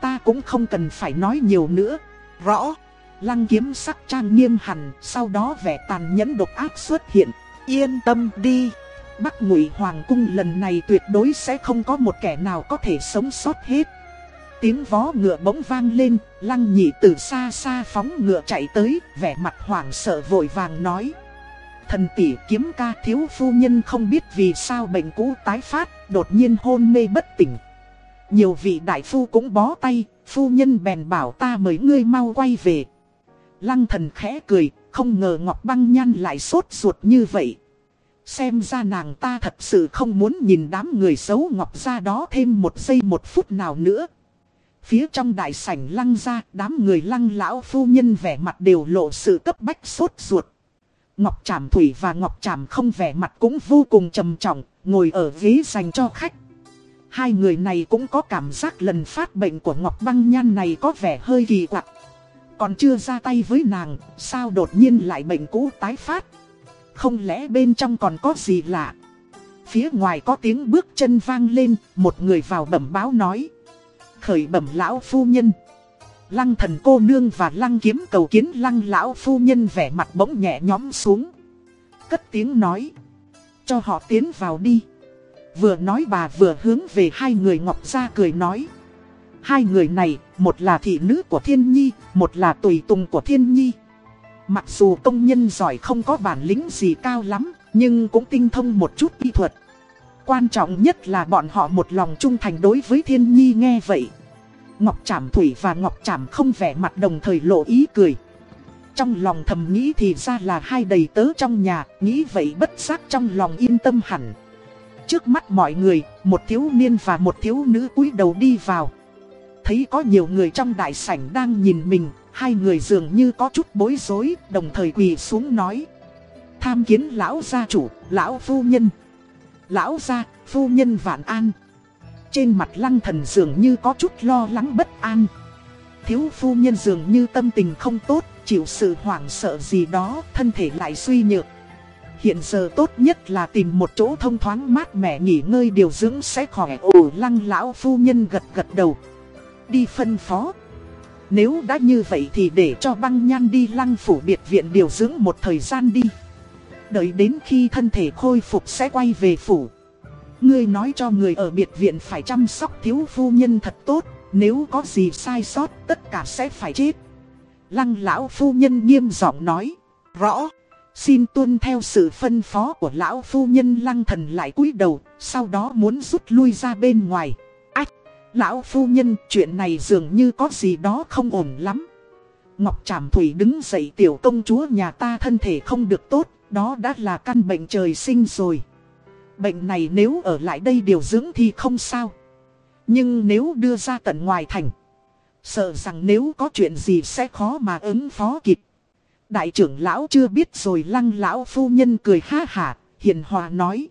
Ta cũng không cần phải nói nhiều nữa. Rõ, lăng kiếm sắc trang nghiêm hẳn, sau đó vẻ tàn nhẫn độc ác xuất hiện. Yên tâm đi, Bắc Ngụy Hoàng cung lần này tuyệt đối sẽ không có một kẻ nào có thể sống sót hết. Tiếng vó ngựa bỗng vang lên, lăng nhị từ xa xa phóng ngựa chạy tới, vẻ mặt hoảng sợ vội vàng nói. Thần tỷ kiếm ca thiếu phu nhân không biết vì sao bệnh cũ tái phát, đột nhiên hôn mê bất tỉnh. Nhiều vị đại phu cũng bó tay, phu nhân bèn bảo ta mời ngươi mau quay về. Lăng thần khẽ cười, không ngờ Ngọc Băng Nhan lại sốt ruột như vậy. Xem ra nàng ta thật sự không muốn nhìn đám người xấu Ngọc ra đó thêm một giây một phút nào nữa. Phía trong đại sảnh lăng ra, đám người lăng lão phu nhân vẻ mặt đều lộ sự cấp bách sốt ruột. Ngọc Trảm Thủy và Ngọc Trảm không vẻ mặt cũng vô cùng trầm trọng, ngồi ở ghế dành cho khách. Hai người này cũng có cảm giác lần phát bệnh của Ngọc Băng Nhan này có vẻ hơi kỳ quặc. Còn chưa ra tay với nàng, sao đột nhiên lại bệnh cũ tái phát? Không lẽ bên trong còn có gì lạ? Phía ngoài có tiếng bước chân vang lên, một người vào bẩm báo nói. Khởi bẩm lão phu nhân. Lăng thần cô nương và lăng kiếm cầu kiến lăng lão phu nhân vẻ mặt bỗng nhẹ nhóm xuống. Cất tiếng nói. Cho họ tiến vào đi. Vừa nói bà vừa hướng về hai người ngọc ra cười nói. Hai người này, một là thị nữ của thiên nhi, một là tùy tùng của thiên nhi. Mặc dù công nhân giỏi không có bản lĩnh gì cao lắm, nhưng cũng tinh thông một chút y thuật. Quan trọng nhất là bọn họ một lòng trung thành đối với thiên nhi nghe vậy. Ngọc Trảm Thủy và Ngọc Trảm không vẻ mặt đồng thời lộ ý cười. Trong lòng thầm nghĩ thì ra là hai đầy tớ trong nhà, nghĩ vậy bất giác trong lòng yên tâm hẳn. Trước mắt mọi người, một thiếu niên và một thiếu nữ cúi đầu đi vào. Thấy có nhiều người trong đại sảnh đang nhìn mình, hai người dường như có chút bối rối, đồng thời quỳ xuống nói. Tham kiến lão gia chủ, lão phu nhân. Lão gia, phu nhân vạn an. Trên mặt lăng thần dường như có chút lo lắng bất an. Thiếu phu nhân dường như tâm tình không tốt, chịu sự hoảng sợ gì đó, thân thể lại suy nhược. Hiện giờ tốt nhất là tìm một chỗ thông thoáng mát mẻ nghỉ ngơi điều dưỡng sẽ khỏe. ổ lăng lão phu nhân gật gật đầu. Đi phân phó. Nếu đã như vậy thì để cho băng nhan đi lăng phủ biệt viện điều dưỡng một thời gian đi. Đợi đến khi thân thể khôi phục sẽ quay về phủ. Ngươi nói cho người ở biệt viện phải chăm sóc thiếu phu nhân thật tốt, nếu có gì sai sót tất cả sẽ phải chết. Lăng lão phu nhân nghiêm giọng nói, rõ, xin tuân theo sự phân phó của lão phu nhân lăng thần lại cúi đầu, sau đó muốn rút lui ra bên ngoài. Ách, lão phu nhân chuyện này dường như có gì đó không ổn lắm. Ngọc Trảm Thủy đứng dậy tiểu công chúa nhà ta thân thể không được tốt, đó đã là căn bệnh trời sinh rồi. Bệnh này nếu ở lại đây điều dưỡng thì không sao. Nhưng nếu đưa ra tận ngoài thành, sợ rằng nếu có chuyện gì sẽ khó mà ứng phó kịp. Đại trưởng lão chưa biết rồi lăng lão phu nhân cười ha hả, hiền hòa nói.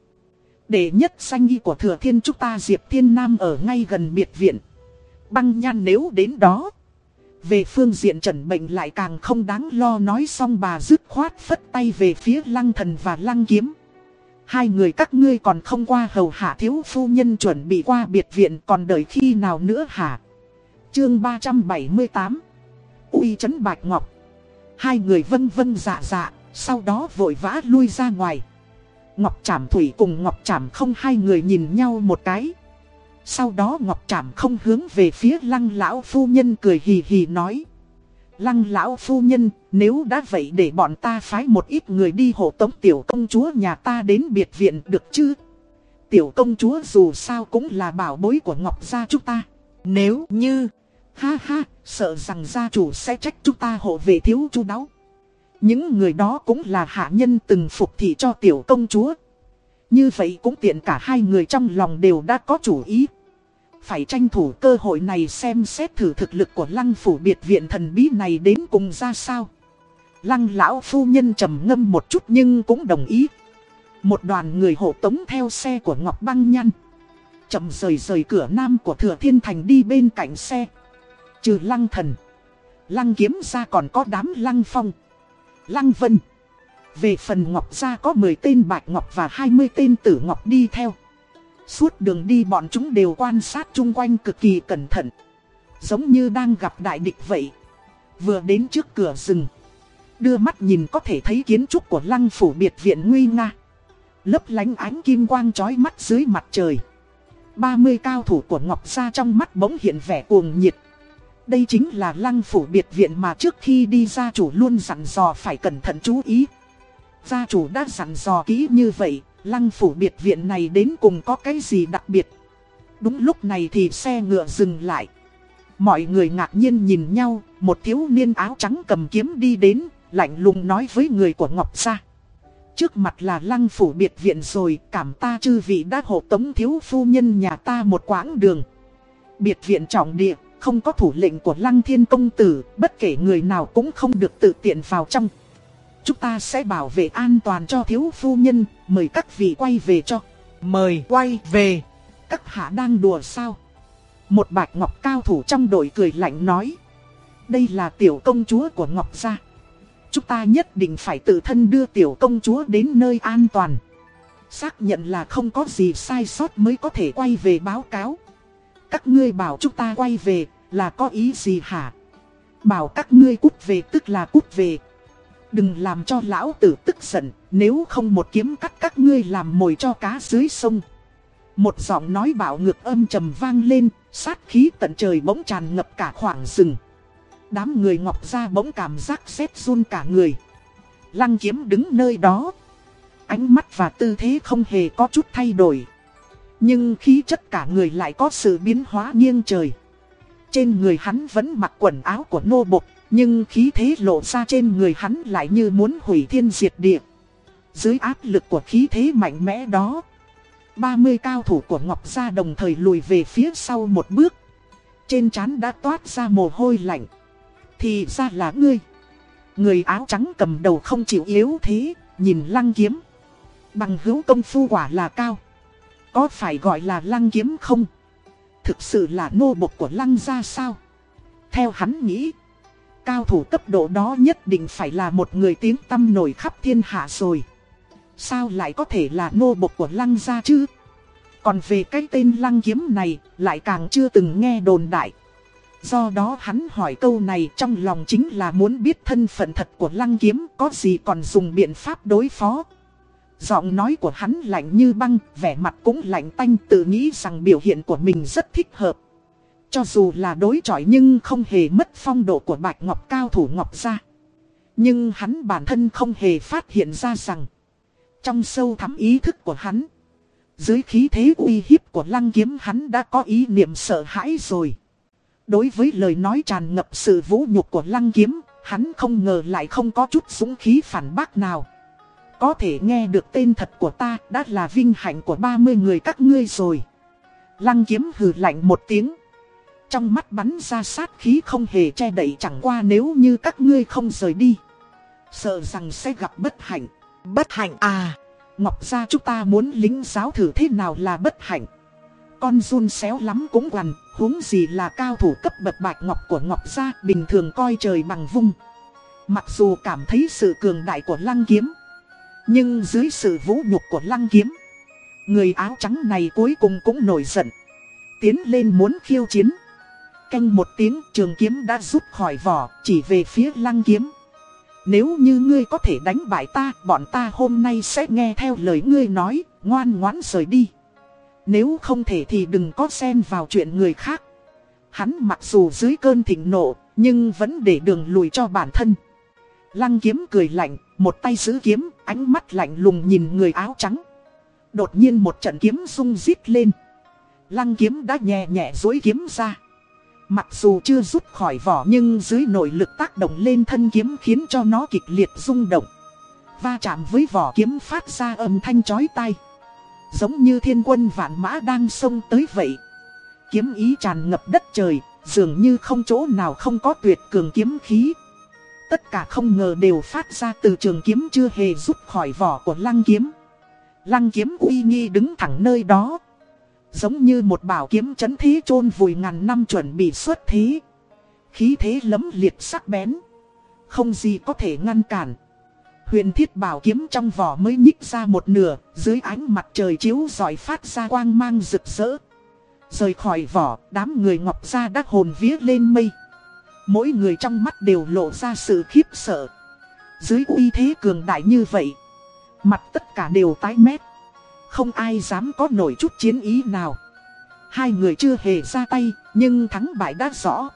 Để nhất sanh y của thừa thiên chúng ta Diệp Thiên Nam ở ngay gần biệt viện. Băng nhan nếu đến đó. Về phương diện trần bệnh lại càng không đáng lo nói xong bà dứt khoát phất tay về phía lăng thần và lăng kiếm. Hai người các ngươi còn không qua hầu hạ thiếu phu nhân chuẩn bị qua biệt viện còn đợi khi nào nữa hả? Chương 378 uy trấn Bạch Ngọc Hai người vân vân dạ dạ, sau đó vội vã lui ra ngoài. Ngọc Trảm Thủy cùng Ngọc Trảm không hai người nhìn nhau một cái. Sau đó Ngọc Trảm không hướng về phía lăng lão phu nhân cười hì hì nói. Lăng lão phu nhân, nếu đã vậy để bọn ta phái một ít người đi hộ tống tiểu công chúa nhà ta đến biệt viện được chứ? Tiểu công chúa dù sao cũng là bảo bối của Ngọc gia chúng ta. Nếu như, ha ha, sợ rằng gia chủ sẽ trách chúng ta hộ về thiếu chu đáo. Những người đó cũng là hạ nhân từng phục thị cho tiểu công chúa. Như vậy cũng tiện cả hai người trong lòng đều đã có chủ ý. Phải tranh thủ cơ hội này xem xét thử thực lực của lăng phủ biệt viện thần bí này đến cùng ra sao. Lăng lão phu nhân trầm ngâm một chút nhưng cũng đồng ý. Một đoàn người hộ tống theo xe của Ngọc Băng Nhăn. Chậm rời rời cửa nam của Thừa Thiên Thành đi bên cạnh xe. Trừ lăng thần. Lăng kiếm ra còn có đám lăng phong. Lăng vân. Về phần Ngọc ra có 10 tên Bạch Ngọc và 20 tên Tử Ngọc đi theo. Suốt đường đi bọn chúng đều quan sát chung quanh cực kỳ cẩn thận. Giống như đang gặp đại địch vậy. Vừa đến trước cửa rừng. Đưa mắt nhìn có thể thấy kiến trúc của lăng phủ biệt viện nguy nga. Lấp lánh ánh kim quang chói mắt dưới mặt trời. 30 cao thủ của Ngọc Gia trong mắt bỗng hiện vẻ cuồng nhiệt. Đây chính là lăng phủ biệt viện mà trước khi đi gia chủ luôn dặn dò phải cẩn thận chú ý. Gia chủ đã dặn dò kỹ như vậy, lăng phủ biệt viện này đến cùng có cái gì đặc biệt. Đúng lúc này thì xe ngựa dừng lại. Mọi người ngạc nhiên nhìn nhau, một thiếu niên áo trắng cầm kiếm đi đến, lạnh lùng nói với người của Ngọc Gia. Trước mặt là lăng phủ biệt viện rồi, cảm ta chư vị đã hộ tống thiếu phu nhân nhà ta một quãng đường. Biệt viện trọng địa, không có thủ lệnh của lăng thiên công tử, bất kể người nào cũng không được tự tiện vào trong. Chúng ta sẽ bảo vệ an toàn cho thiếu phu nhân, mời các vị quay về cho. Mời quay về. Các hạ đang đùa sao? Một bạch ngọc cao thủ trong đội cười lạnh nói. Đây là tiểu công chúa của Ngọc Gia. Chúng ta nhất định phải tự thân đưa tiểu công chúa đến nơi an toàn. Xác nhận là không có gì sai sót mới có thể quay về báo cáo. Các ngươi bảo chúng ta quay về là có ý gì hả? Bảo các ngươi cút về tức là cút về. Đừng làm cho lão tử tức giận, nếu không một kiếm cắt các ngươi làm mồi cho cá dưới sông. Một giọng nói bảo ngược âm trầm vang lên, sát khí tận trời bỗng tràn ngập cả khoảng rừng. Đám người ngọc ra bỗng cảm giác rét run cả người. Lăng kiếm đứng nơi đó. Ánh mắt và tư thế không hề có chút thay đổi. Nhưng khí chất cả người lại có sự biến hóa nghiêng trời. Trên người hắn vẫn mặc quần áo của nô bộc, nhưng khí thế lộ ra trên người hắn lại như muốn hủy thiên diệt địa. Dưới áp lực của khí thế mạnh mẽ đó, 30 cao thủ của Ngọc Gia đồng thời lùi về phía sau một bước. Trên trán đã toát ra mồ hôi lạnh. Thì ra là ngươi. Người áo trắng cầm đầu không chịu yếu thế, nhìn lăng kiếm. Bằng hữu công phu quả là cao. Có phải gọi là lăng kiếm không? Thực sự là nô bộc của lăng gia sao? Theo hắn nghĩ, cao thủ cấp độ đó nhất định phải là một người tiếng tâm nổi khắp thiên hạ rồi. Sao lại có thể là nô bộc của lăng gia chứ? Còn về cái tên lăng kiếm này, lại càng chưa từng nghe đồn đại. Do đó hắn hỏi câu này trong lòng chính là muốn biết thân phận thật của lăng kiếm có gì còn dùng biện pháp đối phó. Giọng nói của hắn lạnh như băng, vẻ mặt cũng lạnh tanh tự nghĩ rằng biểu hiện của mình rất thích hợp. Cho dù là đối chọi nhưng không hề mất phong độ của bạch ngọc cao thủ ngọc ra. Nhưng hắn bản thân không hề phát hiện ra rằng, trong sâu thắm ý thức của hắn, dưới khí thế uy hiếp của lăng kiếm hắn đã có ý niệm sợ hãi rồi. Đối với lời nói tràn ngập sự vũ nhục của lăng kiếm, hắn không ngờ lại không có chút súng khí phản bác nào. Có thể nghe được tên thật của ta đã là vinh hạnh của 30 người các ngươi rồi. Lăng kiếm hừ lạnh một tiếng. Trong mắt bắn ra sát khí không hề che đậy chẳng qua nếu như các ngươi không rời đi. Sợ rằng sẽ gặp bất hạnh. Bất hạnh à. Ngọc gia chúng ta muốn lính giáo thử thế nào là bất hạnh. Con run xéo lắm cũng quằn, huống gì là cao thủ cấp bậc bạch ngọc của Ngọc gia bình thường coi trời bằng vung. Mặc dù cảm thấy sự cường đại của lăng kiếm. Nhưng dưới sự vũ nhục của lăng kiếm Người áo trắng này cuối cùng cũng nổi giận Tiến lên muốn khiêu chiến Canh một tiếng trường kiếm đã rút khỏi vỏ Chỉ về phía lăng kiếm Nếu như ngươi có thể đánh bại ta Bọn ta hôm nay sẽ nghe theo lời ngươi nói Ngoan ngoãn rời đi Nếu không thể thì đừng có xen vào chuyện người khác Hắn mặc dù dưới cơn thịnh nộ Nhưng vẫn để đường lùi cho bản thân Lăng kiếm cười lạnh một tay giữ kiếm, ánh mắt lạnh lùng nhìn người áo trắng. Đột nhiên một trận kiếm rung rít lên. Lăng kiếm đã nhẹ nhẹ dối kiếm ra. Mặc dù chưa rút khỏi vỏ nhưng dưới nội lực tác động lên thân kiếm khiến cho nó kịch liệt rung động. Va chạm với vỏ kiếm phát ra âm thanh chói tai. Giống như thiên quân vạn mã đang xông tới vậy. Kiếm ý tràn ngập đất trời, dường như không chỗ nào không có tuyệt cường kiếm khí. Tất cả không ngờ đều phát ra từ trường kiếm chưa hề rút khỏi vỏ của lăng kiếm. Lăng kiếm uy nghi đứng thẳng nơi đó. Giống như một bảo kiếm chấn thế chôn vùi ngàn năm chuẩn bị xuất thế. Khí thế lấm liệt sắc bén. Không gì có thể ngăn cản. Huyền thiết bảo kiếm trong vỏ mới nhích ra một nửa, dưới ánh mặt trời chiếu giỏi phát ra quang mang rực rỡ. Rời khỏi vỏ, đám người ngọc ra đắc hồn vía lên mây. Mỗi người trong mắt đều lộ ra sự khiếp sợ. Dưới uy thế cường đại như vậy, mặt tất cả đều tái mét. Không ai dám có nổi chút chiến ý nào. Hai người chưa hề ra tay, nhưng thắng bại đã rõ.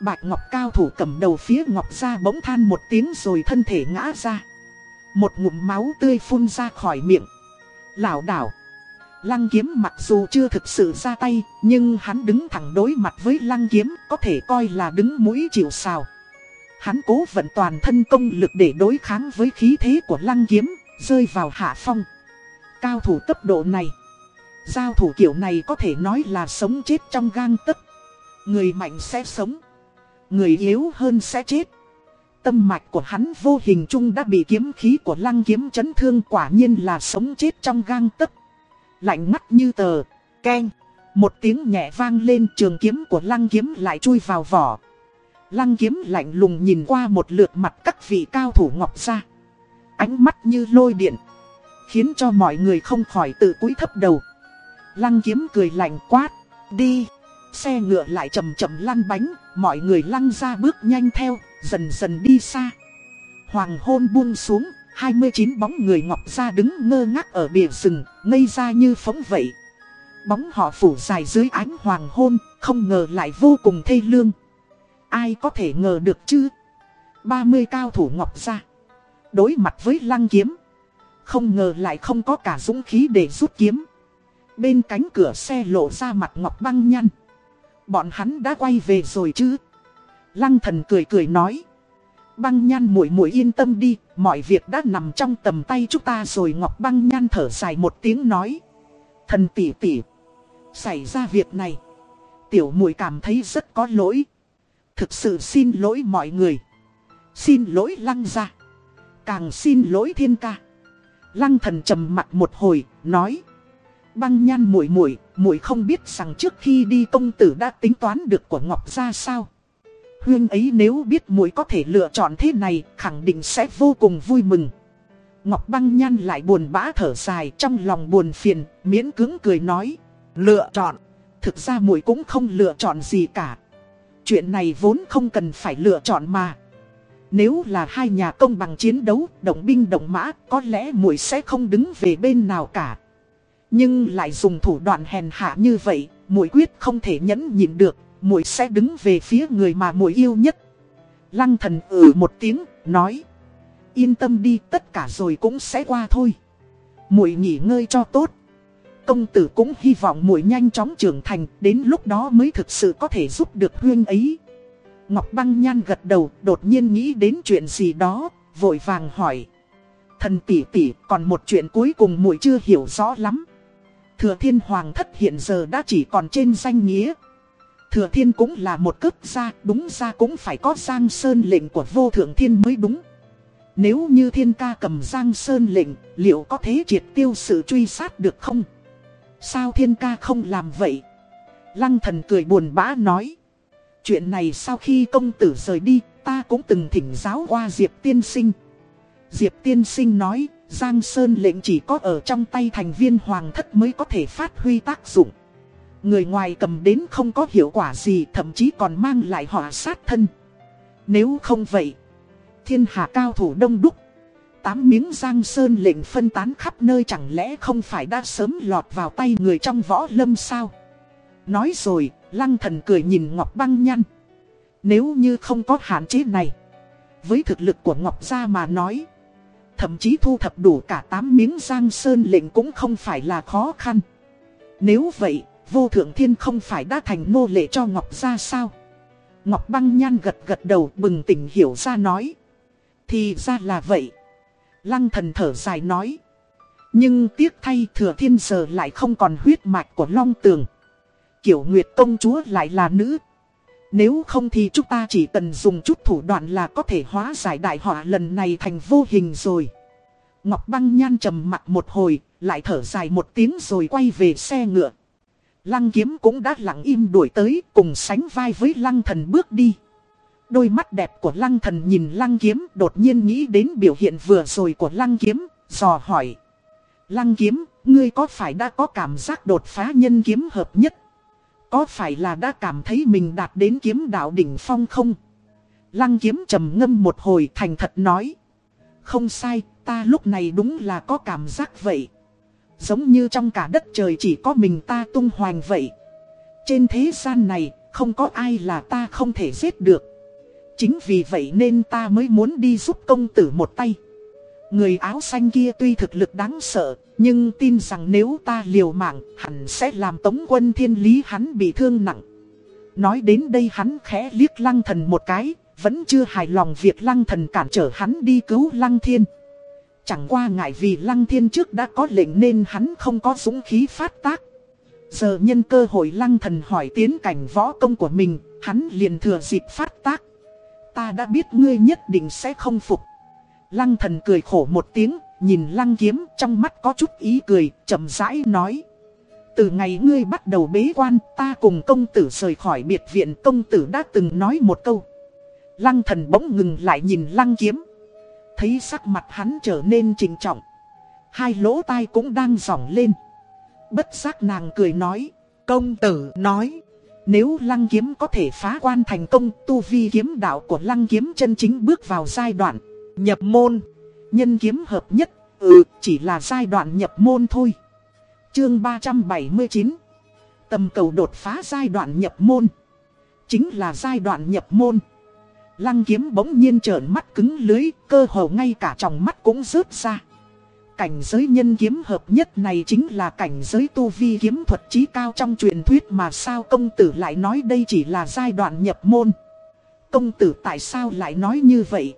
Bạch Ngọc cao thủ cầm đầu phía Ngọc ra bỗng than một tiếng rồi thân thể ngã ra. Một ngụm máu tươi phun ra khỏi miệng. Lảo đảo. Lăng kiếm mặc dù chưa thực sự ra tay, nhưng hắn đứng thẳng đối mặt với lăng kiếm có thể coi là đứng mũi chịu sào. Hắn cố vận toàn thân công lực để đối kháng với khí thế của lăng kiếm, rơi vào hạ phong. Cao thủ cấp độ này, giao thủ kiểu này có thể nói là sống chết trong gang tấc. Người mạnh sẽ sống, người yếu hơn sẽ chết. Tâm mạch của hắn vô hình chung đã bị kiếm khí của lăng kiếm chấn thương quả nhiên là sống chết trong gang tấc. Lạnh mắt như tờ, keng. Một tiếng nhẹ vang lên trường kiếm của lăng kiếm lại chui vào vỏ. Lăng kiếm lạnh lùng nhìn qua một lượt mặt các vị cao thủ ngọc ra. Ánh mắt như lôi điện. Khiến cho mọi người không khỏi tự cúi thấp đầu. Lăng kiếm cười lạnh quát. Đi. Xe ngựa lại chậm chậm lăn bánh. Mọi người lăn ra bước nhanh theo. Dần dần đi xa. Hoàng hôn buông xuống. 29 bóng người ngọc ra đứng ngơ ngác ở bìa rừng. Ngây ra như phóng vậy. Bóng họ phủ dài dưới ánh hoàng hôn. Không ngờ lại vô cùng thê lương. Ai có thể ngờ được chứ? 30 cao thủ ngọc ra. Đối mặt với lăng kiếm. Không ngờ lại không có cả dũng khí để rút kiếm. Bên cánh cửa xe lộ ra mặt ngọc băng nhăn. Bọn hắn đã quay về rồi chứ? Lăng thần cười cười nói. Băng nhăn muội muội yên tâm đi, mọi việc đã nằm trong tầm tay chúng ta rồi Ngọc băng nhăn thở dài một tiếng nói. Thần tỷ tỷ, xảy ra việc này, tiểu muội cảm thấy rất có lỗi. Thực sự xin lỗi mọi người. Xin lỗi lăng ra. Càng xin lỗi thiên ca. Lăng thần trầm mặt một hồi, nói. Băng nhan muội muội muội không biết rằng trước khi đi công tử đã tính toán được của Ngọc ra sao. Huyên ấy nếu biết muội có thể lựa chọn thế này, khẳng định sẽ vô cùng vui mừng. Ngọc băng nhan lại buồn bã thở dài trong lòng buồn phiền, miễn cứng cười nói. Lựa chọn. Thực ra muội cũng không lựa chọn gì cả. Chuyện này vốn không cần phải lựa chọn mà. Nếu là hai nhà công bằng chiến đấu, động binh động mã, có lẽ muội sẽ không đứng về bên nào cả. Nhưng lại dùng thủ đoạn hèn hạ như vậy, muội quyết không thể nhẫn nhịn được, muội sẽ đứng về phía người mà muội yêu nhất. Lăng thần ừ một tiếng, nói: "Yên tâm đi, tất cả rồi cũng sẽ qua thôi. Muội nghỉ ngơi cho tốt." Công tử cũng hy vọng muội nhanh chóng trưởng thành, đến lúc đó mới thực sự có thể giúp được huyên ấy. Ngọc Băng Nhan gật đầu, đột nhiên nghĩ đến chuyện gì đó, vội vàng hỏi. Thần tỷ tỷ, còn một chuyện cuối cùng muội chưa hiểu rõ lắm. Thừa Thiên Hoàng thất hiện giờ đã chỉ còn trên danh nghĩa. Thừa Thiên cũng là một cấp gia, đúng ra cũng phải có Giang Sơn lệnh của vô thượng thiên mới đúng. Nếu như thiên ca cầm Giang Sơn lệnh, liệu có thế triệt tiêu sự truy sát được không? Sao thiên ca không làm vậy? Lăng thần cười buồn bã nói. Chuyện này sau khi công tử rời đi, ta cũng từng thỉnh giáo qua Diệp Tiên Sinh. Diệp Tiên Sinh nói, Giang Sơn lệnh chỉ có ở trong tay thành viên hoàng thất mới có thể phát huy tác dụng. Người ngoài cầm đến không có hiệu quả gì thậm chí còn mang lại họa sát thân. Nếu không vậy, thiên hạ cao thủ đông đúc. Tám miếng giang sơn lệnh phân tán khắp nơi chẳng lẽ không phải đã sớm lọt vào tay người trong võ lâm sao? Nói rồi, lăng thần cười nhìn Ngọc Băng Nhăn. Nếu như không có hạn chế này, với thực lực của Ngọc Gia mà nói, thậm chí thu thập đủ cả 8 miếng giang sơn lệnh cũng không phải là khó khăn. Nếu vậy, vô thượng thiên không phải đã thành nô lệ cho Ngọc Gia sao? Ngọc băng nhan gật gật đầu bừng tỉnh hiểu ra nói. Thì ra là vậy. Lăng thần thở dài nói. Nhưng tiếc thay thừa thiên giờ lại không còn huyết mạch của long tường. Kiểu Nguyệt công chúa lại là nữ. Nếu không thì chúng ta chỉ cần dùng chút thủ đoạn là có thể hóa giải đại họa lần này thành vô hình rồi. Ngọc băng nhan trầm mặt một hồi, lại thở dài một tiếng rồi quay về xe ngựa. Lăng kiếm cũng đã lặng im đuổi tới, cùng sánh vai với lăng thần bước đi. Đôi mắt đẹp của lăng thần nhìn lăng kiếm đột nhiên nghĩ đến biểu hiện vừa rồi của lăng kiếm, dò hỏi. Lăng kiếm, ngươi có phải đã có cảm giác đột phá nhân kiếm hợp nhất? Có phải là đã cảm thấy mình đạt đến kiếm đạo đỉnh phong không? Lăng kiếm trầm ngâm một hồi thành thật nói. Không sai, ta lúc này đúng là có cảm giác vậy. Giống như trong cả đất trời chỉ có mình ta tung hoành vậy. Trên thế gian này, không có ai là ta không thể giết được. Chính vì vậy nên ta mới muốn đi giúp công tử một tay. Người áo xanh kia tuy thực lực đáng sợ, nhưng tin rằng nếu ta liều mạng, hẳn sẽ làm tống quân thiên lý hắn bị thương nặng. Nói đến đây hắn khẽ liếc lăng thần một cái, vẫn chưa hài lòng việc lăng thần cản trở hắn đi cứu lăng thiên. Chẳng qua ngại vì lăng thiên trước đã có lệnh nên hắn không có dũng khí phát tác. Giờ nhân cơ hội lăng thần hỏi tiến cảnh võ công của mình, hắn liền thừa dịp phát tác. Ta đã biết ngươi nhất định sẽ không phục. Lăng thần cười khổ một tiếng, nhìn lăng kiếm trong mắt có chút ý cười, chậm rãi nói. Từ ngày ngươi bắt đầu bế quan, ta cùng công tử rời khỏi biệt viện công tử đã từng nói một câu. Lăng thần bỗng ngừng lại nhìn lăng kiếm. Thấy sắc mặt hắn trở nên trình trọng. Hai lỗ tai cũng đang giỏng lên. Bất giác nàng cười nói. Công tử nói. Nếu lăng kiếm có thể phá quan thành công, tu vi kiếm đạo của lăng kiếm chân chính bước vào giai đoạn nhập môn. Nhân kiếm hợp nhất, ừ, chỉ là giai đoạn nhập môn thôi. Chương 379 Tầm cầu đột phá giai đoạn nhập môn. Chính là giai đoạn nhập môn. Lăng kiếm bỗng nhiên trợn mắt cứng lưới, cơ hồ ngay cả tròng mắt cũng rớt ra. Cảnh giới nhân kiếm hợp nhất này chính là cảnh giới tu vi kiếm thuật trí cao trong truyền thuyết mà sao công tử lại nói đây chỉ là giai đoạn nhập môn. Công tử tại sao lại nói như vậy?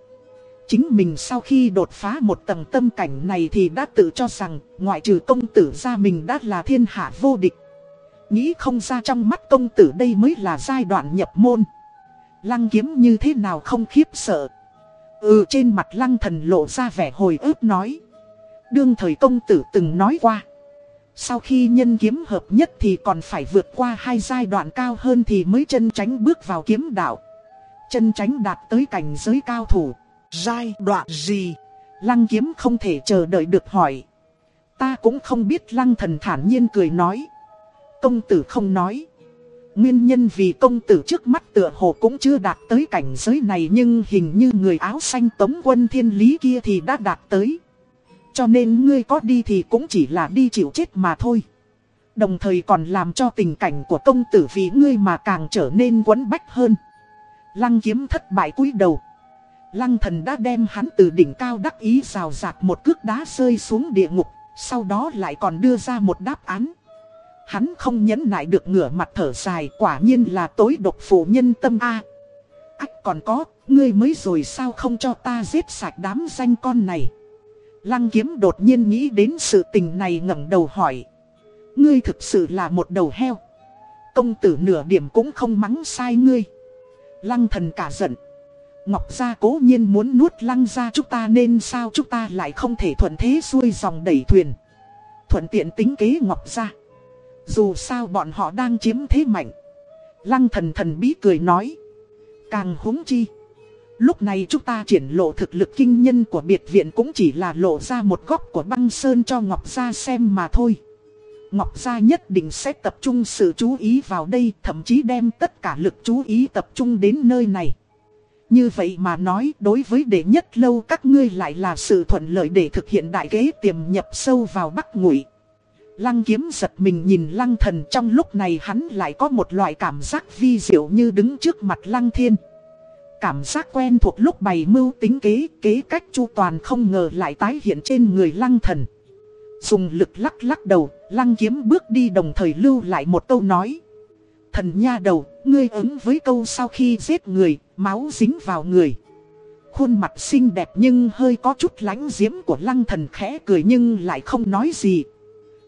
Chính mình sau khi đột phá một tầng tâm cảnh này thì đã tự cho rằng, ngoại trừ công tử ra mình đã là thiên hạ vô địch. Nghĩ không ra trong mắt công tử đây mới là giai đoạn nhập môn. Lăng kiếm như thế nào không khiếp sợ. Ừ trên mặt lăng thần lộ ra vẻ hồi ức nói. Đương thời công tử từng nói qua. Sau khi nhân kiếm hợp nhất thì còn phải vượt qua hai giai đoạn cao hơn thì mới chân tránh bước vào kiếm đạo. Chân tránh đạt tới cảnh giới cao thủ. Giai đoạn gì? Lăng kiếm không thể chờ đợi được hỏi. Ta cũng không biết lăng thần thản nhiên cười nói. Công tử không nói. Nguyên nhân vì công tử trước mắt tựa hồ cũng chưa đạt tới cảnh giới này nhưng hình như người áo xanh tống quân thiên lý kia thì đã đạt tới. Cho nên ngươi có đi thì cũng chỉ là đi chịu chết mà thôi. Đồng thời còn làm cho tình cảnh của công tử vì ngươi mà càng trở nên quấn bách hơn. Lăng kiếm thất bại cúi đầu. Lăng thần đã đem hắn từ đỉnh cao đắc ý rào rạt một cước đá rơi xuống địa ngục, sau đó lại còn đưa ra một đáp án. Hắn không nhẫn nại được ngửa mặt thở dài quả nhiên là tối độc phụ nhân tâm A. Ách còn có, ngươi mới rồi sao không cho ta giết sạch đám danh con này. Lăng kiếm đột nhiên nghĩ đến sự tình này ngẩng đầu hỏi. Ngươi thực sự là một đầu heo. Công tử nửa điểm cũng không mắng sai ngươi. Lăng thần cả giận. Ngọc gia cố nhiên muốn nuốt lăng gia chúng ta nên sao chúng ta lại không thể thuận thế xuôi dòng đẩy thuyền. Thuận tiện tính kế Ngọc gia. Dù sao bọn họ đang chiếm thế mạnh. Lăng thần thần bí cười nói. Càng húng chi. Lúc này chúng ta triển lộ thực lực kinh nhân của biệt viện cũng chỉ là lộ ra một góc của băng sơn cho Ngọc Gia xem mà thôi. Ngọc Gia nhất định sẽ tập trung sự chú ý vào đây, thậm chí đem tất cả lực chú ý tập trung đến nơi này. Như vậy mà nói đối với đệ nhất lâu các ngươi lại là sự thuận lợi để thực hiện đại kế tiềm nhập sâu vào bắc ngụy. Lăng kiếm giật mình nhìn lăng thần trong lúc này hắn lại có một loại cảm giác vi diệu như đứng trước mặt lăng thiên. Cảm giác quen thuộc lúc bày mưu tính kế, kế cách chu toàn không ngờ lại tái hiện trên người lăng thần. Dùng lực lắc lắc đầu, lăng kiếm bước đi đồng thời lưu lại một câu nói. Thần nha đầu, ngươi ứng với câu sau khi giết người, máu dính vào người. Khuôn mặt xinh đẹp nhưng hơi có chút lánh diễm của lăng thần khẽ cười nhưng lại không nói gì.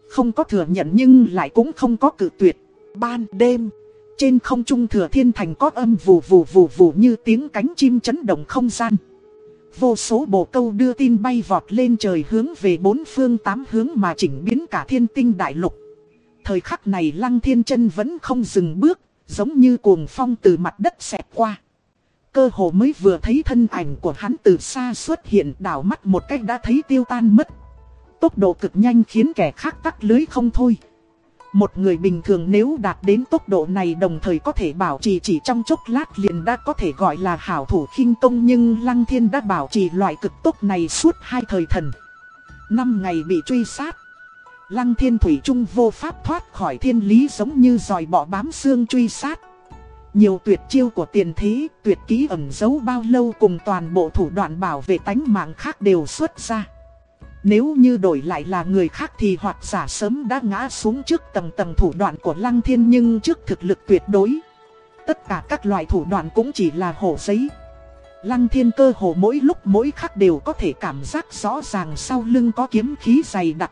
Không có thừa nhận nhưng lại cũng không có cự tuyệt. Ban đêm, trên không trung thừa thiên thành có âm vù vù vù vù như tiếng cánh chim chấn động không gian. Vô số bộ câu đưa tin bay vọt lên trời hướng về bốn phương tám hướng mà chỉnh biến cả thiên tinh đại lục. Thời khắc này lăng thiên chân vẫn không dừng bước, giống như cuồng phong từ mặt đất xẹt qua. Cơ hồ mới vừa thấy thân ảnh của hắn từ xa xuất hiện, đảo mắt một cách đã thấy tiêu tan mất. Tốc độ cực nhanh khiến kẻ khác tắt lưới không thôi. Một người bình thường nếu đạt đến tốc độ này đồng thời có thể bảo trì chỉ trong chốc lát liền đã có thể gọi là hảo thủ khinh công, nhưng Lăng Thiên đã bảo trì loại cực tốc này suốt hai thời thần. Năm ngày bị truy sát. Lăng Thiên Thủy Trung vô pháp thoát khỏi thiên lý giống như dòi bọ bám xương truy sát. Nhiều tuyệt chiêu của tiền thế, tuyệt ký ẩn giấu bao lâu cùng toàn bộ thủ đoạn bảo vệ tánh mạng khác đều xuất ra. Nếu như đổi lại là người khác thì hoặc giả sớm đã ngã xuống trước tầng tầng thủ đoạn của Lăng Thiên nhưng trước thực lực tuyệt đối. Tất cả các loại thủ đoạn cũng chỉ là hổ giấy. Lăng Thiên cơ hồ mỗi lúc mỗi khắc đều có thể cảm giác rõ ràng sau lưng có kiếm khí dày đặc.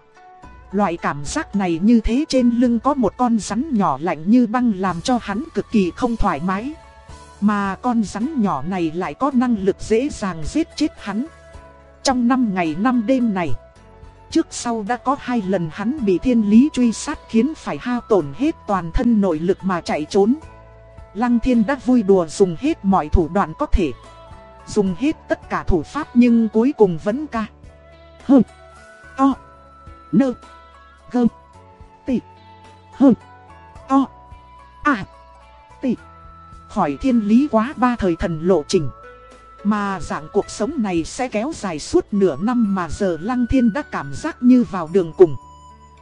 Loại cảm giác này như thế trên lưng có một con rắn nhỏ lạnh như băng làm cho hắn cực kỳ không thoải mái. Mà con rắn nhỏ này lại có năng lực dễ dàng giết chết hắn. Trong năm ngày năm đêm này, trước sau đã có hai lần hắn bị thiên lý truy sát khiến phải hao tổn hết toàn thân nội lực mà chạy trốn. Lăng thiên đã vui đùa dùng hết mọi thủ đoạn có thể. Dùng hết tất cả thủ pháp nhưng cuối cùng vẫn ca. Hơ. To. Nơ. Gơ. Tị. hơn o À. Tị. Khỏi thiên lý quá ba thời thần lộ trình. Mà dạng cuộc sống này sẽ kéo dài suốt nửa năm mà giờ Lăng Thiên đã cảm giác như vào đường cùng.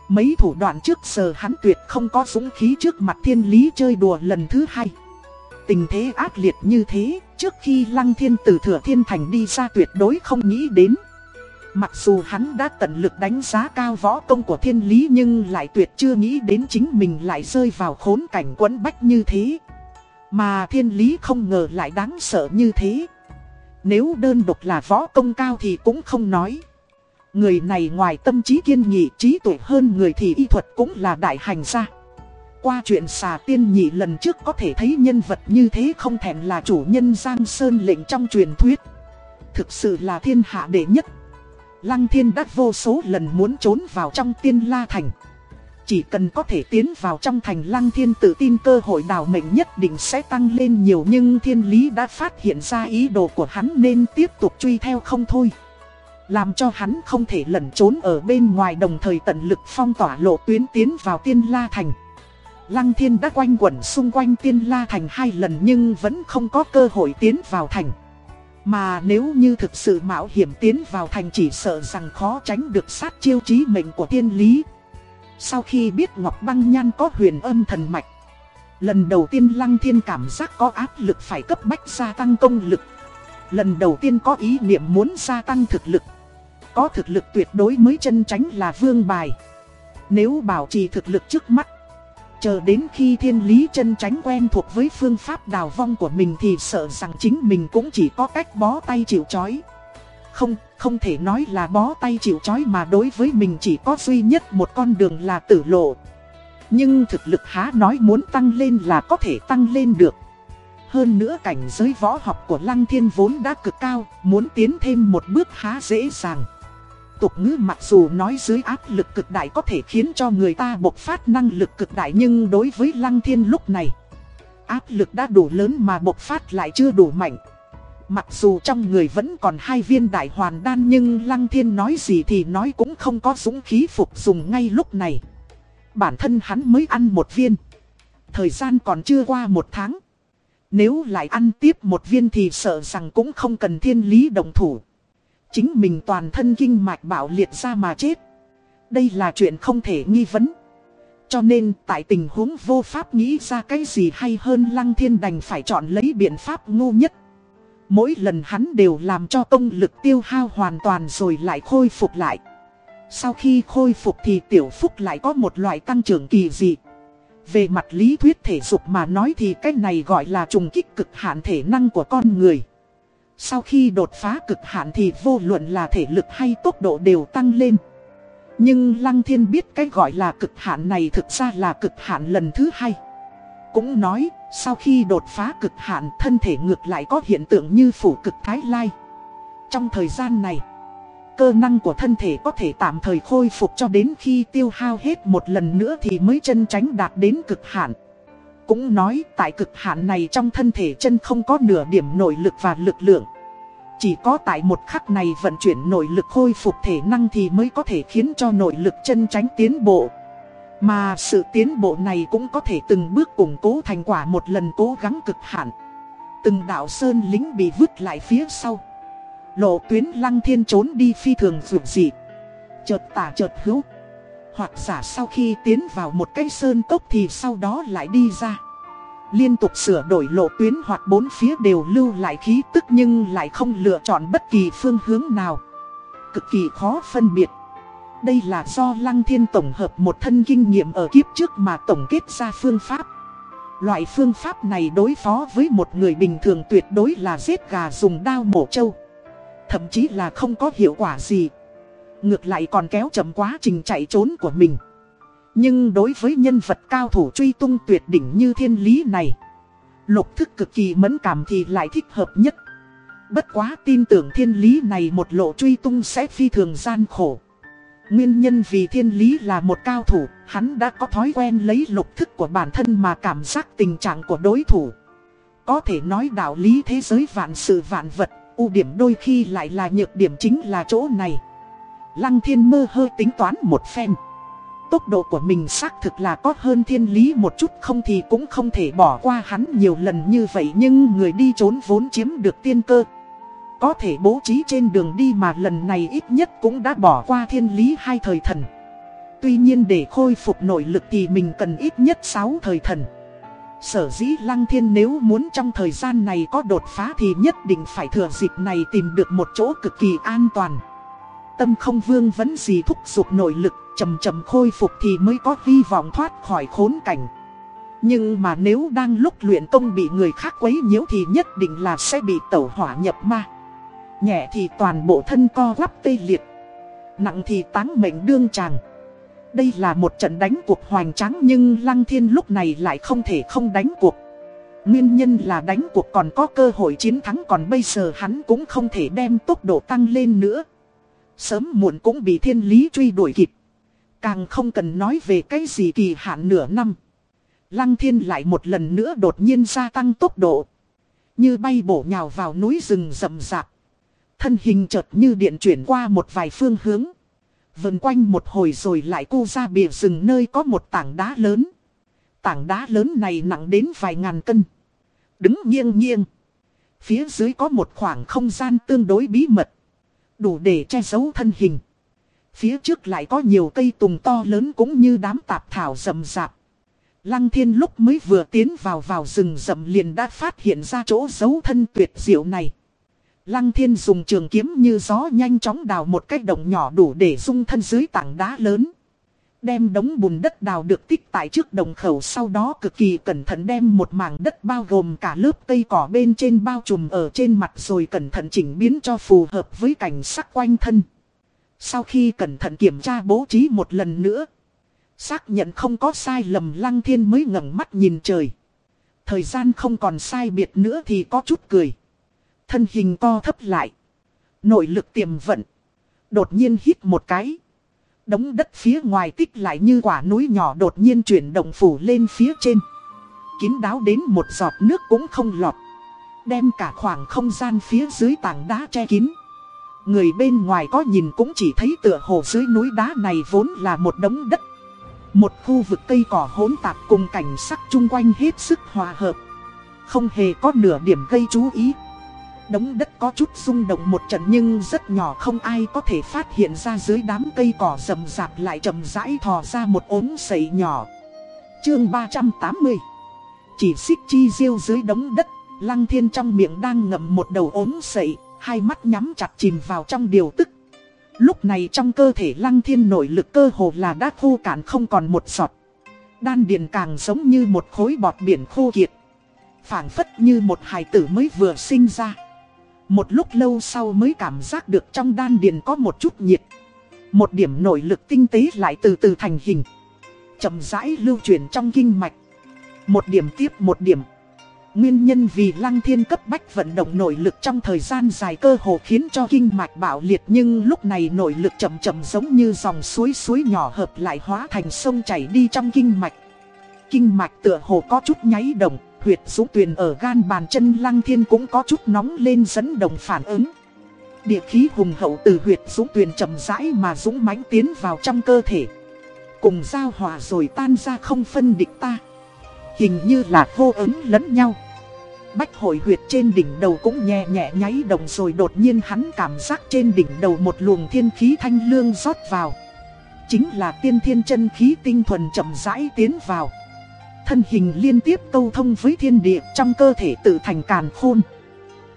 Mấy thủ đoạn trước giờ hắn tuyệt không có dũng khí trước mặt thiên lý chơi đùa lần thứ hai. Tình thế ác liệt như thế, trước khi Lăng Thiên từ thừa thiên thành đi ra tuyệt đối không nghĩ đến. Mặc dù hắn đã tận lực đánh giá cao võ công của thiên lý nhưng lại tuyệt chưa nghĩ đến chính mình lại rơi vào khốn cảnh quấn bách như thế. Mà thiên lý không ngờ lại đáng sợ như thế. Nếu đơn độc là võ công cao thì cũng không nói. Người này ngoài tâm trí kiên nghị trí tuệ hơn người thì y thuật cũng là đại hành gia. Qua chuyện xà tiên nhị lần trước có thể thấy nhân vật như thế không thèm là chủ nhân Giang Sơn lệnh trong truyền thuyết. Thực sự là thiên hạ đệ nhất. Lăng thiên đã vô số lần muốn trốn vào trong tiên la thành. Chỉ cần có thể tiến vào trong thành lăng thiên tự tin cơ hội đào mệnh nhất định sẽ tăng lên nhiều nhưng thiên lý đã phát hiện ra ý đồ của hắn nên tiếp tục truy theo không thôi. Làm cho hắn không thể lẩn trốn ở bên ngoài đồng thời tận lực phong tỏa lộ tuyến tiến vào tiên la thành. Lăng thiên đã quanh quẩn xung quanh tiên la thành hai lần nhưng vẫn không có cơ hội tiến vào thành. Mà nếu như thực sự mạo hiểm tiến vào thành chỉ sợ rằng khó tránh được sát chiêu chí mệnh của tiên lý. Sau khi biết Ngọc Băng Nhan có huyền âm thần mạch, Lần đầu tiên Lăng Thiên cảm giác có áp lực phải cấp bách gia tăng công lực. Lần đầu tiên có ý niệm muốn gia tăng thực lực. Có thực lực tuyệt đối mới chân tránh là vương bài. Nếu bảo trì thực lực trước mắt Chờ đến khi thiên lý chân tránh quen thuộc với phương pháp đào vong của mình thì sợ rằng chính mình cũng chỉ có cách bó tay chịu chói Không, không thể nói là bó tay chịu chói mà đối với mình chỉ có duy nhất một con đường là tử lộ. Nhưng thực lực há nói muốn tăng lên là có thể tăng lên được. Hơn nữa cảnh giới võ học của Lăng Thiên vốn đã cực cao, muốn tiến thêm một bước há dễ dàng. Tục ngữ mặc dù nói dưới áp lực cực đại có thể khiến cho người ta bộc phát năng lực cực đại nhưng đối với Lăng Thiên lúc này, áp lực đã đủ lớn mà bộc phát lại chưa đủ mạnh. Mặc dù trong người vẫn còn hai viên đại hoàn đan nhưng Lăng Thiên nói gì thì nói cũng không có dũng khí phục dùng ngay lúc này. Bản thân hắn mới ăn một viên. Thời gian còn chưa qua một tháng. Nếu lại ăn tiếp một viên thì sợ rằng cũng không cần thiên lý đồng thủ. Chính mình toàn thân kinh mạch bạo liệt ra mà chết. Đây là chuyện không thể nghi vấn. Cho nên, tại tình huống vô pháp nghĩ ra cái gì hay hơn Lăng Thiên đành phải chọn lấy biện pháp ngu nhất. Mỗi lần hắn đều làm cho công lực tiêu hao hoàn toàn rồi lại khôi phục lại. Sau khi khôi phục thì tiểu phúc lại có một loại tăng trưởng kỳ dị. Về mặt lý thuyết thể dục mà nói thì cái này gọi là trùng kích cực hạn thể năng của con người. Sau khi đột phá cực hạn thì vô luận là thể lực hay tốc độ đều tăng lên. Nhưng Lăng Thiên biết cái gọi là cực hạn này thực ra là cực hạn lần thứ hai. Cũng nói, sau khi đột phá cực hạn thân thể ngược lại có hiện tượng như phủ cực thái lai. Trong thời gian này, cơ năng của thân thể có thể tạm thời khôi phục cho đến khi tiêu hao hết một lần nữa thì mới chân tránh đạt đến cực hạn. Cũng nói tại cực hạn này trong thân thể chân không có nửa điểm nội lực và lực lượng. Chỉ có tại một khắc này vận chuyển nội lực khôi phục thể năng thì mới có thể khiến cho nội lực chân tránh tiến bộ. Mà sự tiến bộ này cũng có thể từng bước củng cố thành quả một lần cố gắng cực hạn. Từng đạo sơn lính bị vứt lại phía sau. Lộ tuyến lăng thiên trốn đi phi thường dù dị. Chợt tả chợt hữu. Hoặc giả sau khi tiến vào một cây sơn cốc thì sau đó lại đi ra. Liên tục sửa đổi lộ tuyến hoặc bốn phía đều lưu lại khí tức nhưng lại không lựa chọn bất kỳ phương hướng nào. Cực kỳ khó phân biệt. Đây là do Lăng Thiên tổng hợp một thân kinh nghiệm ở kiếp trước mà tổng kết ra phương pháp. Loại phương pháp này đối phó với một người bình thường tuyệt đối là giết gà dùng đao mổ trâu. Thậm chí là không có hiệu quả gì. Ngược lại còn kéo chậm quá trình chạy trốn của mình. Nhưng đối với nhân vật cao thủ truy tung tuyệt đỉnh như thiên lý này, Lục thức cực kỳ mẫn cảm thì lại thích hợp nhất. Bất quá tin tưởng thiên lý này một lộ truy tung sẽ phi thường gian khổ. Nguyên nhân vì thiên lý là một cao thủ, Hắn đã có thói quen lấy lục thức của bản thân mà cảm giác tình trạng của đối thủ. Có thể nói đạo lý thế giới vạn sự vạn vật, ưu điểm đôi khi lại là nhược điểm chính là chỗ này. Lăng thiên mơ hơi tính toán một phen. Tốc độ của mình xác thực là có hơn thiên lý một chút không thì cũng không thể bỏ qua hắn nhiều lần như vậy Nhưng người đi trốn vốn chiếm được tiên cơ. Có thể bố trí trên đường đi mà lần này ít nhất cũng đã bỏ qua thiên lý hai thời thần. Tuy nhiên để khôi phục nội lực thì mình cần ít nhất 6 thời thần. Sở dĩ Lăng Thiên nếu muốn trong thời gian này có đột phá thì nhất định phải thừa dịp này tìm được một chỗ cực kỳ an toàn. Tâm không vương vẫn gì thúc giục nội lực, chậm chậm khôi phục thì mới có hy vọng thoát khỏi khốn cảnh. Nhưng mà nếu đang lúc luyện công bị người khác quấy nhiễu thì nhất định là sẽ bị tẩu hỏa nhập ma. Nhẹ thì toàn bộ thân co quắp tê liệt. Nặng thì táng mệnh đương chàng. Đây là một trận đánh cuộc hoành tráng nhưng Lăng Thiên lúc này lại không thể không đánh cuộc. Nguyên nhân là đánh cuộc còn có cơ hội chiến thắng còn bây giờ hắn cũng không thể đem tốc độ tăng lên nữa. Sớm muộn cũng bị thiên lý truy đuổi kịp. Càng không cần nói về cái gì kỳ hạn nửa năm. Lăng thiên lại một lần nữa đột nhiên gia tăng tốc độ. Như bay bổ nhào vào núi rừng rậm rạp. Thân hình chợt như điện chuyển qua một vài phương hướng. Vần quanh một hồi rồi lại cu ra bìa rừng nơi có một tảng đá lớn. Tảng đá lớn này nặng đến vài ngàn cân. Đứng nghiêng nghiêng. Phía dưới có một khoảng không gian tương đối bí mật. Đủ để che giấu thân hình. Phía trước lại có nhiều cây tùng to lớn cũng như đám tạp thảo rậm rạp. Lăng thiên lúc mới vừa tiến vào vào rừng rậm liền đã phát hiện ra chỗ giấu thân tuyệt diệu này. Lăng thiên dùng trường kiếm như gió nhanh chóng đào một cái động nhỏ đủ để dung thân dưới tảng đá lớn. Đem đống bùn đất đào được tích tại trước đồng khẩu sau đó cực kỳ cẩn thận đem một mảng đất bao gồm cả lớp cây cỏ bên trên bao trùm ở trên mặt rồi cẩn thận chỉnh biến cho phù hợp với cảnh sắc quanh thân. Sau khi cẩn thận kiểm tra bố trí một lần nữa. Xác nhận không có sai lầm, lăng thiên mới ngẩng mắt nhìn trời. Thời gian không còn sai biệt nữa thì có chút cười. Thân hình to thấp lại. Nội lực tiềm vận. Đột nhiên hít một cái. Đống đất phía ngoài tích lại như quả núi nhỏ đột nhiên chuyển động phủ lên phía trên. Kín đáo đến một giọt nước cũng không lọt. Đem cả khoảng không gian phía dưới tảng đá che kín. Người bên ngoài có nhìn cũng chỉ thấy tựa hồ dưới núi đá này vốn là một đống đất. Một khu vực cây cỏ hỗn tạp cùng cảnh sắc chung quanh hết sức hòa hợp. Không hề có nửa điểm gây chú ý. Đống đất có chút rung động một trận nhưng rất nhỏ không ai có thể phát hiện ra dưới đám cây cỏ rầm rạp lại chậm rãi thò ra một ốm sậy nhỏ. Chương 380 Chỉ xích chi diêu dưới đống đất, lăng thiên trong miệng đang ngậm một đầu ốm sậy, hai mắt nhắm chặt chìm vào trong điều tức. Lúc này trong cơ thể lăng thiên nội lực cơ hồ là đã khô cạn không còn một giọt. Đan điền càng giống như một khối bọt biển khô kiệt. phảng phất như một hài tử mới vừa sinh ra. Một lúc lâu sau mới cảm giác được trong đan điền có một chút nhiệt. Một điểm nội lực tinh tế lại từ từ thành hình. chậm rãi lưu chuyển trong kinh mạch. Một điểm tiếp một điểm. Nguyên nhân vì lăng thiên cấp bách vận động nội lực trong thời gian dài cơ hồ khiến cho kinh mạch bạo liệt nhưng lúc này nội lực chậm chậm giống như dòng suối suối nhỏ hợp lại hóa thành sông chảy đi trong kinh mạch. Kinh mạch tựa hồ có chút nháy động, huyệt dũng tuyền ở gan bàn chân lăng thiên cũng có chút nóng lên dẫn đồng phản ứng. Địa khí hùng hậu từ huyệt dũng tuyền chậm rãi mà dũng mãnh tiến vào trong cơ thể. Cùng giao hòa rồi tan ra không phân địch ta. Hình như là hô ứng lẫn nhau Bách hội huyệt trên đỉnh đầu cũng nhẹ nhẹ nháy đồng rồi đột nhiên hắn cảm giác trên đỉnh đầu một luồng thiên khí thanh lương rót vào Chính là tiên thiên chân khí tinh thuần chậm rãi tiến vào Thân hình liên tiếp câu thông với thiên địa trong cơ thể tự thành càn khôn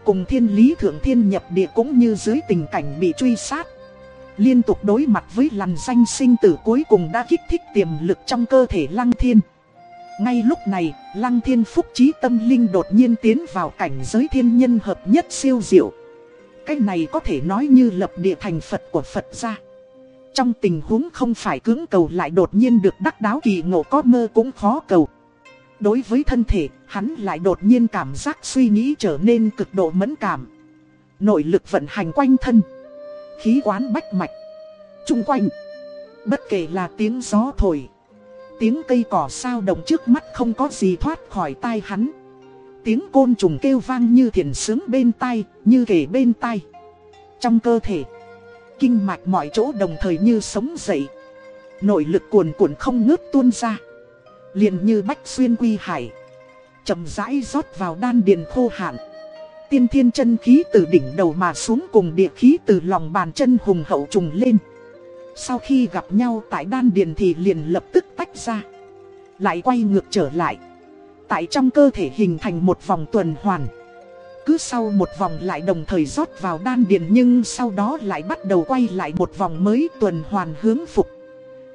Cùng thiên lý thượng thiên nhập địa cũng như dưới tình cảnh bị truy sát Liên tục đối mặt với lằn danh sinh tử cuối cùng đã kích thích tiềm lực trong cơ thể lăng thiên ngay lúc này, Lăng Thiên Phúc trí tâm linh đột nhiên tiến vào cảnh giới thiên nhân hợp nhất siêu diệu. Cái này có thể nói như lập địa thành Phật của Phật ra. Trong tình huống không phải cưỡng cầu lại đột nhiên được đắc đáo kỳ ngộ có mơ cũng khó cầu. Đối với thân thể, hắn lại đột nhiên cảm giác suy nghĩ trở nên cực độ mẫn cảm. Nội lực vận hành quanh thân. Khí quán bách mạch. Trung quanh. Bất kể là tiếng gió thổi Tiếng cây cỏ sao động trước mắt không có gì thoát khỏi tai hắn Tiếng côn trùng kêu vang như thiền sướng bên tai, như kể bên tai Trong cơ thể Kinh mạch mọi chỗ đồng thời như sống dậy Nội lực cuồn cuộn không ngớt tuôn ra liền như bách xuyên quy hải. Chậm rãi rót vào đan điền khô hạn. Tiên thiên chân khí từ đỉnh đầu mà xuống cùng địa khí từ lòng bàn chân hùng hậu trùng lên. Sau khi gặp nhau tại đan điền thì liền lập tức tách ra. Lại quay ngược trở lại. Tại trong cơ thể hình thành một vòng tuần hoàn. Cứ sau một vòng lại đồng thời rót vào đan điền Nhưng sau đó lại bắt đầu quay lại một vòng mới tuần hoàn hướng phục.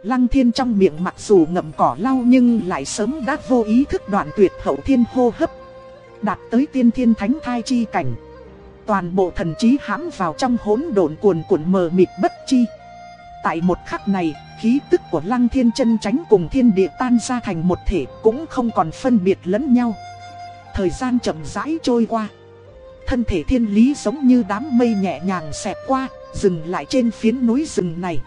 Lăng thiên trong miệng mặc dù ngậm cỏ lau nhưng lại sớm đã vô ý thức đoạn tuyệt hậu thiên hô hấp Đạt tới tiên thiên thánh thai chi cảnh Toàn bộ thần trí hãm vào trong hỗn độn cuồn cuộn mờ mịt bất chi Tại một khắc này, khí tức của lăng thiên chân tránh cùng thiên địa tan ra thành một thể cũng không còn phân biệt lẫn nhau. Thời gian chậm rãi trôi qua. Thân thể thiên lý giống như đám mây nhẹ nhàng xẹt qua, dừng lại trên phiến núi rừng này.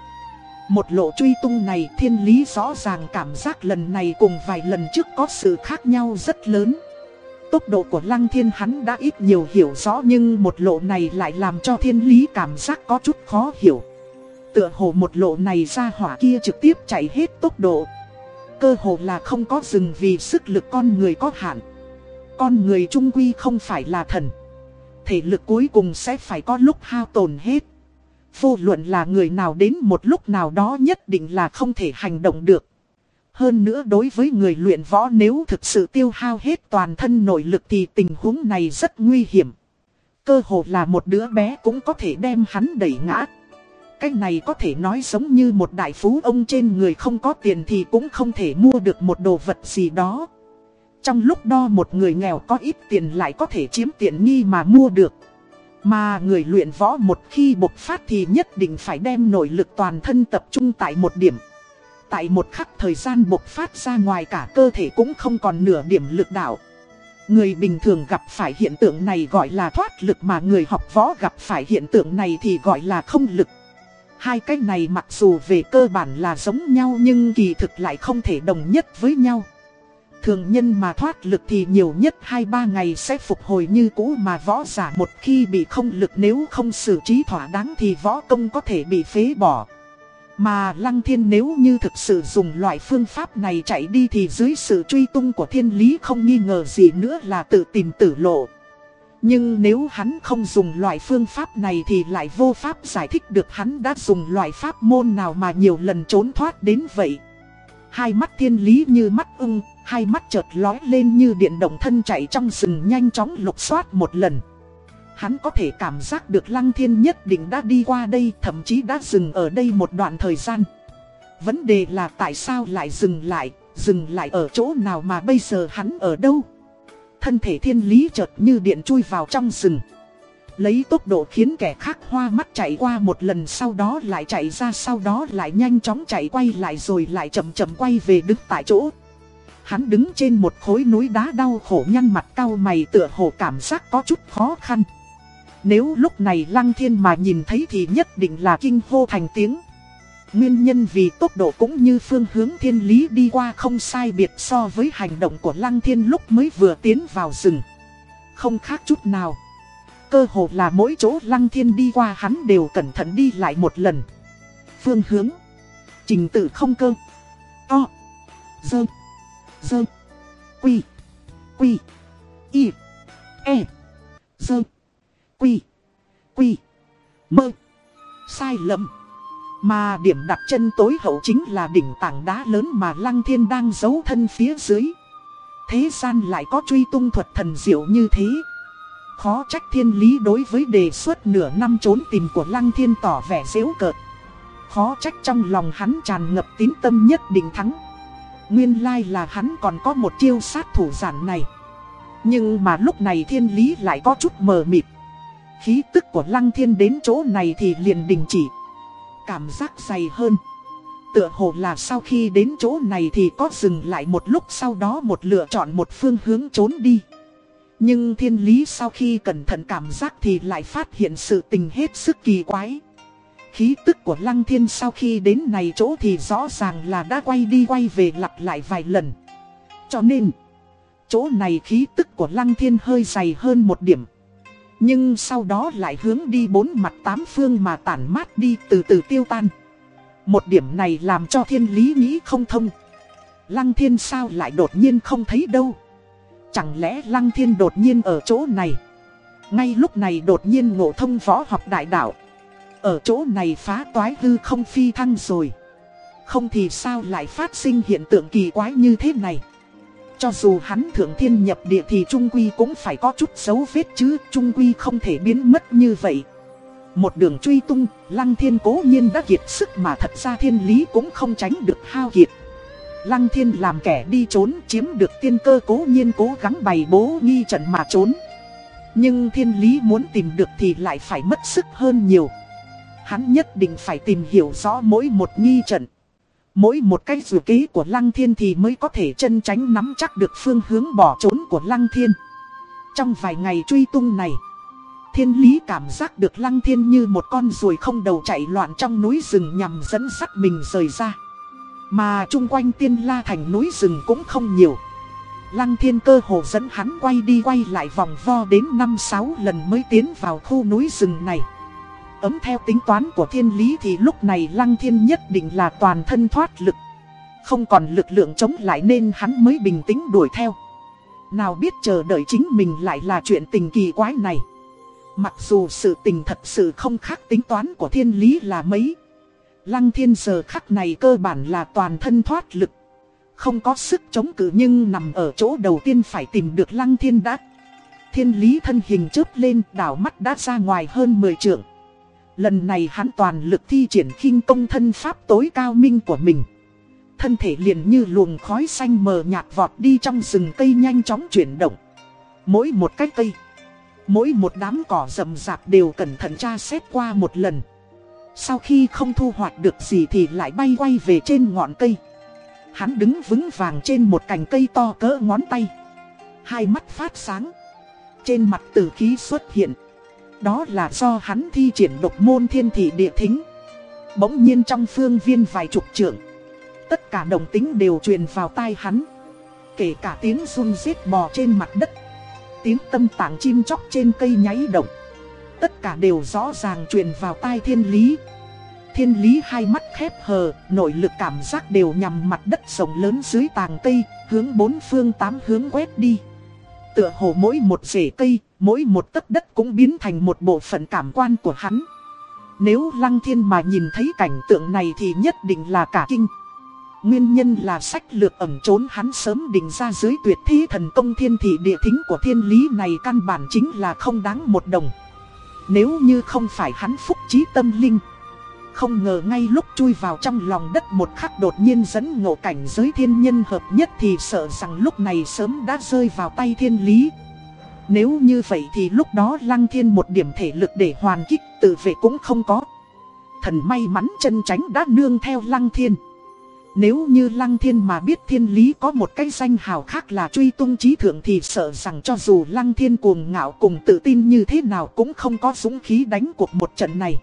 Một lộ truy tung này thiên lý rõ ràng cảm giác lần này cùng vài lần trước có sự khác nhau rất lớn. Tốc độ của lăng thiên hắn đã ít nhiều hiểu rõ nhưng một lộ này lại làm cho thiên lý cảm giác có chút khó hiểu. Tựa hồ một lộ này ra hỏa kia trực tiếp chạy hết tốc độ Cơ hồ là không có dừng vì sức lực con người có hạn Con người trung quy không phải là thần Thể lực cuối cùng sẽ phải có lúc hao tồn hết Vô luận là người nào đến một lúc nào đó nhất định là không thể hành động được hơn nữa đối với người luyện võ nếu thực sự tiêu hao hết toàn thân nội lực thì tình huống này rất nguy hiểm. Cơ hồ là một đứa bé cũng có thể đem hắn đẩy ngã. Cái này có thể nói giống như một đại phú ông trên người không có tiền thì cũng không thể mua được một đồ vật gì đó. Trong lúc đo một người nghèo có ít tiền lại có thể chiếm tiện nghi mà mua được. Mà người luyện võ một khi bộc phát thì nhất định phải đem nội lực toàn thân tập trung tại một điểm. Tại một khắc thời gian bộc phát ra ngoài cả cơ thể cũng không còn nửa điểm lực đạo. Người bình thường gặp phải hiện tượng này gọi là thoát lực mà người học võ gặp phải hiện tượng này thì gọi là không lực. Hai cái này mặc dù về cơ bản là giống nhau nhưng kỳ thực lại không thể đồng nhất với nhau. Thường nhân mà thoát lực thì nhiều nhất 2-3 ngày sẽ phục hồi như cũ mà võ giả một khi bị không lực nếu không xử trí thỏa đáng thì võ công có thể bị phế bỏ. Mà Lăng Thiên nếu như thực sự dùng loại phương pháp này chạy đi thì dưới sự truy tung của thiên lý không nghi ngờ gì nữa là tự tìm tử lộ. Nhưng nếu hắn không dùng loại phương pháp này thì lại vô pháp giải thích được hắn đã dùng loại pháp môn nào mà nhiều lần trốn thoát đến vậy. Hai mắt thiên lý như mắt ưng, hai mắt chợt lói lên như điện động thân chạy trong rừng nhanh chóng lục soát một lần. Hắn có thể cảm giác được lăng thiên nhất định đã đi qua đây, thậm chí đã dừng ở đây một đoạn thời gian. Vấn đề là tại sao lại dừng lại, Dừng lại ở chỗ nào mà bây giờ hắn ở đâu Thân thể thiên lý chợt như điện chui vào trong rừng Lấy tốc độ khiến kẻ khác hoa mắt chạy qua một lần sau đó lại chạy ra sau đó lại nhanh chóng chạy quay lại rồi lại chậm chậm quay về đứng tại chỗ Hắn đứng trên một khối núi đá đau khổ nhăn mặt cau mày tựa hồ cảm giác có chút khó khăn. Nếu lúc này lăng thiên mà nhìn thấy thì nhất định là kinh hô thành tiếng. Nguyên nhân vì tốc độ cũng như phương hướng thiên lý đi qua không sai biệt so với hành động của lăng thiên lúc mới vừa tiến vào rừng. Không khác chút nào. Cơ hồ là mỗi chỗ lăng thiên đi qua hắn đều cẩn thận đi lại một lần. Phương hướng. Trình tự không cơ. To. Dơ. Dơ Quy. Quy. Y. E. Dơ Quy. Quy. Mơ. Sai lầm. Mà điểm đặt chân tối hậu chính là đỉnh tảng đá lớn mà Lăng Thiên đang giấu thân phía dưới. Thế gian lại có truy tung thuật thần diệu như thế. Khó trách thiên lý đối với đề xuất nửa năm trốn tìm của Lăng Thiên tỏ vẻ dễu cợt. Khó trách trong lòng hắn tràn ngập tín tâm nhất định thắng. Nguyên lai là hắn còn có một chiêu sát thủ giản này. Nhưng mà lúc này thiên lý lại có chút mờ mịt. Khí tức của lăng thiên đến chỗ này thì liền đình chỉ. Cảm giác dày hơn. Tựa hồ là sau khi đến chỗ này thì có dừng lại một lúc sau đó một lựa chọn một phương hướng trốn đi. Nhưng thiên lý sau khi cẩn thận cảm giác thì lại phát hiện sự tình hết sức kỳ quái. Khí tức của Lăng Thiên sau khi đến này chỗ thì rõ ràng là đã quay đi quay về lặp lại vài lần. Cho nên, chỗ này khí tức của Lăng Thiên hơi dày hơn một điểm. Nhưng sau đó lại hướng đi bốn mặt tám phương mà tản mát đi từ từ tiêu tan. Một điểm này làm cho thiên lý nghĩ không thông. Lăng Thiên sao lại đột nhiên không thấy đâu. Chẳng lẽ Lăng Thiên đột nhiên ở chỗ này. Ngay lúc này đột nhiên ngộ thông võ học đại đạo. Ở chỗ này phá toái hư không phi thăng rồi. Không thì sao lại phát sinh hiện tượng kỳ quái như thế này? Cho dù hắn thượng thiên nhập địa thì Trung Quy cũng phải có chút dấu vết chứ Trung Quy không thể biến mất như vậy. Một đường truy tung, Lăng Thiên cố nhiên đã kiệt sức mà thật ra thiên lý cũng không tránh được hao kiệt. Lăng Thiên làm kẻ đi trốn chiếm được tiên cơ cố nhiên cố gắng bày bố nghi trận mà trốn. Nhưng thiên lý muốn tìm được thì lại phải mất sức hơn nhiều. Hắn nhất định phải tìm hiểu rõ mỗi một nghi trận. Mỗi một cái dự ký của Lăng Thiên thì mới có thể chân tránh nắm chắc được phương hướng bỏ trốn của Lăng Thiên. Trong vài ngày truy tung này, Thiên Lý cảm giác được Lăng Thiên như một con ruồi không đầu chạy loạn trong núi rừng nhằm dẫn dắt mình rời ra. Mà chung quanh tiên la thành núi rừng cũng không nhiều. Lăng Thiên cơ hồ dẫn hắn quay đi quay lại vòng vo đến 5-6 lần mới tiến vào khu núi rừng này. Ấm theo tính toán của thiên lý thì lúc này lăng thiên nhất định là toàn thân thoát lực. Không còn lực lượng chống lại nên hắn mới bình tĩnh đuổi theo. Nào biết chờ đợi chính mình lại là chuyện tình kỳ quái này. Mặc dù sự tình thật sự không khác tính toán của thiên lý là mấy. Lăng thiên giờ khắc này cơ bản là toàn thân thoát lực. Không có sức chống cự nhưng nằm ở chỗ đầu tiên phải tìm được lăng thiên đã. Thiên lý thân hình chớp lên, đảo mắt đã ra ngoài hơn 10 trượng. Lần này hắn toàn lực thi triển khinh công thân pháp tối cao minh của mình. Thân thể liền như luồng khói xanh mờ nhạt vọt đi trong rừng cây nhanh chóng chuyển động. Mỗi một cái cây, mỗi một đám cỏ rậm rạp đều cẩn thận tra xét qua một lần. Sau khi không thu hoạch được gì thì lại bay quay về trên ngọn cây. Hắn đứng vững vàng trên một cành cây to cỡ ngón tay. Hai mắt phát sáng. Trên mặt tử khí xuất hiện. Đó là do hắn thi triển độc môn thiên thị địa thính. Bỗng nhiên trong phương viên vài chục trưởng Tất cả đồng tính đều truyền vào tai hắn. Kể cả tiếng run rít bò trên mặt đất. Tiếng tâm tảng chim chóc trên cây nháy động. Tất cả đều rõ ràng truyền vào tai thiên lý. Thiên lý hai mắt khép hờ, nội lực cảm giác đều nhằm mặt đất rộng lớn dưới tàng cây, hướng bốn phương tám hướng quét đi. Tựa hồ mỗi một rễ cây, mỗi một tấc đất cũng biến thành một bộ phận cảm quan của hắn. Nếu Lăng Thiên mà nhìn thấy cảnh tượng này thì nhất định là cả kinh. Nguyên nhân là sách lược ẩm trốn hắn sớm định ra dưới tuyệt thi thần công thiên thị địa thính của thiên lý này căn bản chính là không đáng một đồng. Nếu như không phải hắn phúc trí tâm linh, không ngờ ngay lúc chui vào trong lòng đất một khắc đột nhiên dẫn ngộ cảnh giới thiên nhân hợp nhất thì sợ rằng lúc này sớm đã rơi vào tay thiên lý. Nếu như vậy thì lúc đó lăng thiên một điểm thể lực để hoàn kích tự vệ cũng không có. Thần may mắn chân tránh đã nương theo lăng thiên. Nếu như Lăng Thiên mà biết thiên lý có một cái danh hào khác là truy tung trí thượng thì sợ rằng cho dù Lăng Thiên cuồng ngạo cùng tự tin như thế nào cũng không có dũng khí đánh cuộc một trận này.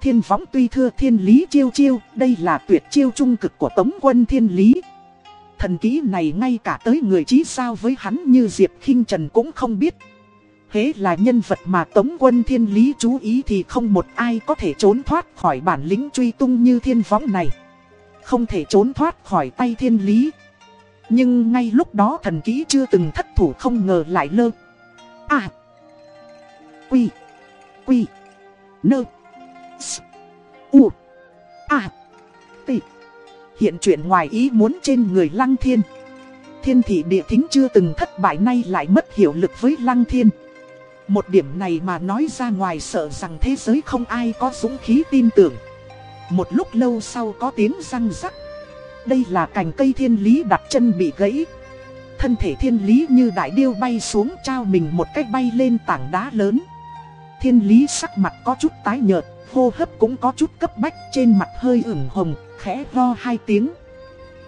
Thiên võng tuy thưa thiên lý chiêu chiêu, đây là tuyệt chiêu trung cực của tống quân thiên lý. Thần kỹ này ngay cả tới người trí sao với hắn như Diệp khinh Trần cũng không biết. Hế là nhân vật mà tống quân thiên lý chú ý thì không một ai có thể trốn thoát khỏi bản lĩnh truy tung như thiên võng này không thể trốn thoát khỏi tay thiên lý. Nhưng ngay lúc đó thần kỹ chưa từng thất thủ không ngờ lại lơ. À. Quy. Quy. Nơ. S. U. A. T. Hiện chuyện ngoài ý muốn trên người lăng thiên. Thiên thị địa thính chưa từng thất bại nay lại mất hiệu lực với lăng thiên. Một điểm này mà nói ra ngoài sợ rằng thế giới không ai có dũng khí tin tưởng. Một lúc lâu sau có tiếng răng rắc. Đây là cành cây thiên lý đặt chân bị gãy. Thân thể thiên lý như đại điêu bay xuống trao mình một cách bay lên tảng đá lớn. Thiên lý sắc mặt có chút tái nhợt, hô hấp cũng có chút cấp bách trên mặt hơi ửng hồng, khẽ ho hai tiếng.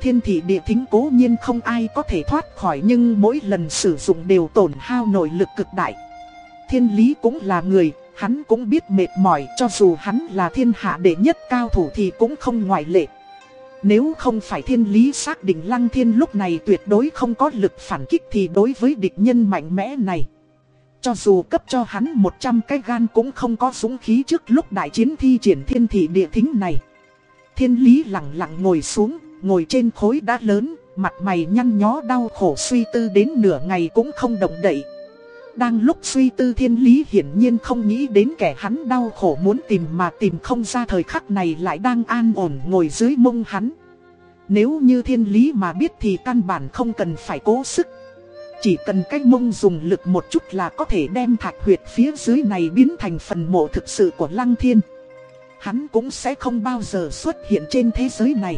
Thiên thị địa thính cố nhiên không ai có thể thoát khỏi nhưng mỗi lần sử dụng đều tổn hao nội lực cực đại. Thiên lý cũng là người, Hắn cũng biết mệt mỏi cho dù hắn là thiên hạ đệ nhất cao thủ thì cũng không ngoại lệ. Nếu không phải thiên lý xác định lăng thiên lúc này tuyệt đối không có lực phản kích thì đối với địch nhân mạnh mẽ này. Cho dù cấp cho hắn 100 cái gan cũng không có súng khí trước lúc đại chiến thi triển thiên thị địa thính này. Thiên lý lặng lặng ngồi xuống, ngồi trên khối đá lớn, mặt mày nhăn nhó đau khổ suy tư đến nửa ngày cũng không động đậy. Đang lúc suy tư thiên lý hiển nhiên không nghĩ đến kẻ hắn đau khổ muốn tìm mà tìm không ra thời khắc này lại đang an ổn ngồi dưới mông hắn. Nếu như thiên lý mà biết thì căn bản không cần phải cố sức. Chỉ cần cái mông dùng lực một chút là có thể đem thạch huyệt phía dưới này biến thành phần mộ thực sự của lăng thiên. Hắn cũng sẽ không bao giờ xuất hiện trên thế giới này.